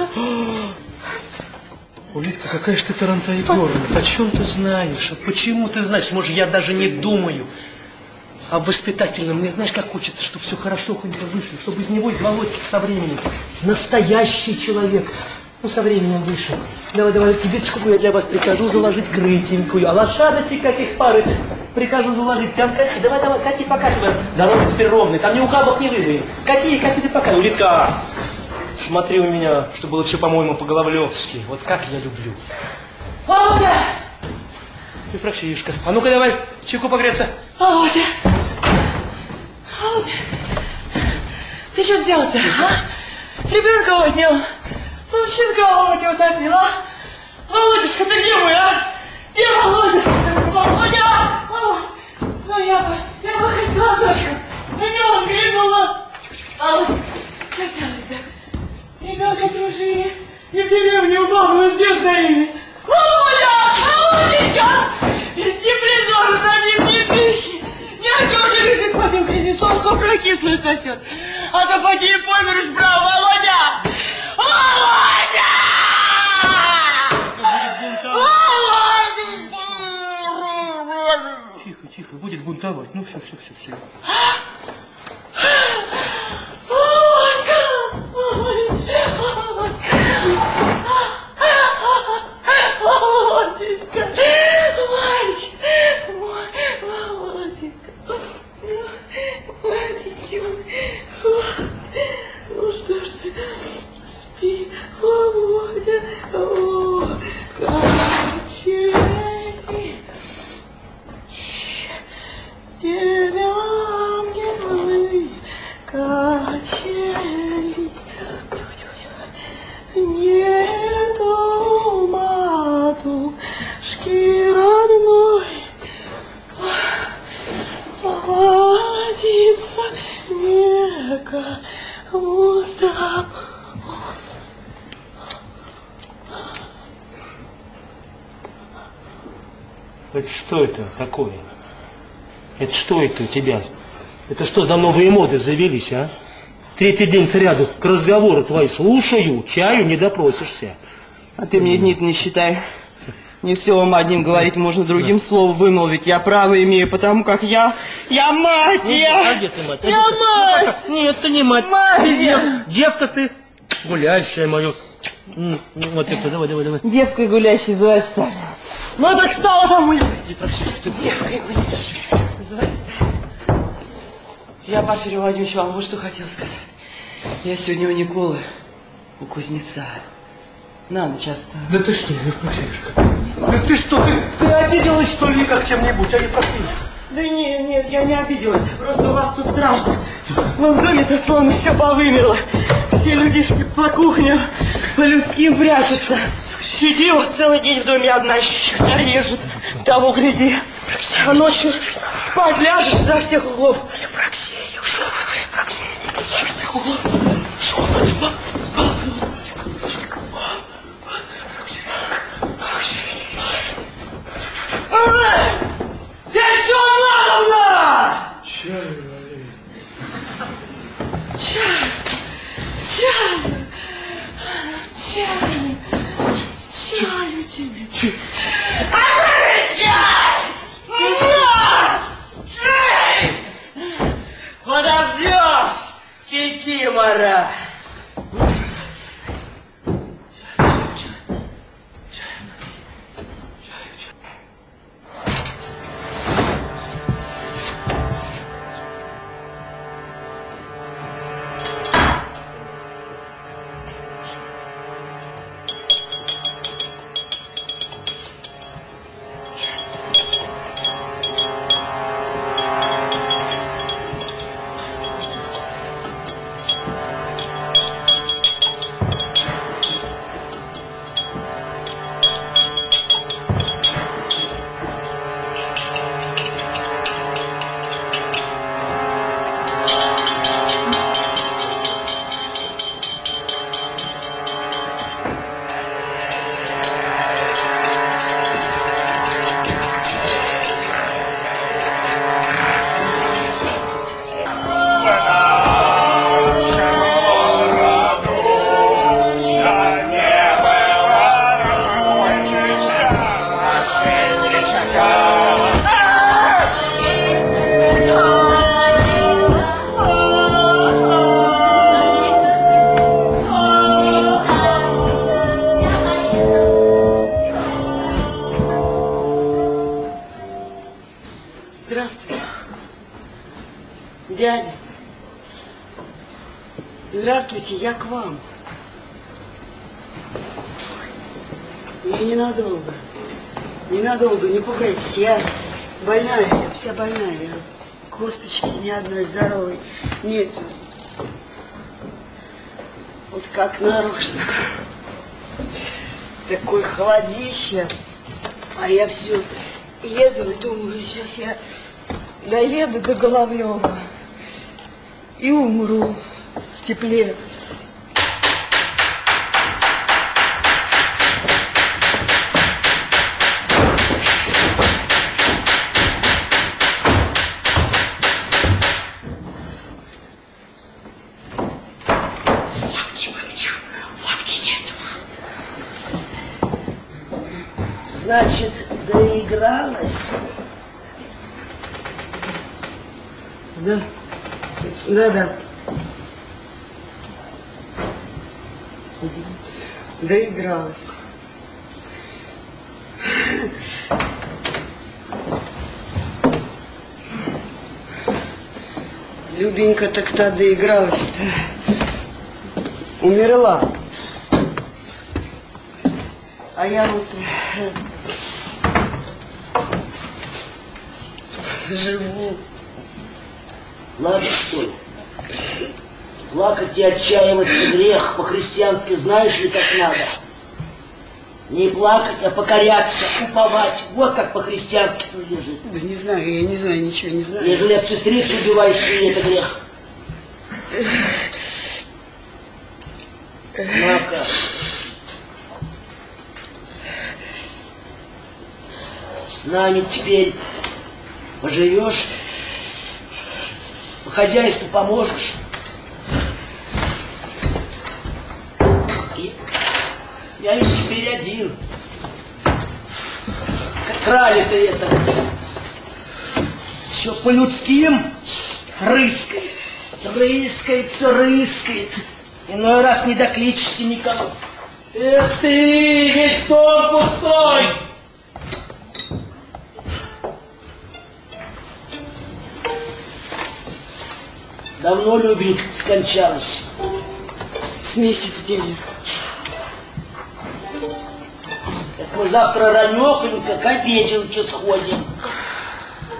Улитка, какая же ты таранта Егоровна? О чем ты знаешь? А почему ты знаешь? Может, я даже не думаю. А воспитательном мне знаешь, как хочется, чтобы все хорошохонько вышло, чтобы из него из Володьки со временем настоящий человек. Ну, со временем вышел. Давай, давай, кибиточку я для вас прикажу заложить крытенькую, а лошадочек каких парочек прикажу заложить. Прям кати, давай, давай, кати, покатывай. Дорога теперь ровная, там ни у кабов не выбоин. Кати, кати, ты пока. Улитка, смотри у меня, чтобы было все, по-моему, по-головлевски. Вот как я люблю.
Володя!
Ефросиюшка, а ну-ка давай, чайку погреться.
Володя! Володя! Ты что сделал-то, а? Ребенка отнял. Сучинка Володя утопила.
Володюшка, ты где мой, а? Где Володюшка? Володя! Володя! Ну я бы, я бы хоть глазочком на него взглянула. Володя, что делать-то? Ребенка дружили, и в деревню бабу с бездаими. Кризисонку прокислую сосет. А то поди и померешь, брал, Володя! Володя!
Тихо, тихо, будет бунтовать. Ну все, все, все, все.
Володенька, мой Володенька, маленький, ну что ж ты, спи, Володя, о,
что это такое? Это что это у тебя? Это что за новые моды завелись, а? Третий день сряду к разговору твои слушаю, чаю не допросишься.
А ты мне дни не считай. Не все вам одним говорить можно, другим словом вымолвить. Я право имею, потому как я... Я мать,
Ну,
я...
а где ты мать? А
Я
ты?
мать!
Нет, ты не мать.
Мать
Ты дев- девка ты, гуляющая мою. М, ну, Вот это, давай, давай, давай.
Девкой гулящей звать стали. Ну так стало там стали. Я, Порфирий Владимирович, вам вот что хотел сказать. Я сегодня у Николы, у кузнеца. На ночь оставлю.
Да ты что, Проксишка? Да ты что, ты, ты обиделась, что ли, как чем-нибудь, а не прости?
Да нет, нет, я не обиделась. Просто у вас тут страшно. В доме-то словно все повымерло. Все людишки по кухням, по людским прячутся. Вот целый день в доме одна, щука режет. Того гляди. А ночью спать ляжешь за всех углов. Проксея, шепот, Проксея, за всех углов. Шепот, Ивановна!
Чай,
Чай, чай, чай, чай тебе. А чай! На! Чай! Подождешь, кикимора!
До Головлева и умру в тепле.
Значит, доигралась?
Да, да, да. Доигралась. Любенька так-то доигралась-то. Умерла. А я вот э, живу.
Ладно, что ли? Плакать и отчаиваться грех, по-христиански знаешь ли, как надо? Не плакать, а покоряться, уповать. Вот как по-христиански тут лежит.
Да не знаю, я не знаю, ничего не знаю.
Ежели от сестриц убиваешься, и это грех. Мавка, с нами теперь поживешь, по хозяйству поможешь. Я ведь теперь один. Как крали-то это. Все по людским рыскает. Рыскается, рыскает. Иной раз не докличешься никому. Эх ты, весь дом пустой! Давно Любенька скончалась.
С месяц дядя.
Так мы завтра ранехонько к обеденке сходим.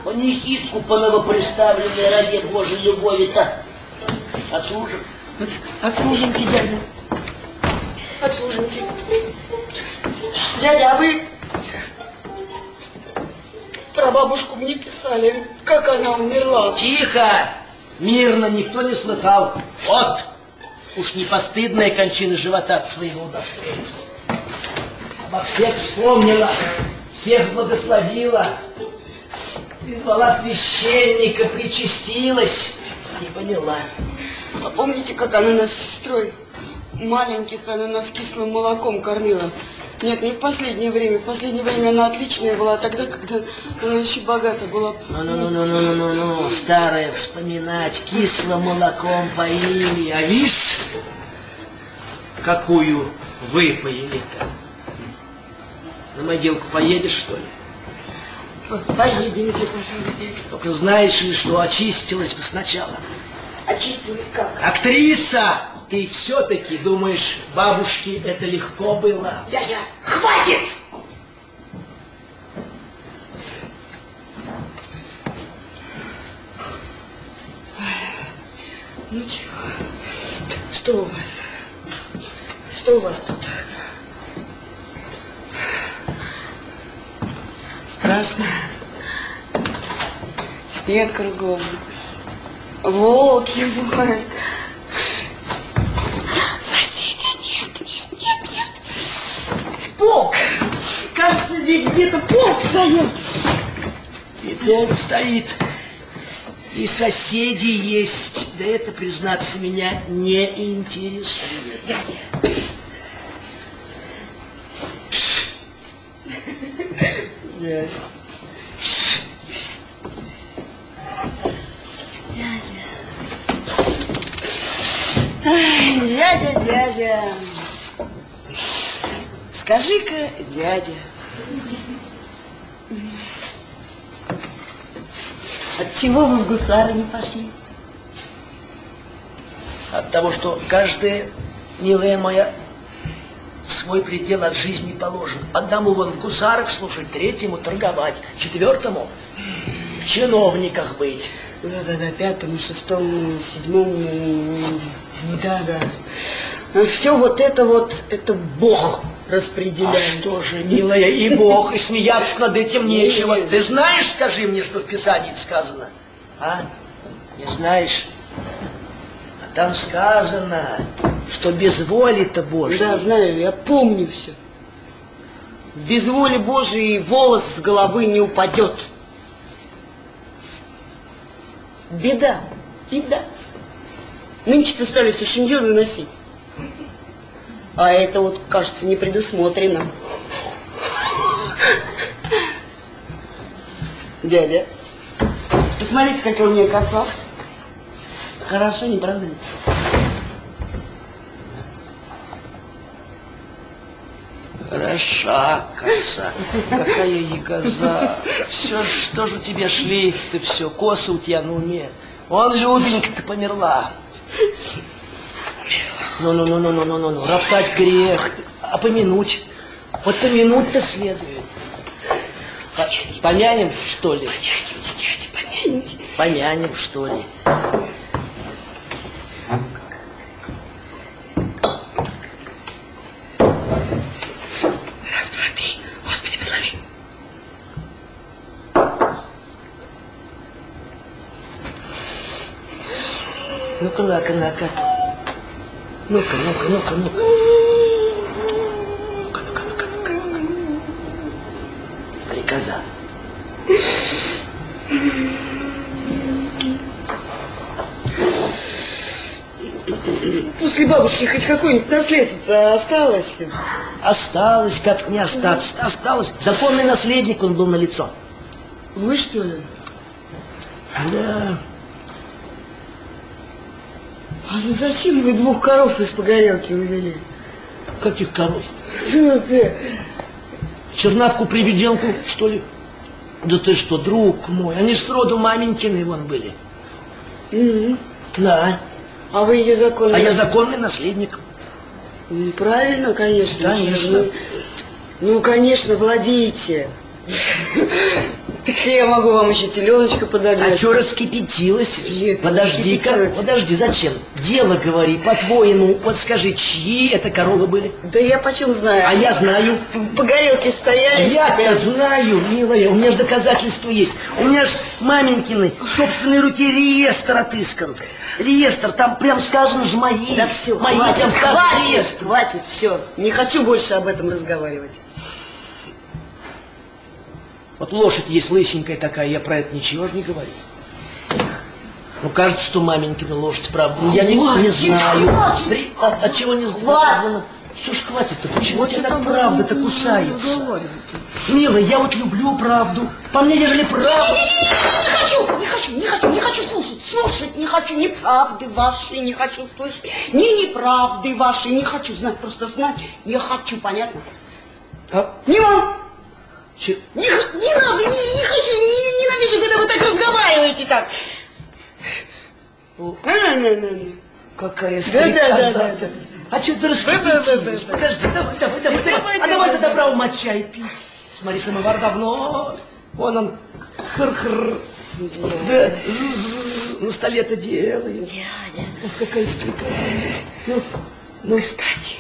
Панихидку по новоприставленной ради Божьей любови-то отслужим.
Отслужимте, дядя. Отслужимте. Дядя, а вы про бабушку мне писали, как она умерла.
Тихо! Мирно, никто не слыхал. Вот! Уж не постыдная кончина живота от своего удостоилась. Обо всех вспомнила, всех благословила, призвала священника, причастилась. Не поняла.
А помните, как она нас сестрой маленьких, она нас кислым молоком кормила? Нет, не в последнее время. В последнее время она отличная была, тогда, когда она еще богата была.
Ну-ну-ну-ну-ну-ну-ну, старое вспоминать, кислым молоком поили, а вишь, какую выпоили-то? На могилку поедешь, что ли?
Поедемте, пожалуйста.
Только знаешь ли, что очистилась бы сначала?
Очистилась как?
Актриса! Ты все-таки думаешь, бабушке это легко было?
Дядя, хватит! Ну чего? Что у вас? Что у вас тут? Страшно. Снег кругом. Волки воют. Полк! Кажется, здесь где-то полк стоит.
И дом стоит, и соседи есть. Да это, признаться, меня не интересует.
Дядя.
Дядя.
Ай, дядя, дядя. Скажи-ка, дядя. От чего вы в гусары не пошли?
От того, что каждая, милая моя, свой предел от жизни положен. Одному вон в гусарах служить, третьему торговать, четвертому в чиновниках быть.
Да-да-да, пятому, шестому, седьмому, да-да. Все вот это вот, это Бог распределяют.
А что же, милая, и Бог, и смеяться над этим нечего. Ты знаешь, скажи мне, что в Писании сказано? А? Не знаешь? А там сказано, что без воли-то Божьей.
Да, знаю, я помню все. Без воли Божией волос с головы не упадет. Беда, беда. Нынче-то стали все шиньоны носить. А это вот, кажется, не предусмотрено. Дядя, посмотрите, какой у меня коса. Хорошо, не правда ли?
Хороша коса, какая ягоза. Все, что же у тебя шлейф ты все, коса у тебя на уме. Он любенька-то померла. Ну-ну-ну-ну-ну-ну-ну, роптать грех, а помянуть. Вот помянуть-то следует. По- Помянем, что ли?
Помяните, дядя, помяните.
Помянем, что ли?
Раз, два, три. Господи, благослови.
Ну-ка, на-ка, на-ка. Ну-ка, ну-ка, ну-ка, ну-ка. Ну-ка, ну-ка, ну-ка, ну-ка. Стрекоза.
После бабушки хоть какое-нибудь наследство осталось?
Осталось, как не остаться. Осталось. Законный наследник он был на лицо.
Вы что ли?
Да.
А за- зачем вы двух коров из погорелки увели?
Каких коров?
Ну ты,
Чернавку-приведенку, что ли? Да ты что, друг мой, они ж сроду маменькины вон были. Да.
а вы ее законный?
А я законный наследник.
Ну, Правильно, конечно.
Конечно.
Ну, ну, конечно, владеете. Так я могу вам еще теленочка подогнать.
А что раскипятилась?
Нет,
Подожди-ка, подожди, зачем? Дело говори, по-твоему, вот скажи, чьи это коровы были?
Да я почем знаю.
А я знаю.
В погорелке стояли.
Я-то знаю, милая, у меня же доказательства есть. У меня же маменькины собственной руке реестр отыскан. Реестр, там прям сказано же мои.
Да все,
мои,
хватит,
там
хватит,
реестр.
хватит, все. Не хочу больше об этом разговаривать.
Вот лошадь есть лысенькая такая, я про это ничего не говорю. Ну, кажется, что маменькина лошадь, правда. Ну, я не, не знаю. При- от, от чего не доказано? Что ж хватит-то? Почему тебя так правда-то кусается? Милая, я вот люблю правду. По мне, ежели правда...
Не хочу, не хочу, не хочу, не хочу слушать, слушать не хочу, ни правды вашей не хочу слышать, ни неправды вашей не хочу знать, просто знать не хочу, понятно?
А?
Не вам,
Че-
не, не надо, не, не хочу, не, не, ненавижу, когда вы так разговариваете так. На-на-на-на-на.
Какая
Да, да, да,
стрекоза.
да, да.
А что ты раскипятилась? Подожди, давай, давай, давай. давай. А давай за добра ума чай пить. Смотри, самовар давно. Вон он, хр-хр. Да, на столе-то делает.
Дядя,
Ух, какая стрекоза. Ну, ну,
кстати,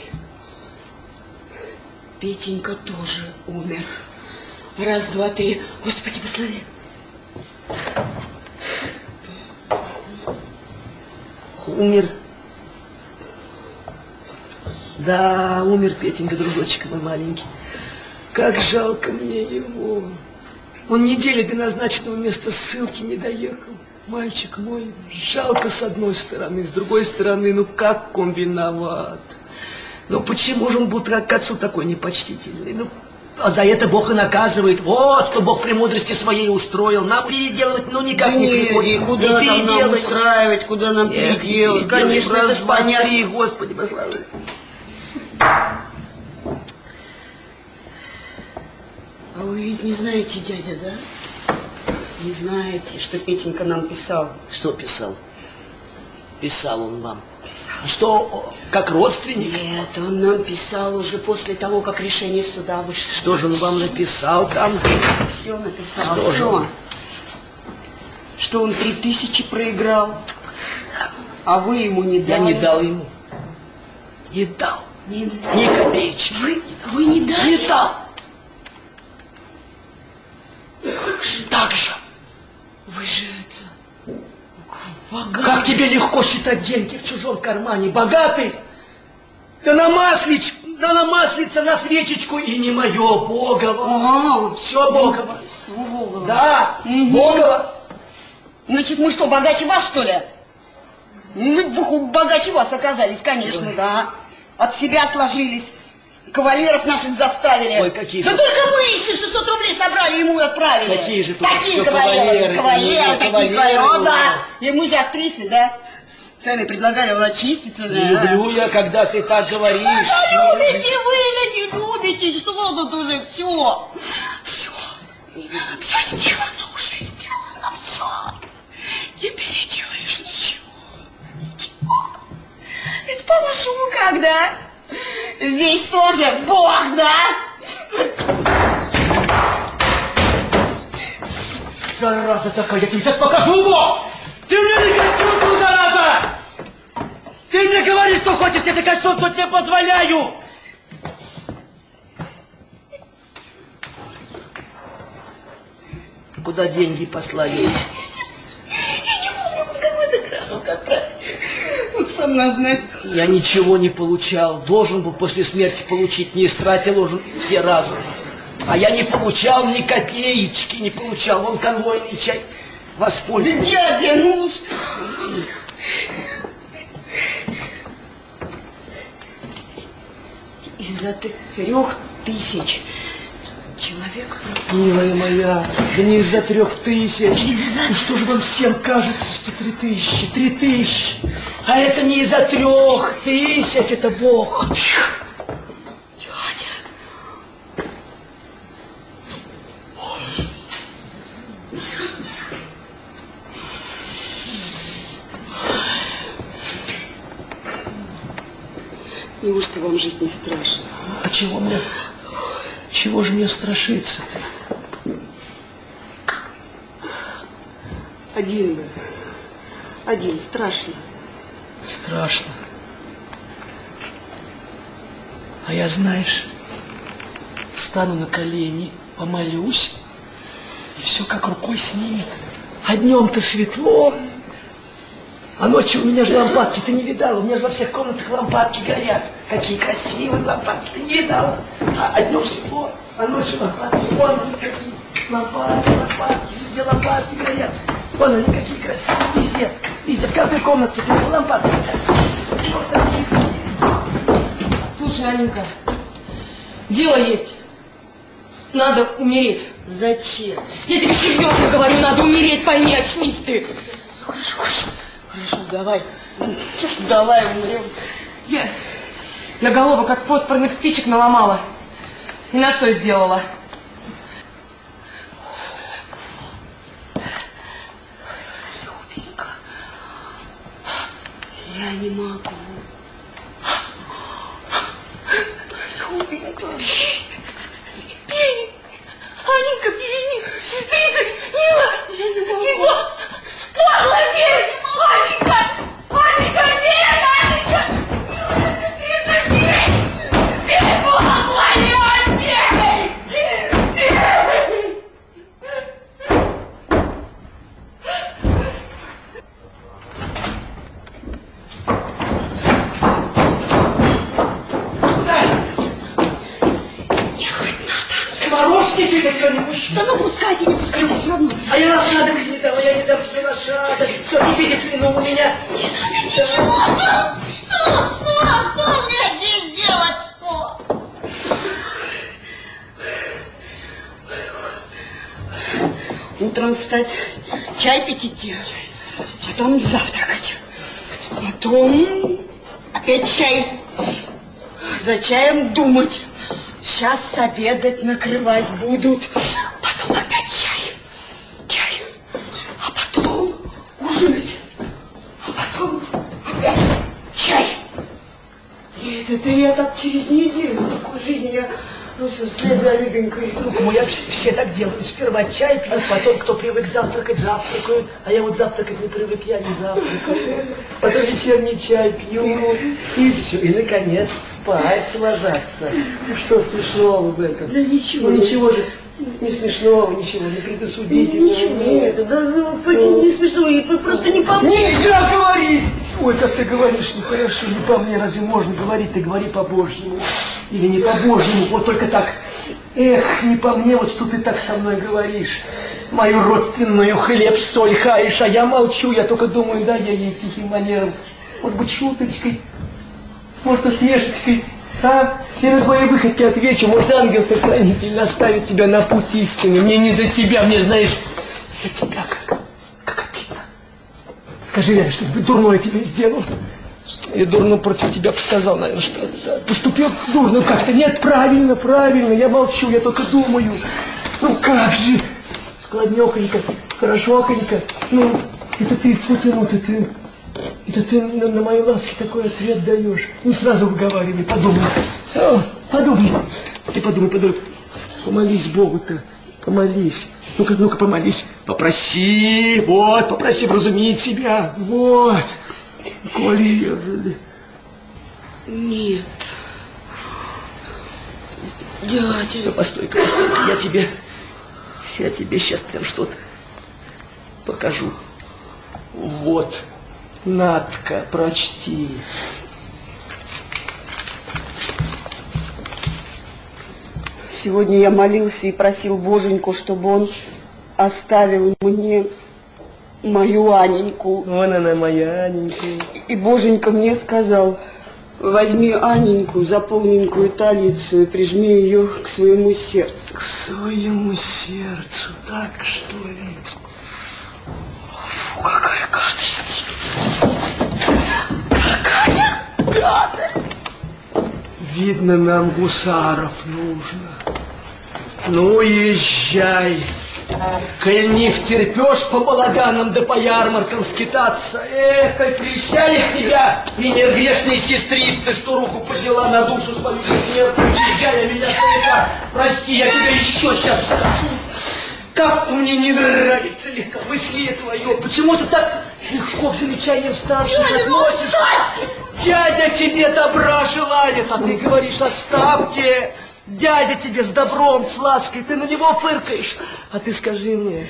Петенька тоже умер. Раз, два, три. Господи, благослови.
умер. Да, умер Петенька, дружочек мой маленький. Как жалко мне его. Он недели до назначенного места ссылки не доехал. Мальчик мой, жалко с одной стороны, с другой стороны, ну как он виноват. Ну почему же он был к отцу такой непочтительный? Ну, а за это Бог и наказывает. Вот что Бог премудрости своей устроил. Нам переделывать, ну никак
Да
не
не,
приходится.
куда
не
нам
переделать.
устраивать, куда нам
Эх,
переделать? Конечно, это ж понятно.
Господи, благослови.
А вы ведь не знаете, дядя, да? Не знаете, что Петенька нам писал?
Что писал? Писал он вам. Писал. Что, как родственник?
Нет, он нам писал уже после того, как решение суда вышло.
Что же он вам написал там?
Все написал.
Что
всё.
он?
Что он три тысячи проиграл, а вы ему не
Я
дали.
не дал ему. Не дал.
Ни, ни копеечки.
Вы, вы не дали?
Не дал. Как же так же?
Вы же. Богатый.
Как тебе легко считать деньги в чужом кармане? Богатый? Да на маслич, да на маслица, на свечечку и не мое, Богово. Все Богово. Да, Богово.
Значит, мы что, богаче вас, что ли? Ну, вы богаче вас оказались, конечно, да. От себя сложились. Кавалеров наших заставили.
Ой, какие
Да
же-
только мы еще 600 рублей собрали, ему и отправили.
Какие же тут
Такие
всё
кавалеры,
кавалеры,
кавалеры, такие
кавалеры.
О, да.
нас.
Ему же актрисы, да? Сами предлагали он очиститься, да.
Люблю я, когда ты так говоришь.
Да любите вы, да не любите, что тут уже все. Все. Все сделано уже, сделано все. Не переделаешь ничего. Ничего. Ведь по-вашему как, да? Здесь тоже Бог, да?
Зараза такая, я тебе сейчас покажу Бог! Ты мне не был, зараза! Ты мне говори, что хочешь, я тебе тут не позволяю! Куда деньги послали?
Вот сам назнать.
Я ничего не получал. Должен был после смерти получить. Не истратил уже все разом. А я не получал ни копеечки, не получал. Вон конвойный чай воспользовался.
Дядя, ну? Из-за трех тысяч человек
Милая моя, да не из-за трех тысяч. Ну что же вам всем кажется, что три тысячи, три тысячи? А это не из-за трех тысяч, это Бог.
Неужто вам жить не страшно?
А чего мне, чего же мне страшиться-то?
Один вы. Один. Страшно.
Страшно. А я, знаешь, встану на колени, помолюсь, и все как рукой снимет. А днем-то светло, а ночью у меня же лампадки, ты не видала? У меня же во всех комнатах лампадки горят. Какие красивые лампадки, ты не видала? А, а днем светло, а ночью лампадки. Вон они какие, лампадки, лампадки, везде лампадки горят. Вон они какие красивые, везде, везде, в каждой комнатке только лампадки горят.
Слушай, Аненька, дело есть. Надо умереть.
Зачем?
Я тебе серьезно говорю, надо умереть, пойми, очнись ты.
Хорошо, хорошо. Хорошо, давай. Давай умрем.
Я, я голову как фосфорных спичек наломала. И настой сделала.
Я не могу. Любенька.
Аненька, пей! Сестрица, Мила!
Я не могу.
Его! Павла, пей! Аненька! Аненька, пей! Аненька! Мила, сестрица, пей! Пей, Павла, я пей! Пей!
Не пущу.
Да ну пускайте, не пускайте, все равно.
А я лошадок не дала, я не дам все лошадок. Все, несите свину у меня.
Что? Что? Что? Что мне здесь делать? Что? Утром встать, чай пить идти, потом завтракать, потом опять чай, за чаем думать. Сейчас обедать накрывать будут, потом опять чай, чай, а потом ужинать, а потом опять чай. И это я так через неделю
Ну, вслед за Любенькой.
Друг мой, я все, все так делают. Сперва чай пьют, потом кто привык завтракать, завтракают. А я вот завтракать не привык, я не завтракаю. Потом вечерний чай пью. И все. И, наконец, спать ложатся. Ну, что смешного в этом?
Да ничего.
Ну, ничего же. Не смешного, ничего, не предосудительного.
Ничего, нет, да, ну, не смешно, и просто не по мне.
Нельзя говорить! Ой, как ты говоришь, нехорошо, не по мне, разве можно говорить? Ты говори по-божьему. Или не по-божьему, вот только так. Эх, не по мне, вот что ты так со мной говоришь. Мою родственную хлеб, соль хаешь, а я молчу, я только думаю, да, я ей тихим манером. Может быть, шуточкой, может, насмешечкой. А? Я на твои выходки отвечу, может, ангел-сохранитель наставит тебя на путь истины. Мне не за тебя, мне, знаешь, за тебя как, как обидно. Скажи, я что-нибудь дурное тебе сделал? Или дурно против тебя сказал, наверное, что поступил дурно как-то. Нет, правильно, правильно, я молчу, я только думаю. Ну как же, складнёхонько, хорошохонько. Ну, это ты, фу ты, ну ты, это ты на, на мои ласки такой ответ даешь. Не сразу выговаривай, подумай. О, подумай. Ты подумай, подумай. Помолись Богу-то, помолись. Ну-ка, ну-ка, помолись. Попроси, вот, попроси вразумить себя. Вот. Коли ежели.
Нет. Дядя.
Ну, постой-ка, постой-ка, я тебе, я тебе сейчас прям что-то покажу. Вот. Надка, прочти.
Сегодня я молился и просил Боженьку, чтобы он оставил мне мою Аненьку.
Вон она, моя Аненька.
И Боженька мне сказал, возьми Аненьку за полненькую талицу и прижми ее к своему сердцу.
К своему сердцу, так что ли?
Фу, какая гадость! Какая гадость!
Видно, нам гусаров нужно. Ну, езжай. Коль не втерпешь по балаганам да по ярмаркам скитаться, эх, как кричали тебя, меня грешные сестрицы, что руку подняла на душу свою смертную, езжай, меня старика, прости, я тебя еще сейчас скажу. Как мне не нравится легкомыслие твое, почему ты так легко к замечаниям старших относишься? Дядя тебе добра желает, а ты говоришь, оставьте. Дядя тебе с добром, с лаской, ты на него фыркаешь. А ты скажи мне,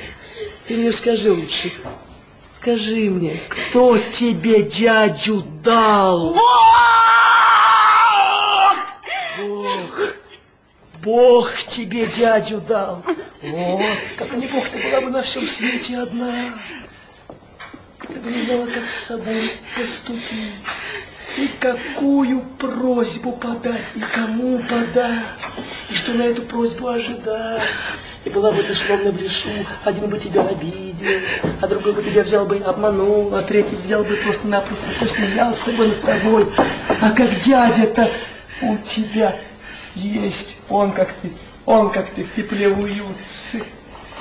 ты мне скажи лучше, скажи мне, кто тебе дядю дал? Бог! Бог тебе дядю дал. Вот, как не Бог, ты была бы на всем свете одна. Ты бы не знала, как с собой поступить. И какую просьбу подать, и кому подать, и что на эту просьбу ожидать. И была бы ты словно в лесу, один бы тебя обидел, а другой бы тебя взял бы и обманул, а третий взял бы просто-напросто посмеялся бы над тобой. А как дядя-то у тебя есть, он как ты, он как ты в тепле уютце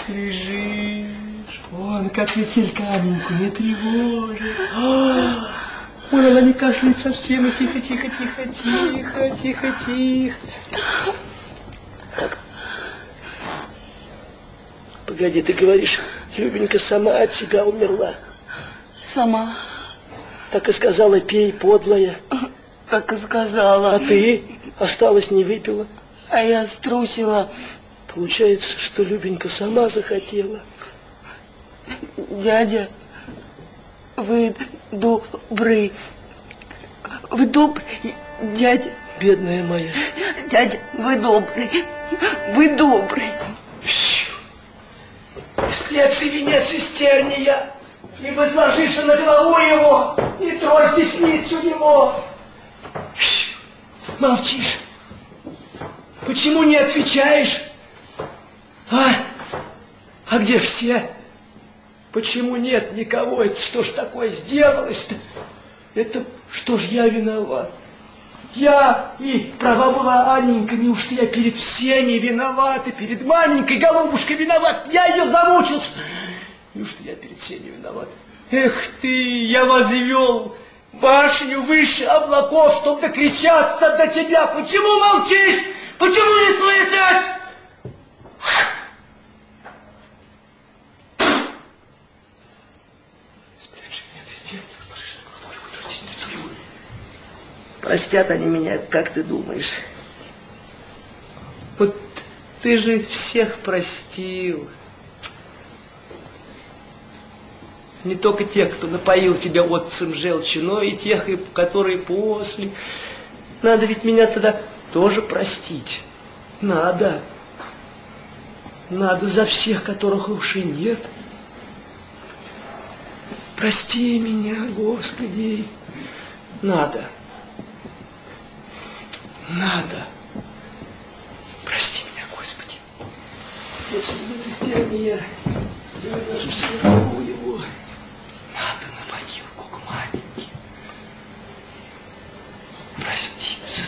лежишь, он как метелька Аненьку не тревожит. Ой, она не кашляет совсем, и тихо, тихо, тихо, тихо, тихо, тихо. Погоди, ты говоришь, Любенька сама от себя умерла.
Сама.
Так и сказала, пей, подлая.
Так и сказала.
А ты осталась, не выпила.
А я струсила.
Получается, что Любенька сама захотела.
Дядя, вы добрый. Вы добрый, дядя.
Бедная моя.
Дядя, вы добрый. Вы добрый.
Спец и венец из терния, и возложишь на голову его, и трось десницу его. Молчишь. Почему не отвечаешь? А? А где все? Почему нет никого? Это что ж такое сделалось-то? Это что ж я виноват? Я и права была Анненька, неужто я перед всеми виноват, и перед маменькой голубушкой виноват? Я ее замучился. Неужто я перед всеми виноват? Эх ты, я возвел башню выше облаков, чтобы докричаться до тебя. Почему молчишь? Почему не слышишь? Простят они меня, как ты думаешь? Вот ты же всех простил. Не только тех, кто напоил тебя отцем желчи, но и тех, и которые после. Надо ведь меня тогда тоже простить. Надо. Надо за всех, которых уж и нет. Прости меня, Господи. Надо. Надо. Прости меня, Господи. Теперь, чтобы застирать я нашу славу его. Надо на могилку к маменьке. Проститься